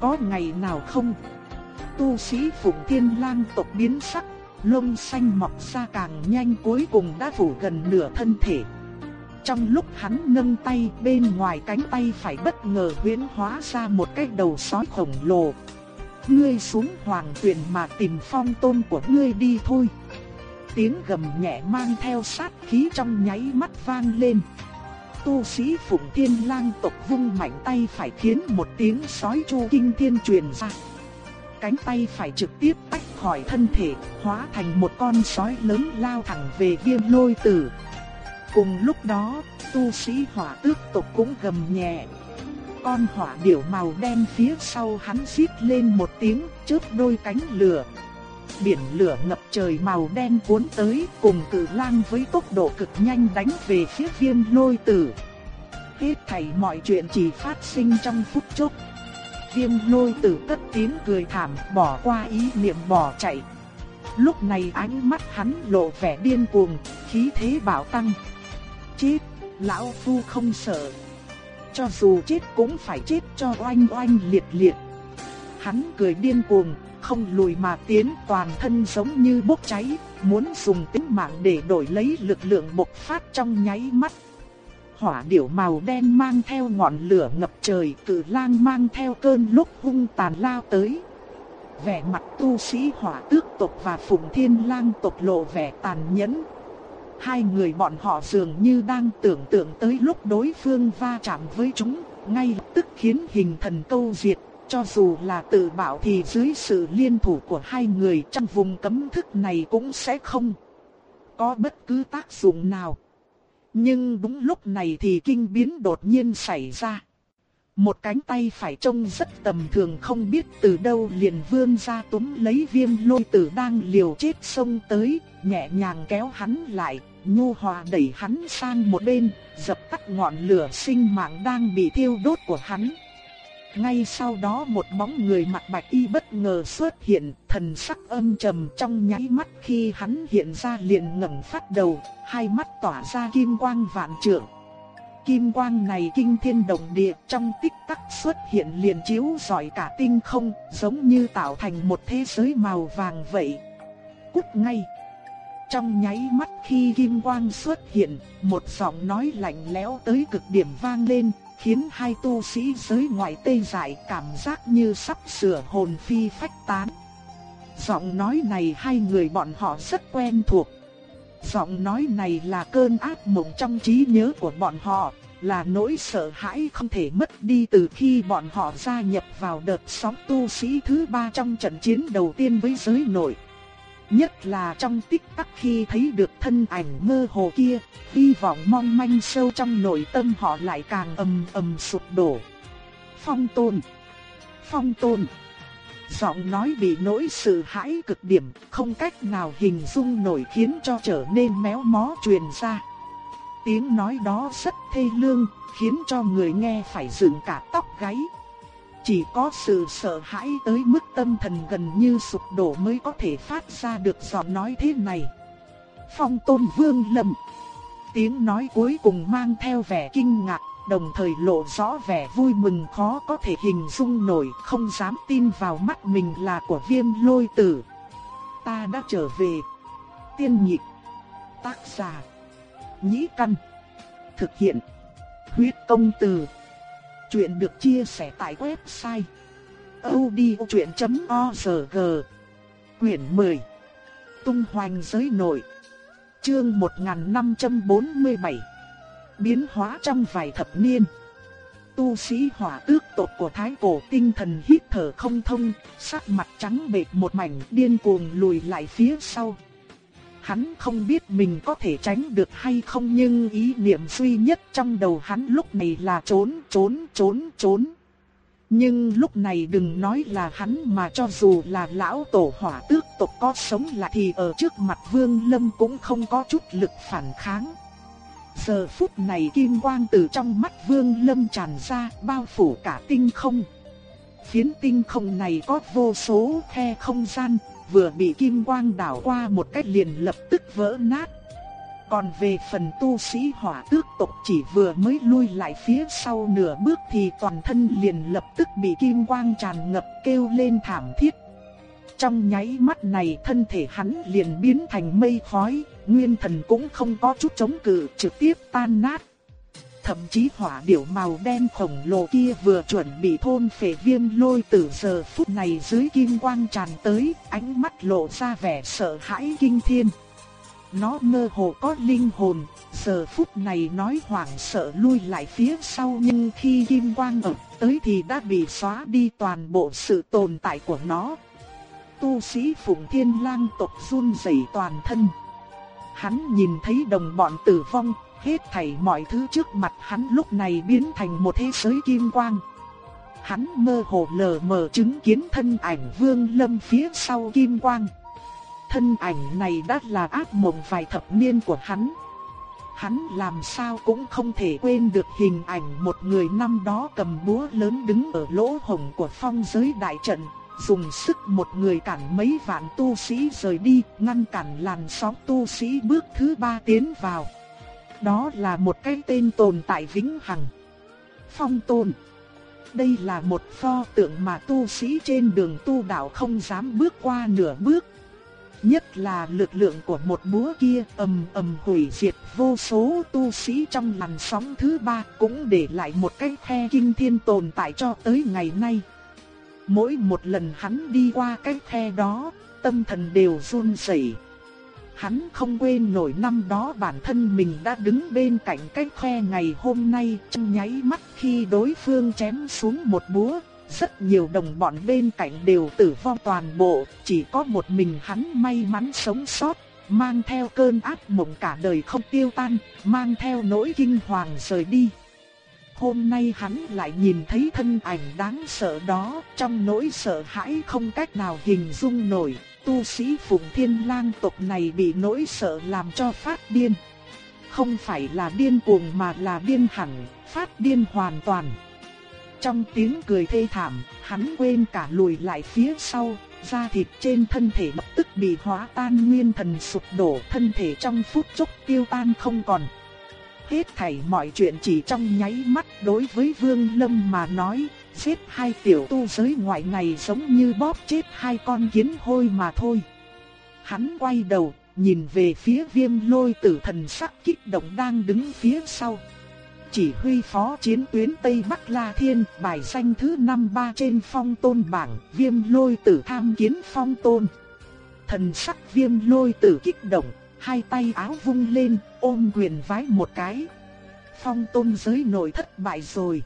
Có ngày nào không? Tu sĩ Phụng Thiên Lang tộc biến sắc, lông xanh mọc ra càng nhanh cuối cùng đã phủ gần nửa thân thể. Trong lúc hắn nâng tay bên ngoài cánh tay phải bất ngờ huyễn hóa ra một cái đầu sói khổng lồ. Ngươi xuống hoàng tuyển mà tìm phong tôn của ngươi đi thôi tiếng gầm nhẹ mang theo sát khí trong nháy mắt vang lên. Tu sĩ Phụng Thiên Lang tộc vung mạnh tay phải khiến một tiếng sói chu kinh thiên truyền ra. Cánh tay phải trực tiếp tách khỏi thân thể, hóa thành một con sói lớn lao thẳng về viêm lôi tử. Cùng lúc đó, tu sĩ hỏa tước tộc cũng gầm nhẹ. Con hỏa điểu màu đen phía sau hắn xít lên một tiếng, chớp đôi cánh lửa, biển lửa ngập trời màu đen cuốn tới cùng cử lang với tốc độ cực nhanh đánh về phía viêm lôi tử. Hết thảy mọi chuyện chỉ phát sinh trong phút chốc. Viêm lôi tử cất tiếng cười thảm bỏ qua ý niệm bỏ chạy. Lúc này ánh mắt hắn lộ vẻ điên cuồng, khí thế bảo tăng. Chết, lão phu không sợ. Cho dù chết cũng phải chết cho oanh oanh liệt liệt. Hắn cười điên cuồng, không lùi mà tiến toàn thân giống như bốc cháy, muốn dùng tính mạng để đổi lấy lực lượng bộc phát trong nháy mắt. Hỏa điểu màu đen mang theo ngọn lửa ngập trời, cử lang mang theo cơn lúc hung tàn lao tới. Vẻ mặt tu sĩ hỏa tước tộc và phụng thiên lang tộc lộ vẻ tàn nhẫn. hai người bọn họ dường như đang tưởng tượng tới lúc đối phương va chạm với chúng, ngay lập tức khiến hình thần câu diệt, cho dù là tự bảo thì dưới sự liên thủ của hai người trong vùng cấm thức này cũng sẽ không có bất cứ tác dụng nào. Nhưng đúng lúc này thì kinh biến đột nhiên xảy ra. Một cánh tay phải trông rất tầm thường không biết từ đâu liền vươn ra túm lấy viêm lôi tử đang liều chết xông tới, nhẹ nhàng kéo hắn lại, nhu hòa đẩy hắn sang một bên, dập tắt ngọn lửa sinh mạng đang bị thiêu đốt của hắn. Ngay sau đó một bóng người mặt bạch y bất ngờ xuất hiện, thần sắc âm trầm trong nháy mắt khi hắn hiện ra liền ngẩng phát đầu, hai mắt tỏa ra kim quang vạn trượng. Kim quang này kinh thiên động địa trong tích tắc xuất hiện liền chiếu rọi cả tinh không, giống như tạo thành một thế giới màu vàng vậy. Cút ngay! Trong nháy mắt khi kim quang xuất hiện, một giọng nói lạnh lẽo tới cực điểm vang lên, khiến hai tu sĩ giới ngoại tê dại cảm giác như sắp sửa hồn phi phách tán. Giọng nói này hai người bọn họ rất quen thuộc. Giọng nói này là cơn ác mộng trong trí nhớ của bọn họ, là nỗi sợ hãi không thể mất đi từ khi bọn họ gia nhập vào đợt sóng tu sĩ thứ ba trong trận chiến đầu tiên với giới nội. Nhất là trong tích tắc khi thấy được thân ảnh mơ hồ kia, hy vọng mong manh sâu trong nội tâm họ lại càng ầm ầm sụp đổ. Phong tôn! Phong tôn! Giọng nói bị nỗi sợ hãi cực điểm, không cách nào hình dung nổi khiến cho trở nên méo mó truyền ra. Tiếng nói đó rất thê lương, khiến cho người nghe phải dựng cả tóc gáy. Chỉ có sự sợ hãi tới mức tâm thần gần như sụp đổ mới có thể phát ra được giọng nói thế này. Phong tôn vương lầm. Tiếng nói cuối cùng mang theo vẻ kinh ngạc, đồng thời lộ rõ vẻ vui mừng khó có thể hình dung nổi, không dám tin vào mắt mình là của viêm lôi tử. Ta đã trở về. Tiên nhịp. Tác giả. Nhĩ căn. Thực hiện. Huyết công từ. Chuyện được chia sẻ tại website odchuyện.org Quyển 10 Tung hoành giới nội. Chương 1547 Biến hóa trong vài thập niên. Tu sĩ hỏa tước tộc của Thái Cổ tinh thần hít thở không thông, sắc mặt trắng bệch một mảnh điên cuồng lùi lại phía sau. Hắn không biết mình có thể tránh được hay không nhưng ý niệm duy nhất trong đầu hắn lúc này là trốn, trốn, trốn, trốn. Nhưng lúc này đừng nói là hắn mà cho dù là lão tổ hỏa tước tộc có sống lại thì ở trước mặt vương lâm cũng không có chút lực phản kháng. Giờ phút này kim quang từ trong mắt vương lâm tràn ra bao phủ cả tinh không. Phiến tinh không này có vô số khe không gian, vừa bị kim quang đảo qua một cách liền lập tức vỡ nát. Còn về phần tu sĩ hỏa tước tộc chỉ vừa mới lui lại phía sau nửa bước thì toàn thân liền lập tức bị kim quang tràn ngập kêu lên thảm thiết. Trong nháy mắt này thân thể hắn liền biến thành mây khói, nguyên thần cũng không có chút chống cự trực tiếp tan nát. Thậm chí hỏa điểu màu đen khổng lồ kia vừa chuẩn bị thôn phệ viêm lôi từ giờ phút này dưới kim quang tràn tới, ánh mắt lộ ra vẻ sợ hãi kinh thiên. Nó mơ hồ có linh hồn, giờ phút này nói hoảng sợ lui lại phía sau nhưng khi kim quang ập tới thì đã bị xóa đi toàn bộ sự tồn tại của nó. Tu sĩ Phụng Thiên Lang tộc run rẩy toàn thân. Hắn nhìn thấy đồng bọn tử vong, hết thảy mọi thứ trước mặt hắn lúc này biến thành một thế giới kim quang. Hắn mơ hồ lờ mờ chứng kiến thân ảnh Vương Lâm phía sau kim quang. Thân ảnh này đã là ác mộng vài thập niên của hắn. Hắn làm sao cũng không thể quên được hình ảnh một người năm đó cầm búa lớn đứng ở lỗ hổng của phong giới đại trận, dùng sức một người cản mấy vạn tu sĩ rời đi, ngăn cản làn sóng tu sĩ bước thứ ba tiến vào. Đó là một cái tên tồn tại vĩnh hằng. Phong tôn. Đây là một pho tượng mà tu sĩ trên đường tu đạo không dám bước qua nửa bước. Nhất là lực lượng của một búa kia ầm ầm hủy diệt vô số tu sĩ trong làn sóng thứ ba cũng để lại một cái khe kinh thiên tồn tại cho tới ngày nay. Mỗi một lần hắn đi qua cái khe đó, tâm thần đều run rẩy. Hắn không quên nổi năm đó bản thân mình đã đứng bên cạnh cái khe ngày hôm nay trong nháy mắt khi đối phương chém xuống một búa. Rất nhiều đồng bọn bên cạnh đều tử vong toàn bộ, chỉ có một mình hắn may mắn sống sót, mang theo cơn ác mộng cả đời không tiêu tan, mang theo nỗi kinh hoàng rời đi. Hôm nay hắn lại nhìn thấy thân ảnh đáng sợ đó, trong nỗi sợ hãi không cách nào hình dung nổi, tu sĩ Phụng Thiên Lang tộc này bị nỗi sợ làm cho phát điên. Không phải là điên cuồng mà là điên hẳn, phát điên hoàn toàn. Trong tiếng cười thê thảm, hắn quên cả lùi lại phía sau, da thịt trên thân thể lập tức bị hóa tan nguyên thần sụp đổ, thân thể trong phút chốc tiêu tan không còn. Hết thảy mọi chuyện chỉ trong nháy mắt đối với Vương Lâm mà nói, giết hai tiểu tu giới ngoại này giống như bóp chết hai con kiến hôi mà thôi. Hắn quay đầu, nhìn về phía viêm lôi tử thần sắc kích động đang đứng phía sau. Chỉ huy phó chiến tuyến Tây Bắc La Thiên, bài danh thứ 53 trên phong tôn bảng, viêm lôi tử tham kiến phong tôn. Thần sắc viêm lôi tử kích động, hai tay áo vung lên, ôm quyền vái một cái. Phong tôn giới nội thất bại rồi.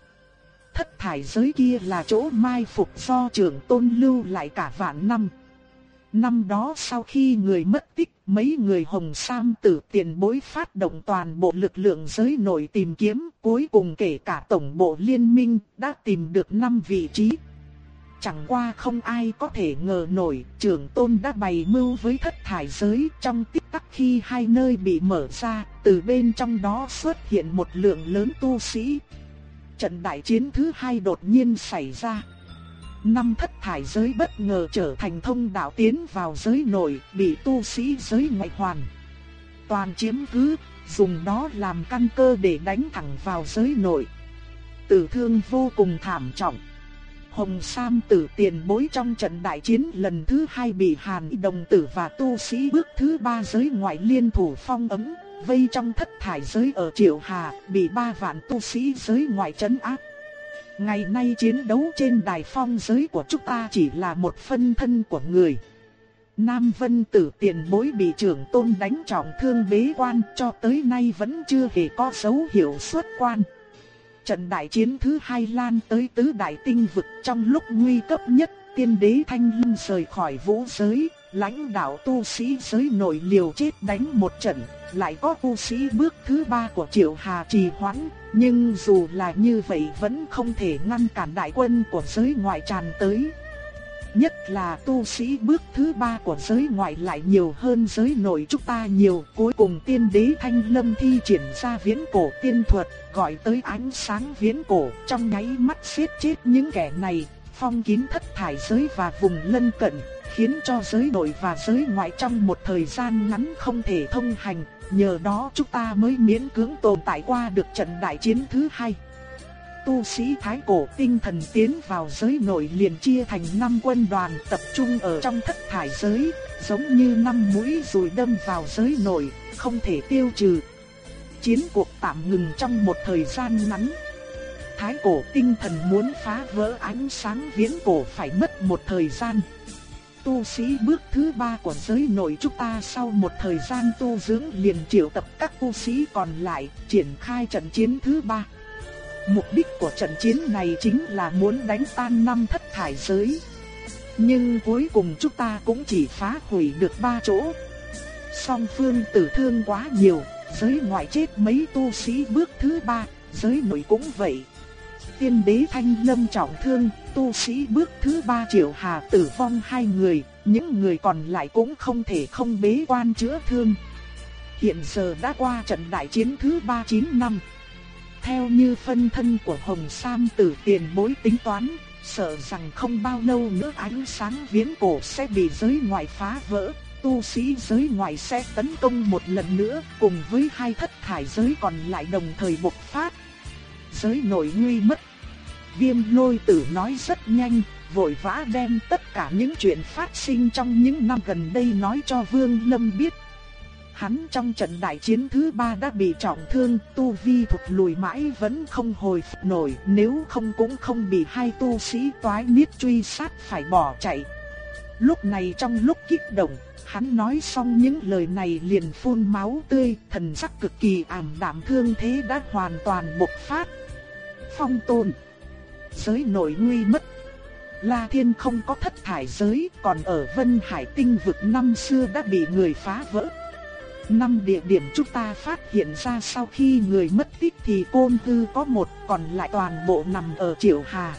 Thất thải giới kia là chỗ mai phục do trưởng tôn lưu lại cả vạn năm. Năm đó sau khi người mất tích, mấy người hồng sam tử tiền bối phát động toàn bộ lực lượng giới nội tìm kiếm, cuối cùng kể cả tổng bộ liên minh đã tìm được 5 vị trí. Chẳng qua không ai có thể ngờ nổi, trưởng tôn đã bày mưu với thất thải giới trong tích tắc khi hai nơi bị mở ra, từ bên trong đó xuất hiện một lượng lớn tu sĩ. Trận đại chiến thứ hai đột nhiên xảy ra. Năm thất thải giới bất ngờ trở thành thông đạo tiến vào giới nội, bị tu sĩ giới ngoại hoàn. Toàn chiếm cứ, dùng đó làm căn cơ để đánh thẳng vào giới nội. Tử thương vô cùng thảm trọng. Hồng Sam tử tiền bối trong trận đại chiến lần thứ hai bị Hàn Đồng tử và tu sĩ bước thứ ba giới ngoại liên thủ phong ấm, vây trong thất thải giới ở Triệu Hà, bị ba vạn tu sĩ giới ngoại trấn áp. Ngày nay chiến đấu trên đài phong giới của chúng ta chỉ là một phân thân của người. Nam Vân tử tiền bối bị trưởng tôn đánh trọng thương bế quan cho tới nay vẫn chưa hề có dấu hiệu xuất quan. Trận đại chiến thứ hai lan tới tứ đại tinh vực trong lúc nguy cấp nhất, tiên đế Thanh Linh rời khỏi vũ giới, lãnh đạo tu sĩ giới nội liều chết đánh một trận, lại có tu sĩ bước thứ ba của Triệu Hà trì hoãn, nhưng dù là như vậy vẫn không thể ngăn cản đại quân của giới ngoại tràn tới. Nhất là tu sĩ bước thứ ba của giới ngoại lại nhiều hơn giới nội chúng ta nhiều. Cuối cùng tiên đế Thanh Lâm thi triển ra viễn cổ tiên thuật, gọi tới ánh sáng viễn cổ trong nháy mắt giết chết những kẻ này, phong kín thất thải giới và vùng lân cận, khiến cho giới nội và giới ngoại trong một thời gian ngắn không thể thông hành. Nhờ đó chúng ta mới miễn cưỡng tồn tại qua được trận đại chiến thứ hai tu sĩ thái cổ tinh thần tiến vào giới nội liền chia thành năm quân đoàn tập trung ở trong thất thải giới, giống như năm mũi rồi đâm vào giới nội, không thể tiêu trừ. Chiến cuộc tạm ngừng trong một thời gian ngắn. Thái cổ tinh thần muốn phá vỡ ánh sáng viễn cổ phải mất một thời gian. Tu sĩ bước thứ ba của giới nội chúng ta sau một thời gian tu dưỡng liền triệu tập các tu sĩ còn lại triển khai trận chiến thứ ba. Mục đích của trận chiến này chính là muốn đánh tan năm thất thải giới. Nhưng cuối cùng chúng ta cũng chỉ phá hủy được ba chỗ. Song phương tử thương quá nhiều, giới ngoại chết mấy tu sĩ bước thứ ba, giới nội cũng vậy. Tiên đế thanh lâm trọng thương, tu sĩ bước thứ ba triệu hà tử vong hai người, những người còn lại cũng không thể không bế quan chữa thương. Hiện giờ đã qua trận đại chiến thứ 39 năm. Theo như phân thân của Hồng Sam tử tiền bối tính toán, sợ rằng không bao lâu nữa ánh sáng viễn cổ sẽ bị giới ngoại phá vỡ, tu sĩ giới ngoại sẽ tấn công một lần nữa cùng với hai thất thải giới còn lại đồng thời bộc phát. Giới nội nguy mất. Viêm lôi tử nói rất nhanh, vội vã đem tất cả những chuyện phát sinh trong những năm gần đây nói cho Vương Lâm biết. Hắn trong trận đại chiến thứ ba đã bị trọng thương, tu vi thụt lùi mãi vẫn không hồi phục nổi, nếu không cũng không bị hai tu sĩ toái niết truy sát phải bỏ chạy. Lúc này trong lúc kích động, hắn nói xong những lời này liền phun máu tươi, thần sắc cực kỳ ảm đạm thương thế đã hoàn toàn bộc phát. Phong tồn giới nội nguy mất. La Thiên không có thất thải giới, còn ở Vân Hải tinh vực năm xưa đã bị người phá vỡ. Năm địa điểm chúng ta phát hiện ra sau khi người mất tích thì côn tư có một còn lại toàn bộ nằm ở Triệu Hà.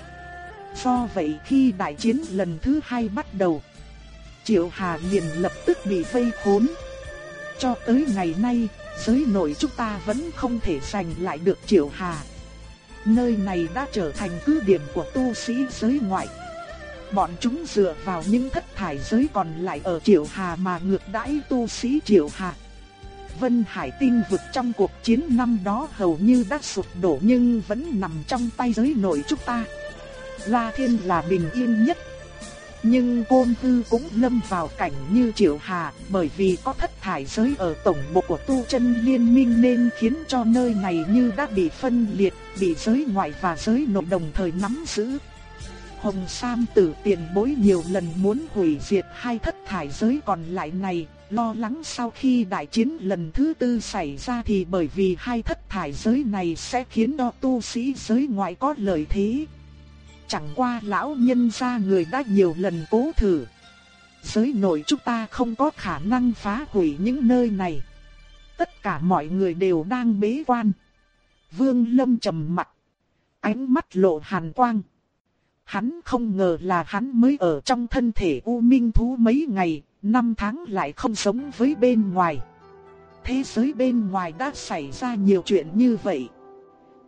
Do vậy khi đại chiến lần thứ hai bắt đầu, Triệu Hà liền lập tức bị vây khốn. Cho tới ngày nay, giới nội chúng ta vẫn không thể giành lại được Triệu Hà. Nơi này đã trở thành cứ điểm của tu sĩ giới ngoại. Bọn chúng dựa vào những thất thải giới còn lại ở Triệu Hà mà ngược đãi tu sĩ Triệu Hà. Vân Hải tinh vực trong cuộc chiến năm đó hầu như đã sụp đổ nhưng vẫn nằm trong tay giới nội chúng ta. La Thiên là bình yên nhất. Nhưng Côn Tư cũng lâm vào cảnh như Triệu Hà bởi vì có thất thải giới ở tổng bộ của tu chân liên minh nên khiến cho nơi này như đã bị phân liệt, bị giới ngoại và giới nội đồng thời nắm giữ. Hồng Sam tử tiền bối nhiều lần muốn hủy diệt hai thất thải giới còn lại này, lo lắng sau khi đại chiến lần thứ tư xảy ra thì bởi vì hai thất thải giới này sẽ khiến cho tu sĩ giới ngoại có lợi thế. Chẳng qua lão nhân gia người đã nhiều lần cố thử. Giới nội chúng ta không có khả năng phá hủy những nơi này. Tất cả mọi người đều đang bế quan. Vương Lâm trầm mặt. Ánh mắt lộ hàn quang. Hắn không ngờ là hắn mới ở trong thân thể U Minh Thú mấy ngày, năm tháng lại không sống với bên ngoài. Thế giới bên ngoài đã xảy ra nhiều chuyện như vậy.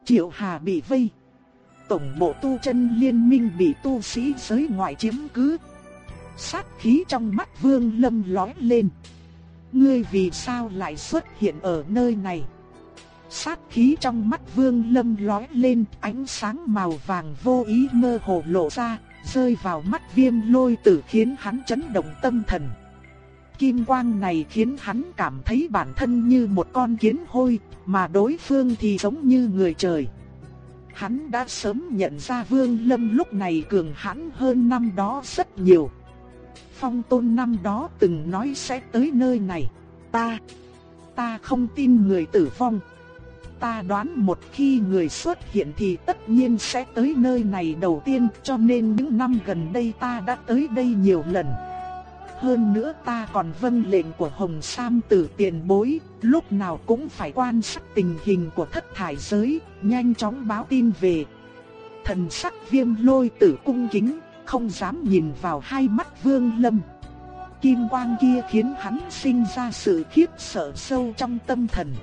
Triệu Hà bị vây. Tổng bộ tu chân liên minh bị tu sĩ giới ngoại chiếm cứ. Sát khí trong mắt Vương Lâm lói lên. Ngươi vì sao lại xuất hiện ở nơi này? Sát khí trong mắt Vương Lâm lói lên, ánh sáng màu vàng vô ý mơ hồ lộ ra, rơi vào mắt Viêm Lôi Tử khiến hắn chấn động tâm thần. Kim quang này khiến hắn cảm thấy bản thân như một con kiến hôi, mà đối phương thì giống như người trời. Hắn đã sớm nhận ra Vương Lâm lúc này cường hãn hơn năm đó rất nhiều. Phong Tôn năm đó từng nói sẽ tới nơi này. Ta, ta không tin người tử vong. Ta đoán một khi người xuất hiện thì tất nhiên sẽ tới nơi này đầu tiên cho nên những năm gần đây ta đã tới đây nhiều lần. Hơn nữa ta còn vâng lệnh của Hồng Sam tử tiền bối, lúc nào cũng phải quan sát tình hình của thất thải giới, nhanh chóng báo tin về. Thần sắc viêm lôi tử cung kính, không dám nhìn vào hai mắt vương lâm. Kim quang kia khiến hắn sinh ra sự khiếp sợ sâu trong tâm thần.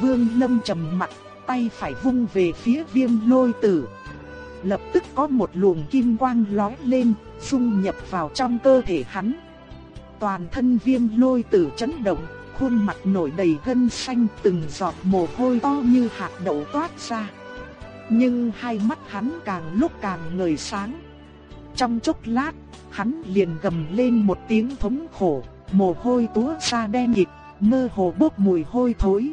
Vương lâm trầm mặt, tay phải vung về phía viêm lôi tử. Lập tức có một luồng kim quang lói lên, xung nhập vào trong cơ thể hắn toàn thân viêm lôi tử chấn động, khuôn mặt nổi đầy gân xanh từng giọt mồ hôi to như hạt đậu toát ra. Nhưng hai mắt hắn càng lúc càng ngời sáng. Trong chốc lát, hắn liền gầm lên một tiếng thống khổ, mồ hôi túa ra đen nghịt mơ hồ bốc mùi hôi thối.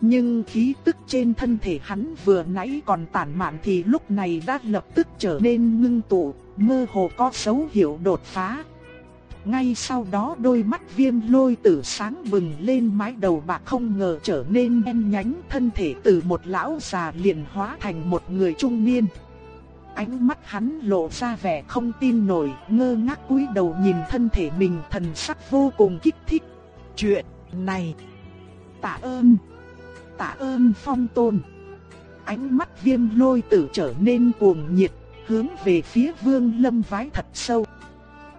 Nhưng khí tức trên thân thể hắn vừa nãy còn tản mạn thì lúc này đã lập tức trở nên ngưng tụ, mơ hồ có dấu hiệu đột phá. Ngay sau đó đôi mắt viêm lôi tử sáng bừng lên mái đầu bạc không ngờ trở nên đen nhánh thân thể từ một lão già liền hóa thành một người trung niên. Ánh mắt hắn lộ ra vẻ không tin nổi, ngơ ngác cúi đầu nhìn thân thể mình thần sắc vô cùng kích thích. Chuyện này, tạ ơn, tạ ơn phong tôn. Ánh mắt viêm lôi tử trở nên cuồng nhiệt, hướng về phía vương lâm vái thật sâu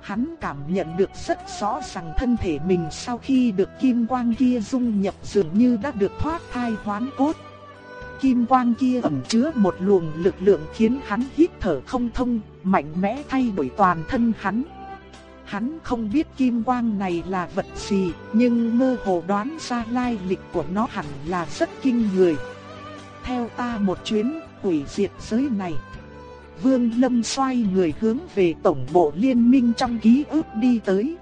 hắn cảm nhận được rất rõ rằng thân thể mình sau khi được kim quang kia dung nhập dường như đã được thoát thai hoán cốt. Kim quang kia ẩn chứa một luồng lực lượng khiến hắn hít thở không thông, mạnh mẽ thay đổi toàn thân hắn. Hắn không biết kim quang này là vật gì, nhưng mơ hồ đoán ra lai lịch của nó hẳn là rất kinh người. Theo ta một chuyến, hủy diệt giới này. Vương Lâm xoay người hướng về tổng bộ liên minh trong ký ức đi tới.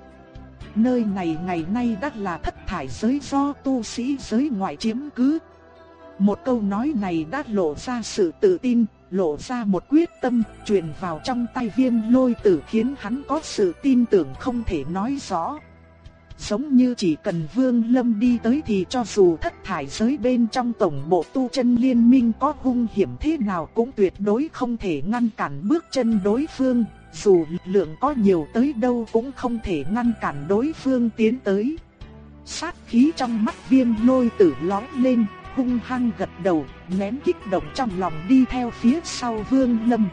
Nơi này ngày nay đã là thất thải giới do tu sĩ giới ngoại chiếm cứ. Một câu nói này đã lộ ra sự tự tin, lộ ra một quyết tâm, truyền vào trong tay viêm lôi tử khiến hắn có sự tin tưởng không thể nói rõ. Giống như chỉ cần Vương Lâm đi tới thì cho dù thất thải giới bên trong tổng bộ tu chân liên minh có hung hiểm thế nào cũng tuyệt đối không thể ngăn cản bước chân đối phương, dù lượng có nhiều tới đâu cũng không thể ngăn cản đối phương tiến tới. Sát khí trong mắt viêm lôi tử lói lên, hung hăng gật đầu, nén kích động trong lòng đi theo phía sau Vương Lâm.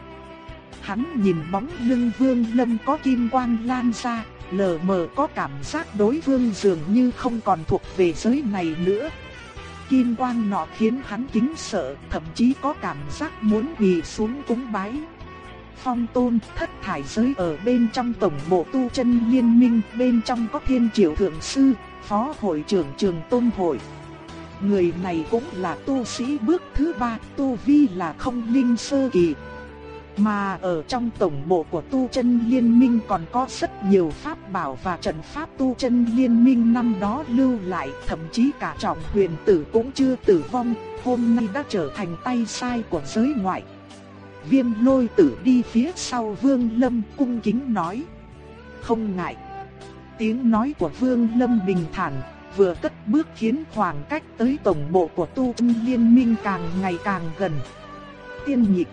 Hắn nhìn bóng lưng Vương Lâm có kim quang lan ra, lờ mờ có cảm giác đối phương dường như không còn thuộc về giới này nữa. Kim quang nọ khiến hắn kính sợ, thậm chí có cảm giác muốn quỳ xuống cúng bái. Phong tôn thất thải giới ở bên trong tổng bộ tu chân liên minh, bên trong có thiên triều thượng sư, phó hội trưởng trường tôn hội. Người này cũng là tu sĩ bước thứ ba, tu vi là không linh sơ kỳ. Mà ở trong tổng bộ của tu chân liên minh còn có rất nhiều pháp bảo và trận pháp tu chân liên minh năm đó lưu lại, thậm chí cả trọng huyền tử cũng chưa tử vong, hôm nay đã trở thành tay sai của giới ngoại. Viêm lôi tử đi phía sau vương lâm cung kính nói. Không ngại. Tiếng nói của vương lâm bình thản, vừa cất bước khiến khoảng cách tới tổng bộ của tu chân liên minh càng ngày càng gần. Tiên nhịp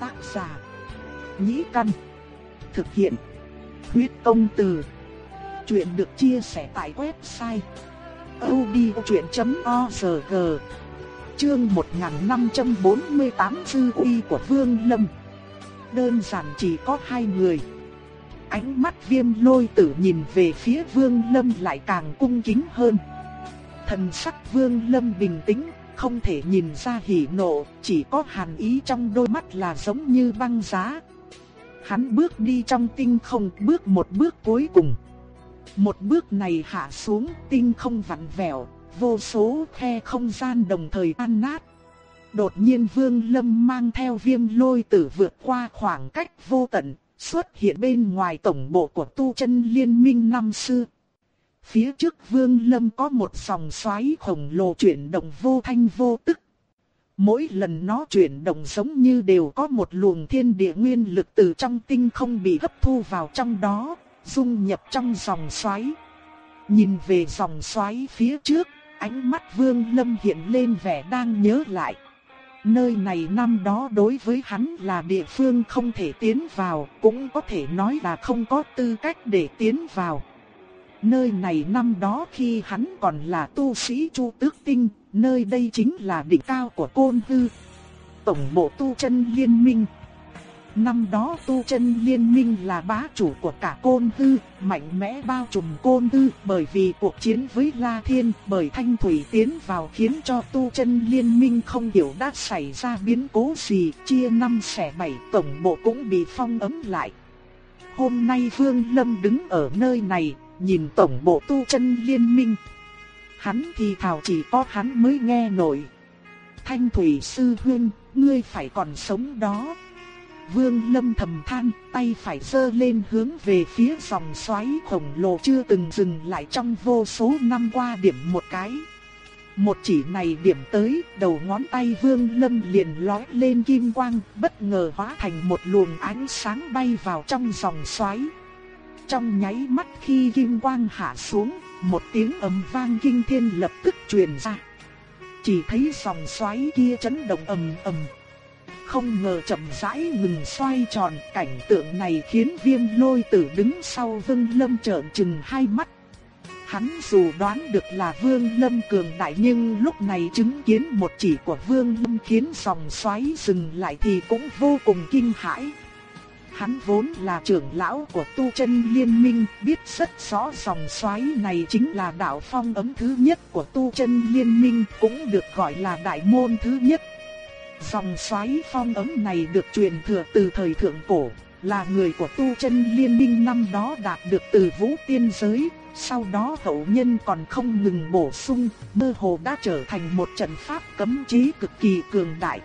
Tác giả. Nhĩ Căn. Thực hiện. Huyết công từ. Chuyện được chia sẻ tại website. odchuyện.org Chương 1548 Sư uy của Vương Lâm Đơn giản chỉ có hai người Ánh mắt viêm lôi tử nhìn về phía Vương Lâm lại càng cung kính hơn Thần sắc Vương Lâm bình tĩnh không thể nhìn ra hỉ nộ, chỉ có hàn ý trong đôi mắt là giống như băng giá. Hắn bước đi trong tinh không, bước một bước cuối cùng. Một bước này hạ xuống, tinh không vặn vẹo, vô số khe không gian đồng thời tan nát. Đột nhiên Vương Lâm mang theo viêm lôi tử vượt qua khoảng cách vô tận, xuất hiện bên ngoài tổng bộ của tu chân liên minh năm xưa. Phía trước vương lâm có một sòng xoáy khổng lồ chuyển động vô thanh vô tức. Mỗi lần nó chuyển động giống như đều có một luồng thiên địa nguyên lực từ trong tinh không bị hấp thu vào trong đó, dung nhập trong dòng xoáy. Nhìn về dòng xoáy phía trước, ánh mắt vương lâm hiện lên vẻ đang nhớ lại. Nơi này năm đó đối với hắn là địa phương không thể tiến vào, cũng có thể nói là không có tư cách để tiến vào. Nơi này năm đó khi hắn còn là tu sĩ Chu Tước Tinh, nơi đây chính là đỉnh cao của Côn Hư. Tổng bộ tu chân liên minh. Năm đó tu chân liên minh là bá chủ của cả Côn Hư, mạnh mẽ bao trùm Côn Hư bởi vì cuộc chiến với La Thiên bởi Thanh Thủy tiến vào khiến cho tu chân liên minh không hiểu đã xảy ra biến cố gì, chia năm xẻ bảy tổng bộ cũng bị phong ấm lại. Hôm nay Vương Lâm đứng ở nơi này, nhìn tổng bộ tu chân liên minh. Hắn thì thảo chỉ có hắn mới nghe nổi. Thanh Thủy Sư Huyên, ngươi phải còn sống đó. Vương Lâm thầm than, tay phải sơ lên hướng về phía dòng xoáy khổng lồ chưa từng dừng lại trong vô số năm qua điểm một cái. Một chỉ này điểm tới, đầu ngón tay Vương Lâm liền lói lên kim quang, bất ngờ hóa thành một luồng ánh sáng bay vào trong dòng xoáy. Trong nháy mắt khi kim quang hạ xuống, một tiếng ầm vang kinh thiên lập tức truyền ra. Chỉ thấy dòng xoáy kia chấn động ầm ầm. Không ngờ chậm rãi ngừng xoay tròn, cảnh tượng này khiến Viêm Lôi Tử đứng sau Vương Lâm trợn trừng hai mắt. Hắn dù đoán được là Vương Lâm cường đại nhưng lúc này chứng kiến một chỉ của Vương Lâm khiến dòng xoáy dừng lại thì cũng vô cùng kinh hãi. Hắn vốn là trưởng lão của tu chân liên minh, biết rất rõ dòng xoáy này chính là đạo phong ấm thứ nhất của tu chân liên minh, cũng được gọi là đại môn thứ nhất. Dòng xoáy phong ấm này được truyền thừa từ thời thượng cổ, là người của tu chân liên minh năm đó đạt được từ vũ tiên giới, sau đó hậu nhân còn không ngừng bổ sung, mơ hồ đã trở thành một trận pháp cấm chí cực kỳ cường đại.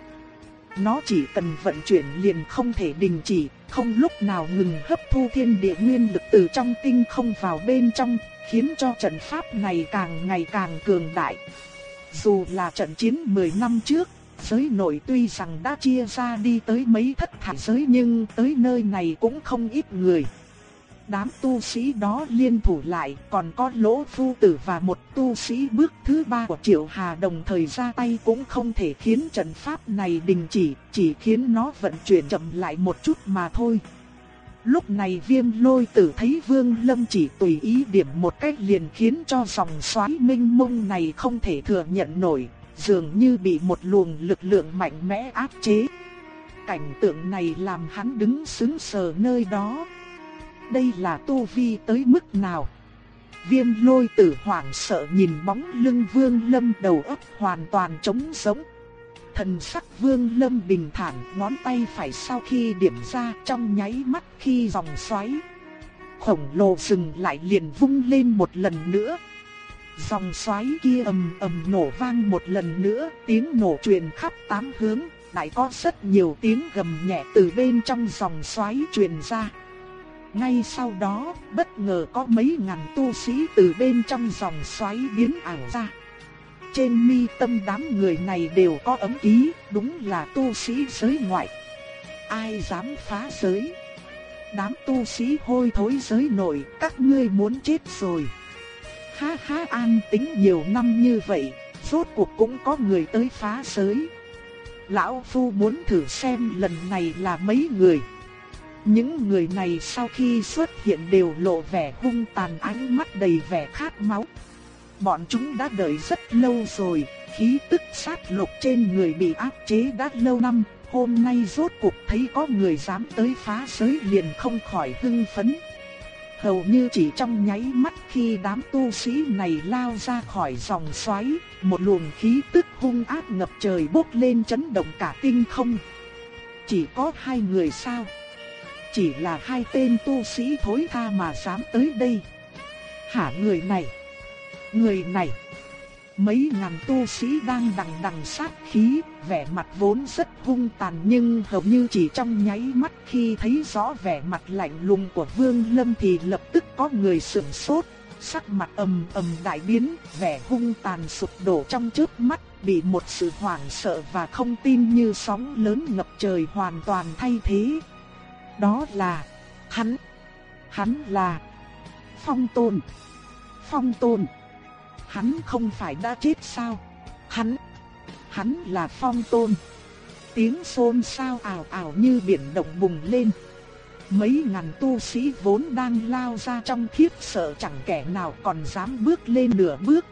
Nó chỉ cần vận chuyển liền không thể đình chỉ, không lúc nào ngừng hấp thu thiên địa nguyên lực từ trong tinh không vào bên trong, khiến cho trận pháp này càng ngày càng cường đại. Dù là trận chiến 10 năm trước, giới nội tuy rằng đã chia ra đi tới mấy thất thải giới nhưng tới nơi này cũng không ít người. Đám tu sĩ đó liên thủ lại còn có lỗ phu tử và một tu sĩ bước thứ ba của Triệu Hà đồng thời ra tay cũng không thể khiến trận pháp này đình chỉ, chỉ khiến nó vận chuyển chậm lại một chút mà thôi. Lúc này viêm lôi tử thấy vương lâm chỉ tùy ý điểm một cách liền khiến cho dòng xoáy minh mông này không thể thừa nhận nổi, dường như bị một luồng lực lượng mạnh mẽ áp chế. Cảnh tượng này làm hắn đứng sững sờ nơi đó. Đây là tu vi tới mức nào? Viêm lôi tử hoảng sợ nhìn bóng lưng vương lâm đầu ấp hoàn toàn trống sống. Thần sắc vương lâm bình thản ngón tay phải sau khi điểm ra trong nháy mắt khi dòng xoáy. Khổng lồ dừng lại liền vung lên một lần nữa. Dòng xoáy kia ầm ầm nổ vang một lần nữa, tiếng nổ truyền khắp tám hướng, lại có rất nhiều tiếng gầm nhẹ từ bên trong dòng xoáy truyền ra. Ngay sau đó, bất ngờ có mấy ngàn tu sĩ từ bên trong dòng xoáy biến ảo ra. Trên mi tâm đám người này đều có ấm ký, đúng là tu sĩ giới ngoại. Ai dám phá giới? Đám tu sĩ hôi thối giới nội, các ngươi muốn chết rồi. Ha ha an tính nhiều năm như vậy, rốt cuộc cũng có người tới phá giới. Lão Phu muốn thử xem lần này là mấy người. Những người này sau khi xuất hiện đều lộ vẻ hung tàn ánh mắt đầy vẻ khát máu. Bọn chúng đã đợi rất lâu rồi, khí tức sát lục trên người bị áp chế đã lâu năm, hôm nay rốt cuộc thấy có người dám tới phá giới liền không khỏi hưng phấn. Hầu như chỉ trong nháy mắt khi đám tu sĩ này lao ra khỏi dòng xoáy, một luồng khí tức hung ác ngập trời bốc lên chấn động cả tinh không. Chỉ có hai người sao? Chỉ là hai tên tu sĩ thối tha mà dám tới đây. Hả người này? Người này? Mấy ngàn tu sĩ đang đằng đằng sát khí, vẻ mặt vốn rất hung tàn nhưng hầu như chỉ trong nháy mắt khi thấy rõ vẻ mặt lạnh lùng của Vương Lâm thì lập tức có người sửng sốt, sắc mặt ầm ầm đại biến, vẻ hung tàn sụp đổ trong chớp mắt, bị một sự hoảng sợ và không tin như sóng lớn ngập trời hoàn toàn thay thế. Đó là hắn, hắn là Phong Tôn. Phong Tôn Hắn không phải đã chết sao? Hắn, hắn là phong tôn. Tiếng xôn xao ảo ảo như biển động bùng lên. Mấy ngàn tu sĩ vốn đang lao ra trong khiếp sợ chẳng kẻ nào còn dám bước lên nửa bước.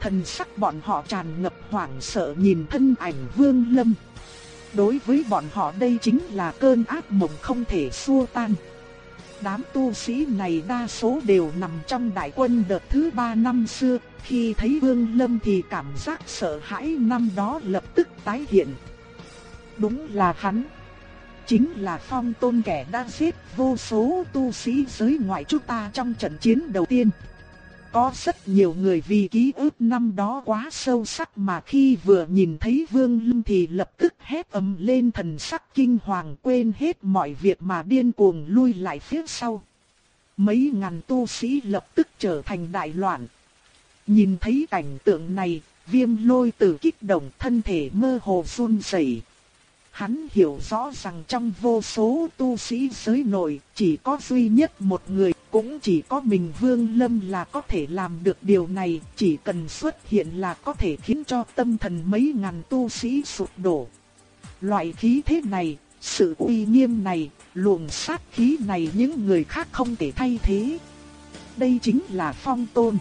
Thần sắc bọn họ tràn ngập hoảng sợ nhìn thân ảnh vương lâm. Đối với bọn họ đây chính là cơn ác mộng không thể xua tan. Đám tu sĩ này đa số đều nằm trong đại quân đợt thứ ba năm xưa, khi thấy Vương Lâm thì cảm giác sợ hãi năm đó lập tức tái hiện. Đúng là hắn. Chính là phong tôn kẻ đã giết vô số tu sĩ giới ngoại chúng ta trong trận chiến đầu tiên. Có rất nhiều người vì ký ức năm đó quá sâu sắc mà khi vừa nhìn thấy Vương Lâm thì lập tức hét ầm lên thần sắc kinh hoàng quên hết mọi việc mà điên cuồng lui lại phía sau. Mấy ngàn tu sĩ lập tức trở thành đại loạn. Nhìn thấy cảnh tượng này, viêm lôi tử kích động thân thể mơ hồ run rẩy. Hắn hiểu rõ rằng trong vô số tu sĩ giới nội, chỉ có duy nhất một người, cũng chỉ có mình Vương Lâm là có thể làm được điều này, chỉ cần xuất hiện là có thể khiến cho tâm thần mấy ngàn tu sĩ sụp đổ. Loại khí thế này, sự uy nghiêm này, luồng sát khí này những người khác không thể thay thế. Đây chính là phong tôn.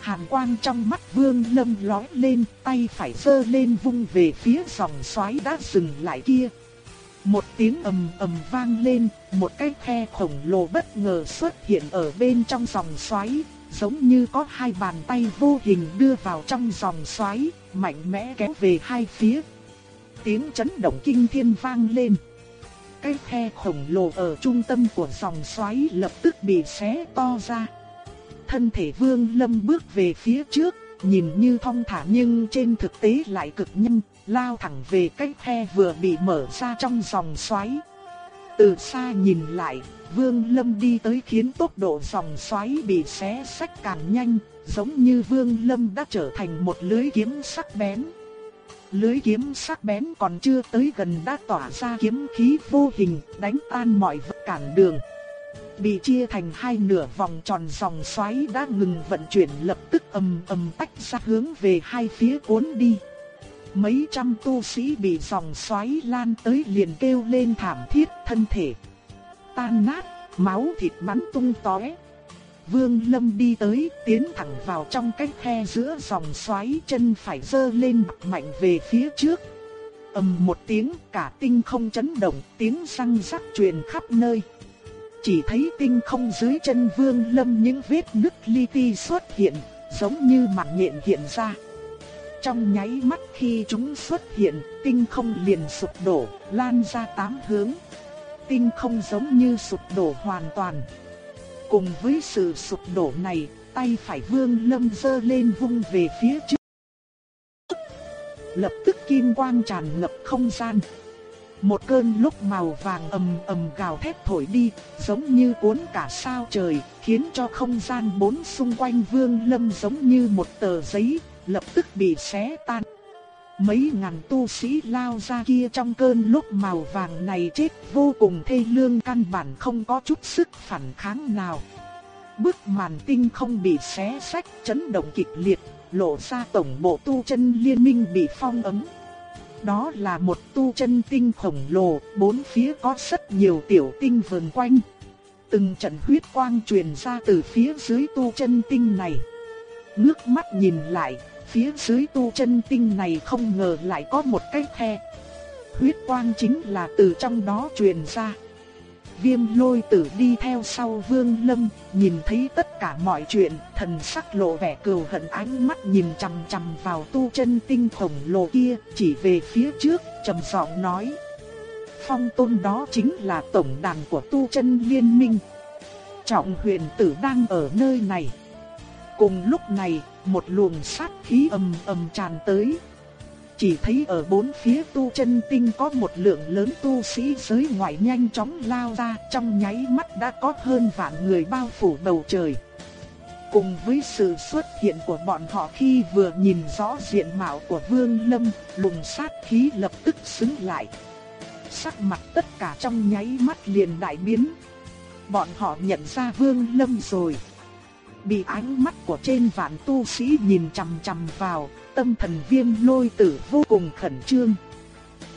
Hàn quang trong mắt vương lâm lói lên, tay phải giơ lên vung về phía dòng xoáy đã dừng lại kia. Một tiếng ầm ầm vang lên, một cái khe khổng lồ bất ngờ xuất hiện ở bên trong dòng xoáy, giống như có hai bàn tay vô hình đưa vào trong dòng xoáy, mạnh mẽ kéo về hai phía. Tiếng chấn động kinh thiên vang lên. Cái khe khổng lồ ở trung tâm của dòng xoáy lập tức bị xé to ra thân thể Vương Lâm bước về phía trước, nhìn như thong thả nhưng trên thực tế lại cực nhanh, lao thẳng về cái khe vừa bị mở ra trong dòng xoáy. Từ xa nhìn lại, Vương Lâm đi tới khiến tốc độ dòng xoáy bị xé sách càng nhanh, giống như Vương Lâm đã trở thành một lưới kiếm sắc bén. lưới kiếm sắc bén còn chưa tới gần đã tỏa ra kiếm khí vô hình, đánh tan mọi vật cản đường. Bị chia thành hai nửa vòng tròn dòng xoáy đã ngừng vận chuyển lập tức ầm ầm tách ra hướng về hai phía cuốn đi. Mấy trăm tu sĩ bị dòng xoáy lan tới liền kêu lên thảm thiết thân thể. Tan nát, máu thịt bắn tung tóe. Vương Lâm đi tới, tiến thẳng vào trong cái khe giữa dòng xoáy chân phải dơ lên mạnh về phía trước. ầm một tiếng cả tinh không chấn động, tiếng răng rắc truyền khắp nơi. Chỉ thấy tinh không dưới chân Vương Lâm những vết nứt li ti xuất hiện, giống như mạng nhện hiện ra. Trong nháy mắt khi chúng xuất hiện, tinh không liền sụp đổ, lan ra tám hướng. Tinh không giống như sụp đổ hoàn toàn. Cùng với sự sụp đổ này, tay phải Vương Lâm dơ lên vung về phía trước. Lập tức kim quang tràn ngập không gian. Một cơn lúc màu vàng ầm ầm gào thét thổi đi, giống như cuốn cả sao trời, khiến cho không gian bốn xung quanh Vương Lâm giống như một tờ giấy, lập tức bị xé tan. Mấy ngàn tu sĩ lao ra kia trong cơn lúc màu vàng này chết vô cùng thê lương căn bản không có chút sức phản kháng nào. Bức màn tinh không bị xé sách chấn động kịch liệt, lộ ra tổng bộ tu chân liên minh bị phong ấm. Đó là một tu chân tinh khổng lồ, bốn phía có rất nhiều tiểu tinh vần quanh. Từng trận huyết quang truyền ra từ phía dưới tu chân tinh này. Ngước mắt nhìn lại, phía dưới tu chân tinh này không ngờ lại có một cái khe. Huyết quang chính là từ trong đó truyền ra. Viêm lôi tử đi theo sau vương lâm, nhìn thấy tất cả mọi chuyện, thần sắc lộ vẻ cừu hận ánh mắt nhìn chằm chằm vào tu chân tinh khổng lồ kia, chỉ về phía trước, trầm giọng nói. Phong tôn đó chính là tổng đàn của tu chân liên minh. Trọng huyền tử đang ở nơi này. Cùng lúc này, một luồng sát khí ầm ầm tràn tới. Chỉ thấy ở bốn phía tu chân tinh có một lượng lớn tu sĩ giới ngoại nhanh chóng lao ra, trong nháy mắt đã có hơn vạn người bao phủ bầu trời. Cùng với sự xuất hiện của bọn họ khi vừa nhìn rõ diện mạo của Vương Lâm, luồng sát khí lập tức xứng lại. Sắc mặt tất cả trong nháy mắt liền đại biến. Bọn họ nhận ra Vương Lâm rồi. Bị ánh mắt của trên vạn tu sĩ nhìn chằm chằm vào, tâm thần viêm lôi tử vô cùng khẩn trương.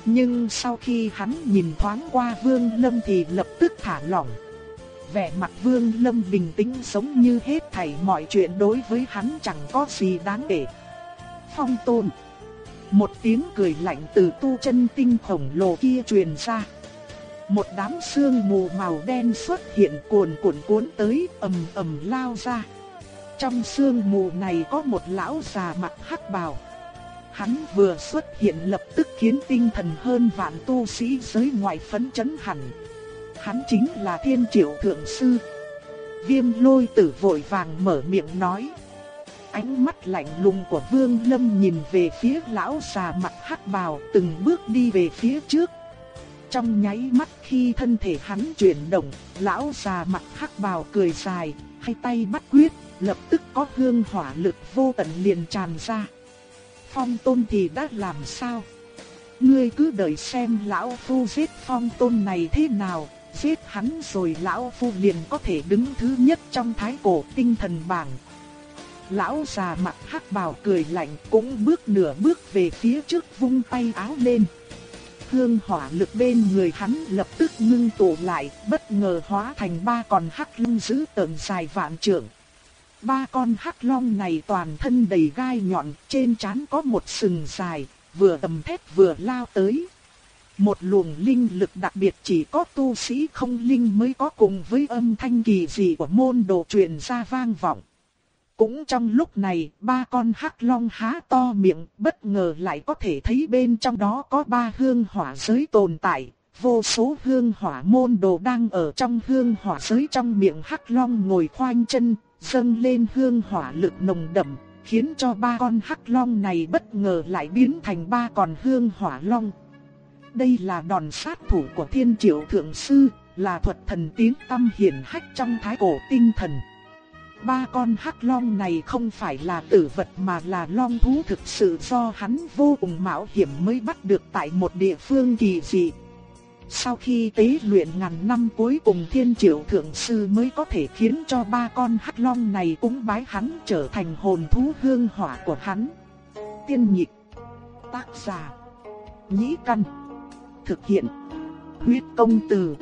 Nhưng sau khi hắn nhìn thoáng qua Vương Lâm thì lập tức thả lỏng. Vẻ mặt Vương Lâm bình tĩnh giống như hết thảy mọi chuyện đối với hắn chẳng có gì đáng kể. Phong tôn. Một tiếng cười lạnh từ tu chân tinh khổng lồ kia truyền ra. Một đám sương mù màu đen xuất hiện cuồn cuộn cuốn tới ầm ầm lao ra. Trong sương mù này có một lão già mặt hắc bào. Hắn vừa xuất hiện lập tức khiến tinh thần hơn vạn tu sĩ giới ngoại phấn chấn hẳn. Hắn chính là thiên triệu thượng sư. Viêm lôi tử vội vàng mở miệng nói. Ánh mắt lạnh lùng của vương lâm nhìn về phía lão già mặt hắc bào từng bước đi về phía trước. Trong nháy mắt khi thân thể hắn chuyển động, lão già mặt hắc bào cười dài, hai tay bắt quyết lập tức có hương hỏa lực vô tận liền tràn ra. Phong tôn thì đã làm sao? Ngươi cứ đợi xem lão phu giết phong tôn này thế nào, giết hắn rồi lão phu liền có thể đứng thứ nhất trong thái cổ tinh thần bảng. Lão già mặt hắc bào cười lạnh cũng bước nửa bước về phía trước vung tay áo lên. Hương hỏa lực bên người hắn lập tức ngưng tụ lại, bất ngờ hóa thành ba con hắc lưng giữ tợn dài vạn trượng. Ba con hắc long này toàn thân đầy gai nhọn, trên trán có một sừng dài, vừa tầm thét vừa lao tới. Một luồng linh lực đặc biệt chỉ có tu sĩ không linh mới có cùng với âm thanh kỳ dị của môn đồ truyền ra vang vọng. Cũng trong lúc này, ba con hắc long há to miệng, bất ngờ lại có thể thấy bên trong đó có ba hương hỏa giới tồn tại. Vô số hương hỏa môn đồ đang ở trong hương hỏa giới trong miệng hắc long ngồi khoanh chân, dâng lên hương hỏa lực nồng đậm, khiến cho ba con hắc long này bất ngờ lại biến thành ba con hương hỏa long. Đây là đòn sát thủ của thiên triệu thượng sư, là thuật thần tiếng tâm hiển hách trong thái cổ tinh thần. ba con hắc long này không phải là tử vật mà là long thú thực sự do hắn vô cùng mạo hiểm mới bắt được tại một địa phương kỳ dị. Sau khi tế luyện ngàn năm cuối cùng thiên triệu thượng sư mới có thể khiến cho ba con hắc long này cũng bái hắn trở thành hồn thú hương hỏa của hắn. Tiên nhịp Tác giả, Nhĩ Căn, Thực hiện, Huyết công từ.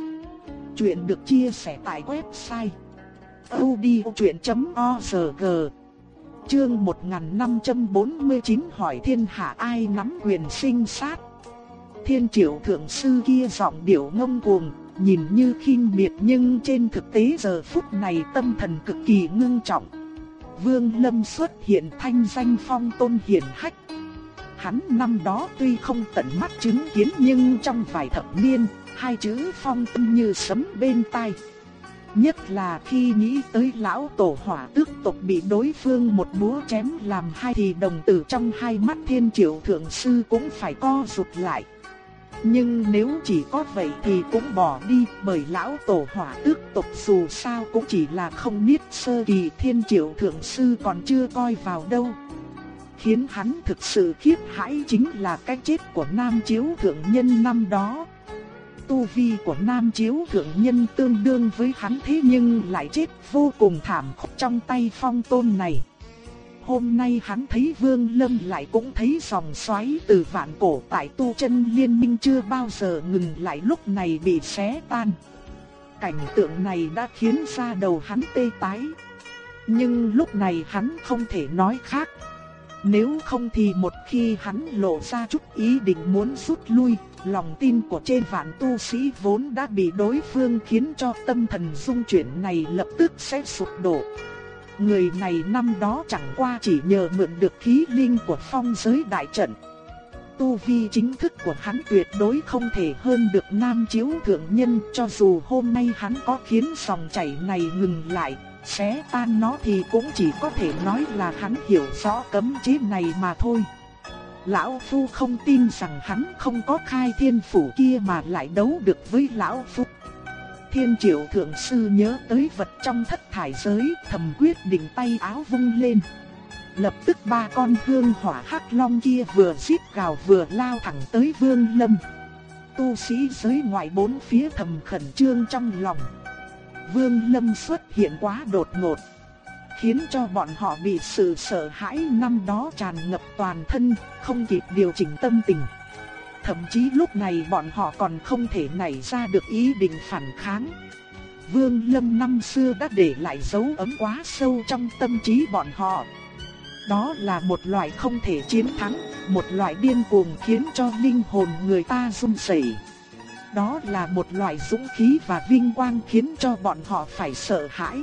Chuyện được chia sẻ tại website odchuyện.org Chương 1549 hỏi thiên hạ ai nắm quyền sinh sát? Thiên triệu thượng sư kia giọng điệu ngông cuồng, nhìn như khinh miệt nhưng trên thực tế giờ phút này tâm thần cực kỳ ngưng trọng. Vương Lâm xuất hiện thanh danh phong tôn hiển hách. Hắn năm đó tuy không tận mắt chứng kiến nhưng trong vài thập niên, hai chữ phong tôn như sấm bên tai. Nhất là khi nghĩ tới lão tổ hỏa tước tộc bị đối phương một búa chém làm hai thì đồng tử trong hai mắt thiên triệu thượng sư cũng phải co rụt lại. Nhưng nếu chỉ có vậy thì cũng bỏ đi, bởi lão tổ hỏa tước tộc dù sao cũng chỉ là không biết sơ kỳ thiên triệu thượng sư còn chưa coi vào đâu. Khiến hắn thực sự khiếp hãi chính là cái chết của Nam Chiếu Thượng Nhân năm đó. Tu vi của Nam Chiếu Thượng Nhân tương đương với hắn thế nhưng lại chết vô cùng thảm khốc trong tay phong tôn này. Hôm nay hắn thấy Vương Lâm lại cũng thấy dòng xoáy từ vạn cổ tại tu chân liên minh chưa bao giờ ngừng lại lúc này bị xé tan. Cảnh tượng này đã khiến ra đầu hắn tê tái. Nhưng lúc này hắn không thể nói khác. Nếu không thì một khi hắn lộ ra chút ý định muốn rút lui, lòng tin của trên vạn tu sĩ vốn đã bị đối phương khiến cho tâm thần dung chuyển này lập tức sẽ sụp đổ. Người này năm đó chẳng qua chỉ nhờ mượn được khí linh của phong giới đại trận. Tu vi chính thức của hắn tuyệt đối không thể hơn được nam chiếu thượng nhân cho dù hôm nay hắn có khiến dòng chảy này ngừng lại, xé tan nó thì cũng chỉ có thể nói là hắn hiểu rõ cấm chế này mà thôi. Lão Phu không tin rằng hắn không có khai thiên phủ kia mà lại đấu được với Lão Phu. Thiên triệu thượng sư nhớ tới vật trong thất thải giới, thầm quyết định tay áo vung lên. Lập tức ba con hương hỏa hắc long kia vừa xít gào vừa lao thẳng tới vương lâm. Tu sĩ giới ngoại bốn phía thầm khẩn trương trong lòng. Vương lâm xuất hiện quá đột ngột. Khiến cho bọn họ bị sự sợ hãi năm đó tràn ngập toàn thân, không kịp điều chỉnh tâm tình. Thậm chí lúc này bọn họ còn không thể nảy ra được ý định phản kháng. Vương Lâm năm xưa đã để lại dấu ấn quá sâu trong tâm trí bọn họ. Đó là một loại không thể chiến thắng, một loại điên cuồng khiến cho linh hồn người ta run rẩy. Đó là một loại dũng khí và vinh quang khiến cho bọn họ phải sợ hãi.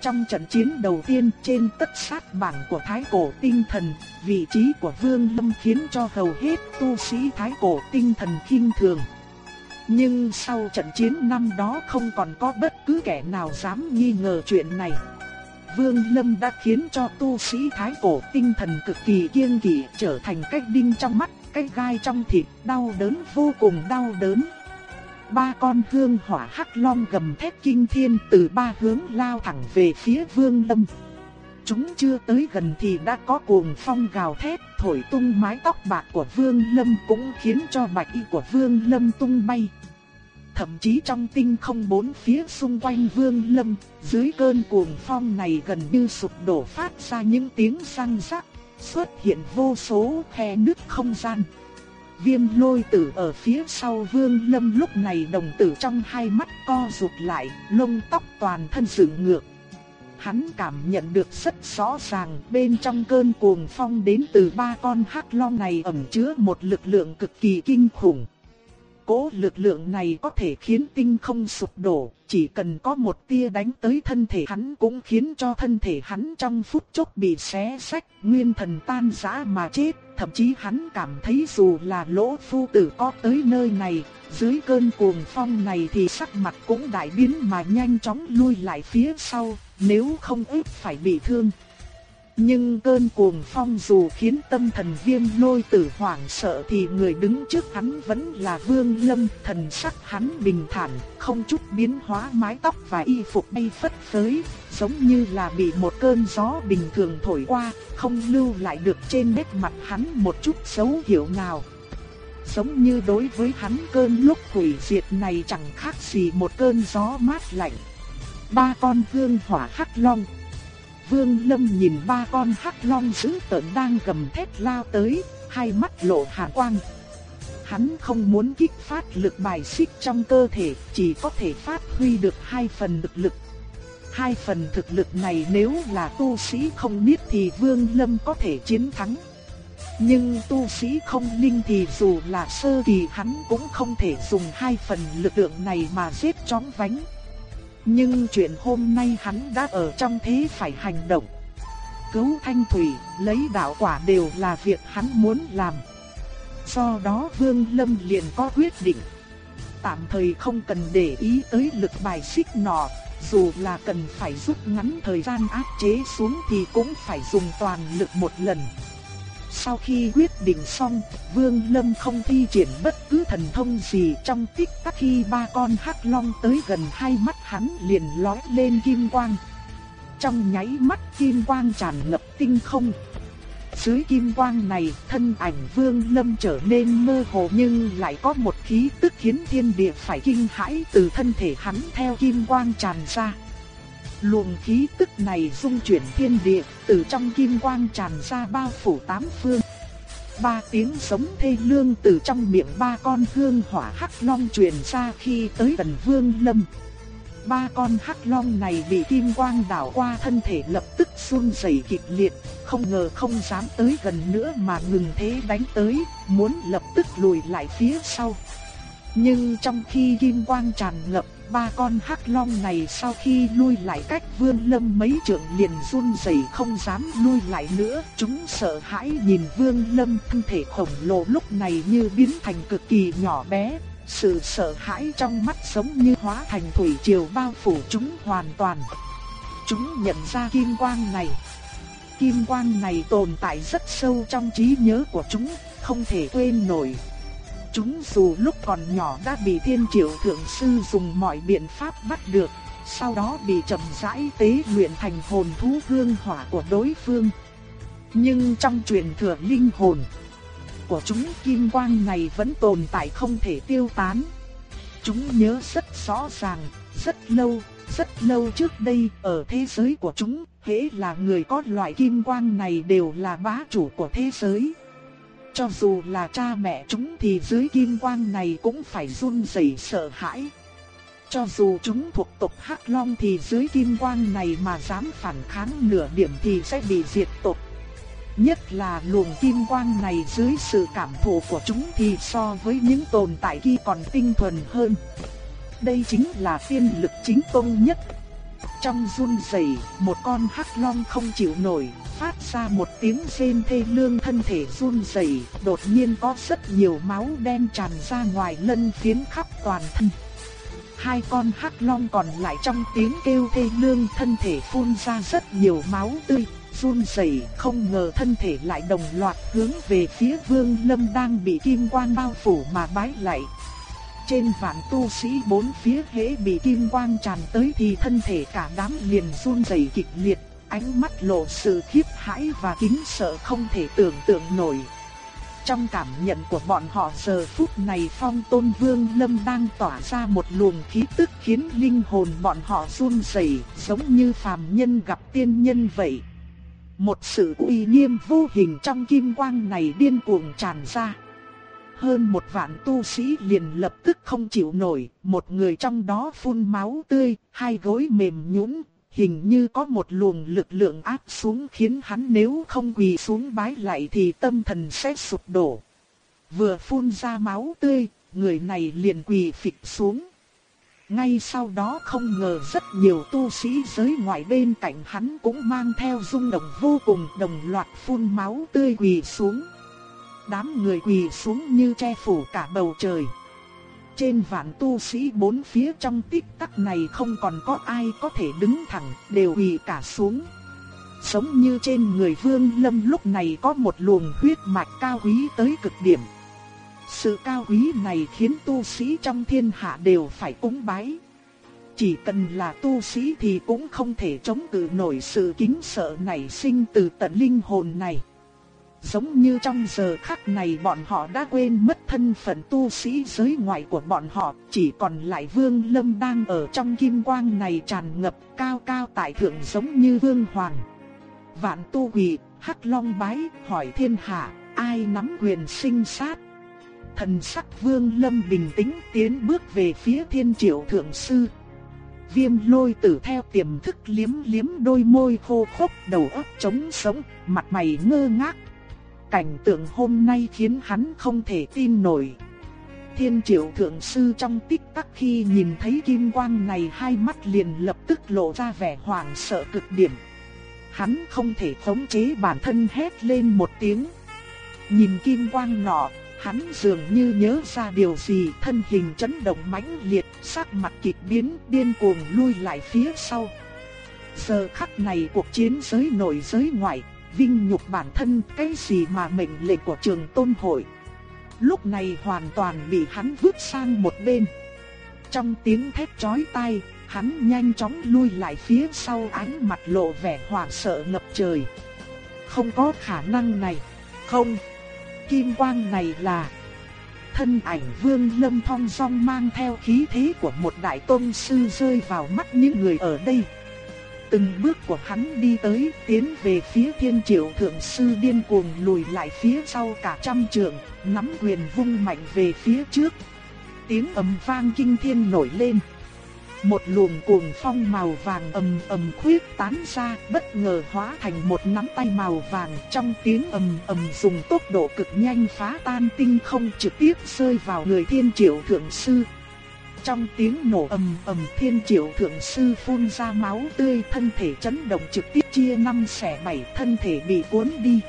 Trong trận chiến đầu tiên trên tất sát bảng của Thái Cổ Tinh Thần, vị trí của Vương Lâm khiến cho hầu hết tu sĩ Thái Cổ Tinh Thần kinh thường. Nhưng sau trận chiến năm đó không còn có bất cứ kẻ nào dám nghi ngờ chuyện này. Vương Lâm đã khiến cho tu sĩ Thái Cổ Tinh Thần cực kỳ kiêng kỵ trở thành cái đinh trong mắt, cái gai trong thịt, đau đớn vô cùng đau đớn ba con hương hỏa hắc long gầm thét kinh thiên từ ba hướng lao thẳng về phía vương lâm. Chúng chưa tới gần thì đã có cuồng phong gào thét thổi tung mái tóc bạc của vương lâm cũng khiến cho bạch y của vương lâm tung bay. Thậm chí trong tinh không bốn phía xung quanh vương lâm, dưới cơn cuồng phong này gần như sụp đổ phát ra những tiếng răng rắc, xuất hiện vô số khe nứt không gian. Viêm lôi tử ở phía sau vương lâm lúc này đồng tử trong hai mắt co rụt lại, lông tóc toàn thân dựng ngược. Hắn cảm nhận được rất rõ ràng bên trong cơn cuồng phong đến từ ba con hắc long này ẩn chứa một lực lượng cực kỳ kinh khủng. Cố lực lượng này có thể khiến tinh không sụp đổ, chỉ cần có một tia đánh tới thân thể hắn cũng khiến cho thân thể hắn trong phút chốc bị xé sách, nguyên thần tan rã mà chết thậm chí hắn cảm thấy dù là lỗ phu tử có tới nơi này, dưới cơn cuồng phong này thì sắc mặt cũng đại biến mà nhanh chóng lui lại phía sau, nếu không ít phải bị thương. Nhưng cơn cuồng phong dù khiến tâm thần viêm lôi tử hoảng sợ thì người đứng trước hắn vẫn là Vương Lâm, thần sắc hắn bình thản, không chút biến hóa mái tóc và y phục bay phất phới, giống như là bị một cơn gió bình thường thổi qua, không lưu lại được trên nét mặt hắn một chút dấu hiệu nào. Giống như đối với hắn cơn lúc hủy diệt này chẳng khác gì một cơn gió mát lạnh. Ba con vương hỏa hắc long Vương Lâm nhìn ba con hắc long dữ tợn đang gầm thét lao tới, hai mắt lộ hàn quang. Hắn không muốn kích phát lực bài xích trong cơ thể, chỉ có thể phát huy được hai phần lực lực. Hai phần thực lực này nếu là tu sĩ không biết thì Vương Lâm có thể chiến thắng. Nhưng tu sĩ không linh thì dù là sơ kỳ hắn cũng không thể dùng hai phần lực lượng này mà giết chóng vánh. Nhưng chuyện hôm nay hắn đã ở trong thế phải hành động. Cứu Thanh Thủy, lấy đạo quả đều là việc hắn muốn làm. Do đó Vương Lâm liền có quyết định. Tạm thời không cần để ý tới lực bài xích nọ, dù là cần phải rút ngắn thời gian áp chế xuống thì cũng phải dùng toàn lực một lần. Sau khi quyết định xong, Vương Lâm không thi triển bất cứ thần thông gì trong tích tắc khi ba con hắc long tới gần hai mắt hắn liền lóe lên kim quang. Trong nháy mắt kim quang tràn ngập tinh không. Dưới kim quang này, thân ảnh Vương Lâm trở nên mơ hồ nhưng lại có một khí tức khiến thiên địa phải kinh hãi từ thân thể hắn theo kim quang tràn ra. Luồng khí tức này dung chuyển thiên địa, từ trong kim quang tràn ra bao phủ tám phương. Ba tiếng sống thê lương từ trong miệng ba con hương hỏa hắc long truyền ra khi tới gần Vương Lâm. Ba con hắc long này bị kim quang đảo qua thân thể lập tức run rẩy kịch liệt, không ngờ không dám tới gần nữa mà ngừng thế đánh tới, muốn lập tức lùi lại phía sau. Nhưng trong khi kim quang tràn ngập ba con hắc long này sau khi lui lại cách vương lâm mấy trượng liền run rẩy không dám lui lại nữa. Chúng sợ hãi nhìn vương lâm thân thể khổng lồ lúc này như biến thành cực kỳ nhỏ bé. Sự sợ hãi trong mắt giống như hóa thành thủy triều bao phủ chúng hoàn toàn. Chúng nhận ra kim quang này. Kim quang này tồn tại rất sâu trong trí nhớ của chúng, không thể quên nổi. Chúng dù lúc còn nhỏ đã bị thiên triệu thượng sư dùng mọi biện pháp bắt được, sau đó bị chậm rãi tế luyện thành hồn thú hương hỏa của đối phương. Nhưng trong truyền thừa linh hồn của chúng kim quang này vẫn tồn tại không thể tiêu tán. Chúng nhớ rất rõ ràng, rất lâu, rất lâu trước đây ở thế giới của chúng, hễ là người có loại kim quang này đều là bá chủ của thế giới. Cho dù là cha mẹ chúng thì dưới kim quang này cũng phải run rẩy sợ hãi. Cho dù chúng thuộc tộc Hắc Long thì dưới kim quang này mà dám phản kháng nửa điểm thì sẽ bị diệt tộc. Nhất là luồng kim quang này dưới sự cảm thụ của chúng thì so với những tồn tại kia còn tinh thuần hơn. Đây chính là phiên lực chính tông nhất. Trong run rẩy, một con hắc long không chịu nổi, phát ra một tiếng rên thê lương thân thể run rẩy, đột nhiên có rất nhiều máu đen tràn ra ngoài lân phiến khắp toàn thân. Hai con hắc long còn lại trong tiếng kêu thê lương thân thể phun ra rất nhiều máu tươi, run rẩy, không ngờ thân thể lại đồng loạt hướng về phía Vương Lâm đang bị kim quang bao phủ mà bái lại. Trên vạn tu sĩ bốn phía hễ bị kim quang tràn tới thì thân thể cả đám liền run rẩy kịch liệt, ánh mắt lộ sự khiếp hãi và kính sợ không thể tưởng tượng nổi. Trong cảm nhận của bọn họ giờ phút này phong tôn vương lâm đang tỏa ra một luồng khí tức khiến linh hồn bọn họ run rẩy giống như phàm nhân gặp tiên nhân vậy. Một sự uy nghiêm vô hình trong kim quang này điên cuồng tràn ra. Hơn một vạn tu sĩ liền lập tức không chịu nổi, một người trong đó phun máu tươi, hai gối mềm nhũn, hình như có một luồng lực lượng áp xuống khiến hắn nếu không quỳ xuống bái lại thì tâm thần sẽ sụp đổ. Vừa phun ra máu tươi, người này liền quỳ phịch xuống. Ngay sau đó không ngờ rất nhiều tu sĩ giới ngoại bên cạnh hắn cũng mang theo rung động vô cùng đồng loạt phun máu tươi quỳ xuống. Đám người quỳ xuống như che phủ cả bầu trời trên vạn tu sĩ bốn phía trong tích tắc này không còn có ai có thể đứng thẳng, đều quỳ cả xuống. giống như trên người Vương Lâm lúc này có một luồng huyết mạch cao quý tới cực điểm. Sự cao quý này khiến tu sĩ trong thiên hạ đều phải cúng bái. Chỉ cần là tu sĩ thì cũng không thể chống cự nổi sự kính sợ này sinh từ tận linh hồn này. Giống như trong giờ khắc này bọn họ đã quên mất thân phận tu sĩ giới ngoại của bọn họ, chỉ còn lại Vương Lâm đang ở trong kim quang này tràn ngập cao cao tại thượng giống như Vương Hoàng. Vạn tu quỷ, hắc long bái, hỏi thiên hạ, ai nắm quyền sinh sát. Thần sắc Vương Lâm bình tĩnh tiến bước về phía thiên triệu thượng sư. Viêm lôi tử theo tiềm thức liếm liếm đôi môi khô khốc đầu óc trống sống, mặt mày ngơ ngác Cảnh tượng hôm nay khiến hắn không thể tin nổi. Thiên triệu thượng sư trong tích tắc khi nhìn thấy kim quang này hai mắt liền lập tức lộ ra vẻ hoảng sợ cực điểm. Hắn không thể khống chế bản thân hét lên một tiếng. Nhìn kim quang nọ, hắn dường như nhớ ra điều gì, thân hình chấn động mãnh liệt, sắc mặt kịch biến, điên cuồng lui lại phía sau. Giờ khắc này cuộc chiến giới nội giới ngoại, vinh nhục bản thân cái gì mà mệnh lệnh của trường tôn hội. Lúc này hoàn toàn bị hắn vứt sang một bên. Trong tiếng thét chói tai, hắn nhanh chóng lui lại phía sau ánh mặt lộ vẻ hoảng sợ ngập trời. Không có khả năng này, không. Kim quang này là thân ảnh Vương Lâm thong song mang theo khí thế của một đại tôn sư rơi vào mắt những người ở đây. Từng bước của hắn đi tới, tiến về phía thiên triệu thượng sư điên cuồng lùi lại phía sau cả trăm trượng, nắm quyền vung mạnh về phía trước. Tiếng ầm vang kinh thiên nổi lên. Một luồng cuồng phong màu vàng ầm ầm khuyết tán ra, bất ngờ hóa thành một nắm tay màu vàng trong tiếng ầm ầm dùng tốc độ cực nhanh phá tan tinh không trực tiếp rơi vào người thiên triệu thượng sư. Trong tiếng nổ ầm ầm thiên triệu thượng sư phun ra máu tươi thân thể chấn động trực tiếp chia năm xẻ bảy thân thể bị cuốn đi.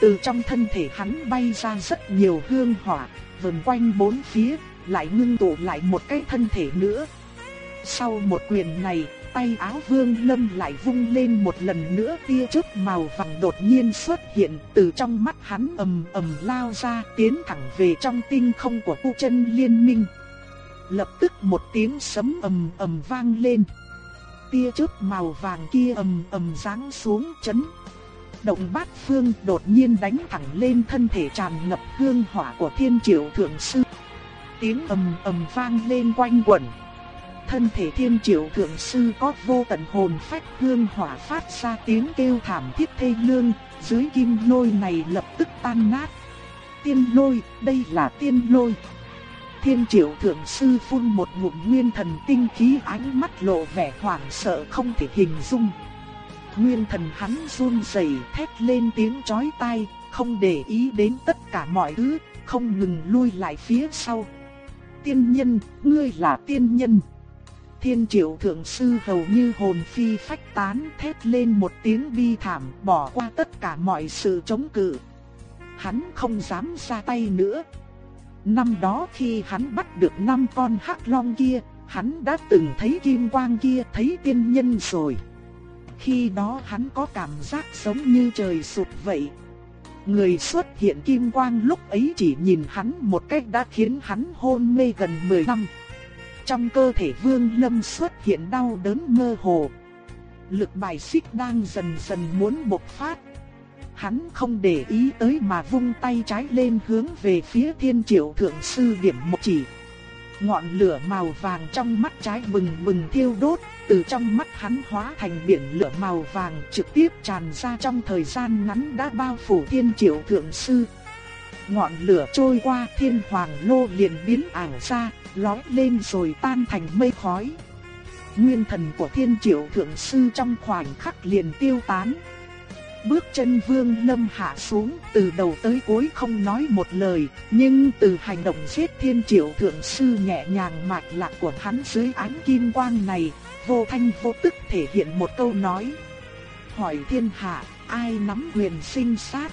Từ trong thân thể hắn bay ra rất nhiều hương hỏa, vần quanh bốn phía, lại ngưng tụ lại một cái thân thể nữa. Sau một quyền này, tay áo vương lâm lại vung lên một lần nữa tia chớp màu vàng đột nhiên xuất hiện từ trong mắt hắn ầm ầm lao ra tiến thẳng về trong tinh không của tu chân liên minh lập tức một tiếng sấm ầm ầm vang lên. Tia chớp màu vàng kia ầm ầm giáng xuống chấn. Động bát phương đột nhiên đánh thẳng lên thân thể tràn ngập hương hỏa của thiên triệu thượng sư. Tiếng ầm ầm vang lên quanh quẩn. Thân thể thiên triệu thượng sư có vô tận hồn phách hương hỏa phát ra tiếng kêu thảm thiết thê lương, dưới kim lôi này lập tức tan nát. Tiên lôi, đây là tiên lôi. Thiên triệu thượng sư phun một ngụm nguyên thần tinh khí ánh mắt lộ vẻ hoảng sợ không thể hình dung. Nguyên thần hắn run rẩy thét lên tiếng chói tai, không để ý đến tất cả mọi thứ, không ngừng lui lại phía sau. Tiên nhân, ngươi là tiên nhân. Thiên triệu thượng sư hầu như hồn phi phách tán thét lên một tiếng bi thảm bỏ qua tất cả mọi sự chống cự. Hắn không dám ra tay nữa, Năm đó khi hắn bắt được năm con hắc long kia, hắn đã từng thấy kim quang kia, thấy tiên nhân rồi. Khi đó hắn có cảm giác giống như trời sụp vậy. Người xuất hiện kim quang lúc ấy chỉ nhìn hắn một cách đã khiến hắn hôn mê gần 10 năm. Trong cơ thể Vương Lâm xuất hiện đau đớn mơ hồ. Lực bài xích đang dần dần muốn bộc phát hắn không để ý tới mà vung tay trái lên hướng về phía thiên triệu thượng sư điểm một chỉ. Ngọn lửa màu vàng trong mắt trái bừng bừng thiêu đốt, từ trong mắt hắn hóa thành biển lửa màu vàng trực tiếp tràn ra trong thời gian ngắn đã bao phủ thiên triệu thượng sư. Ngọn lửa trôi qua thiên hoàng lô liền biến ảo ra, lói lên rồi tan thành mây khói. Nguyên thần của thiên triệu thượng sư trong khoảnh khắc liền tiêu tán. Bước chân Vương Lâm hạ xuống, từ đầu tới cuối không nói một lời, nhưng từ hành động giết thiên triệu thượng sư nhẹ nhàng mạch lạc của hắn dưới ánh kim quang này, vô thanh vô tức thể hiện một câu nói. Hỏi thiên hạ, ai nắm quyền sinh sát?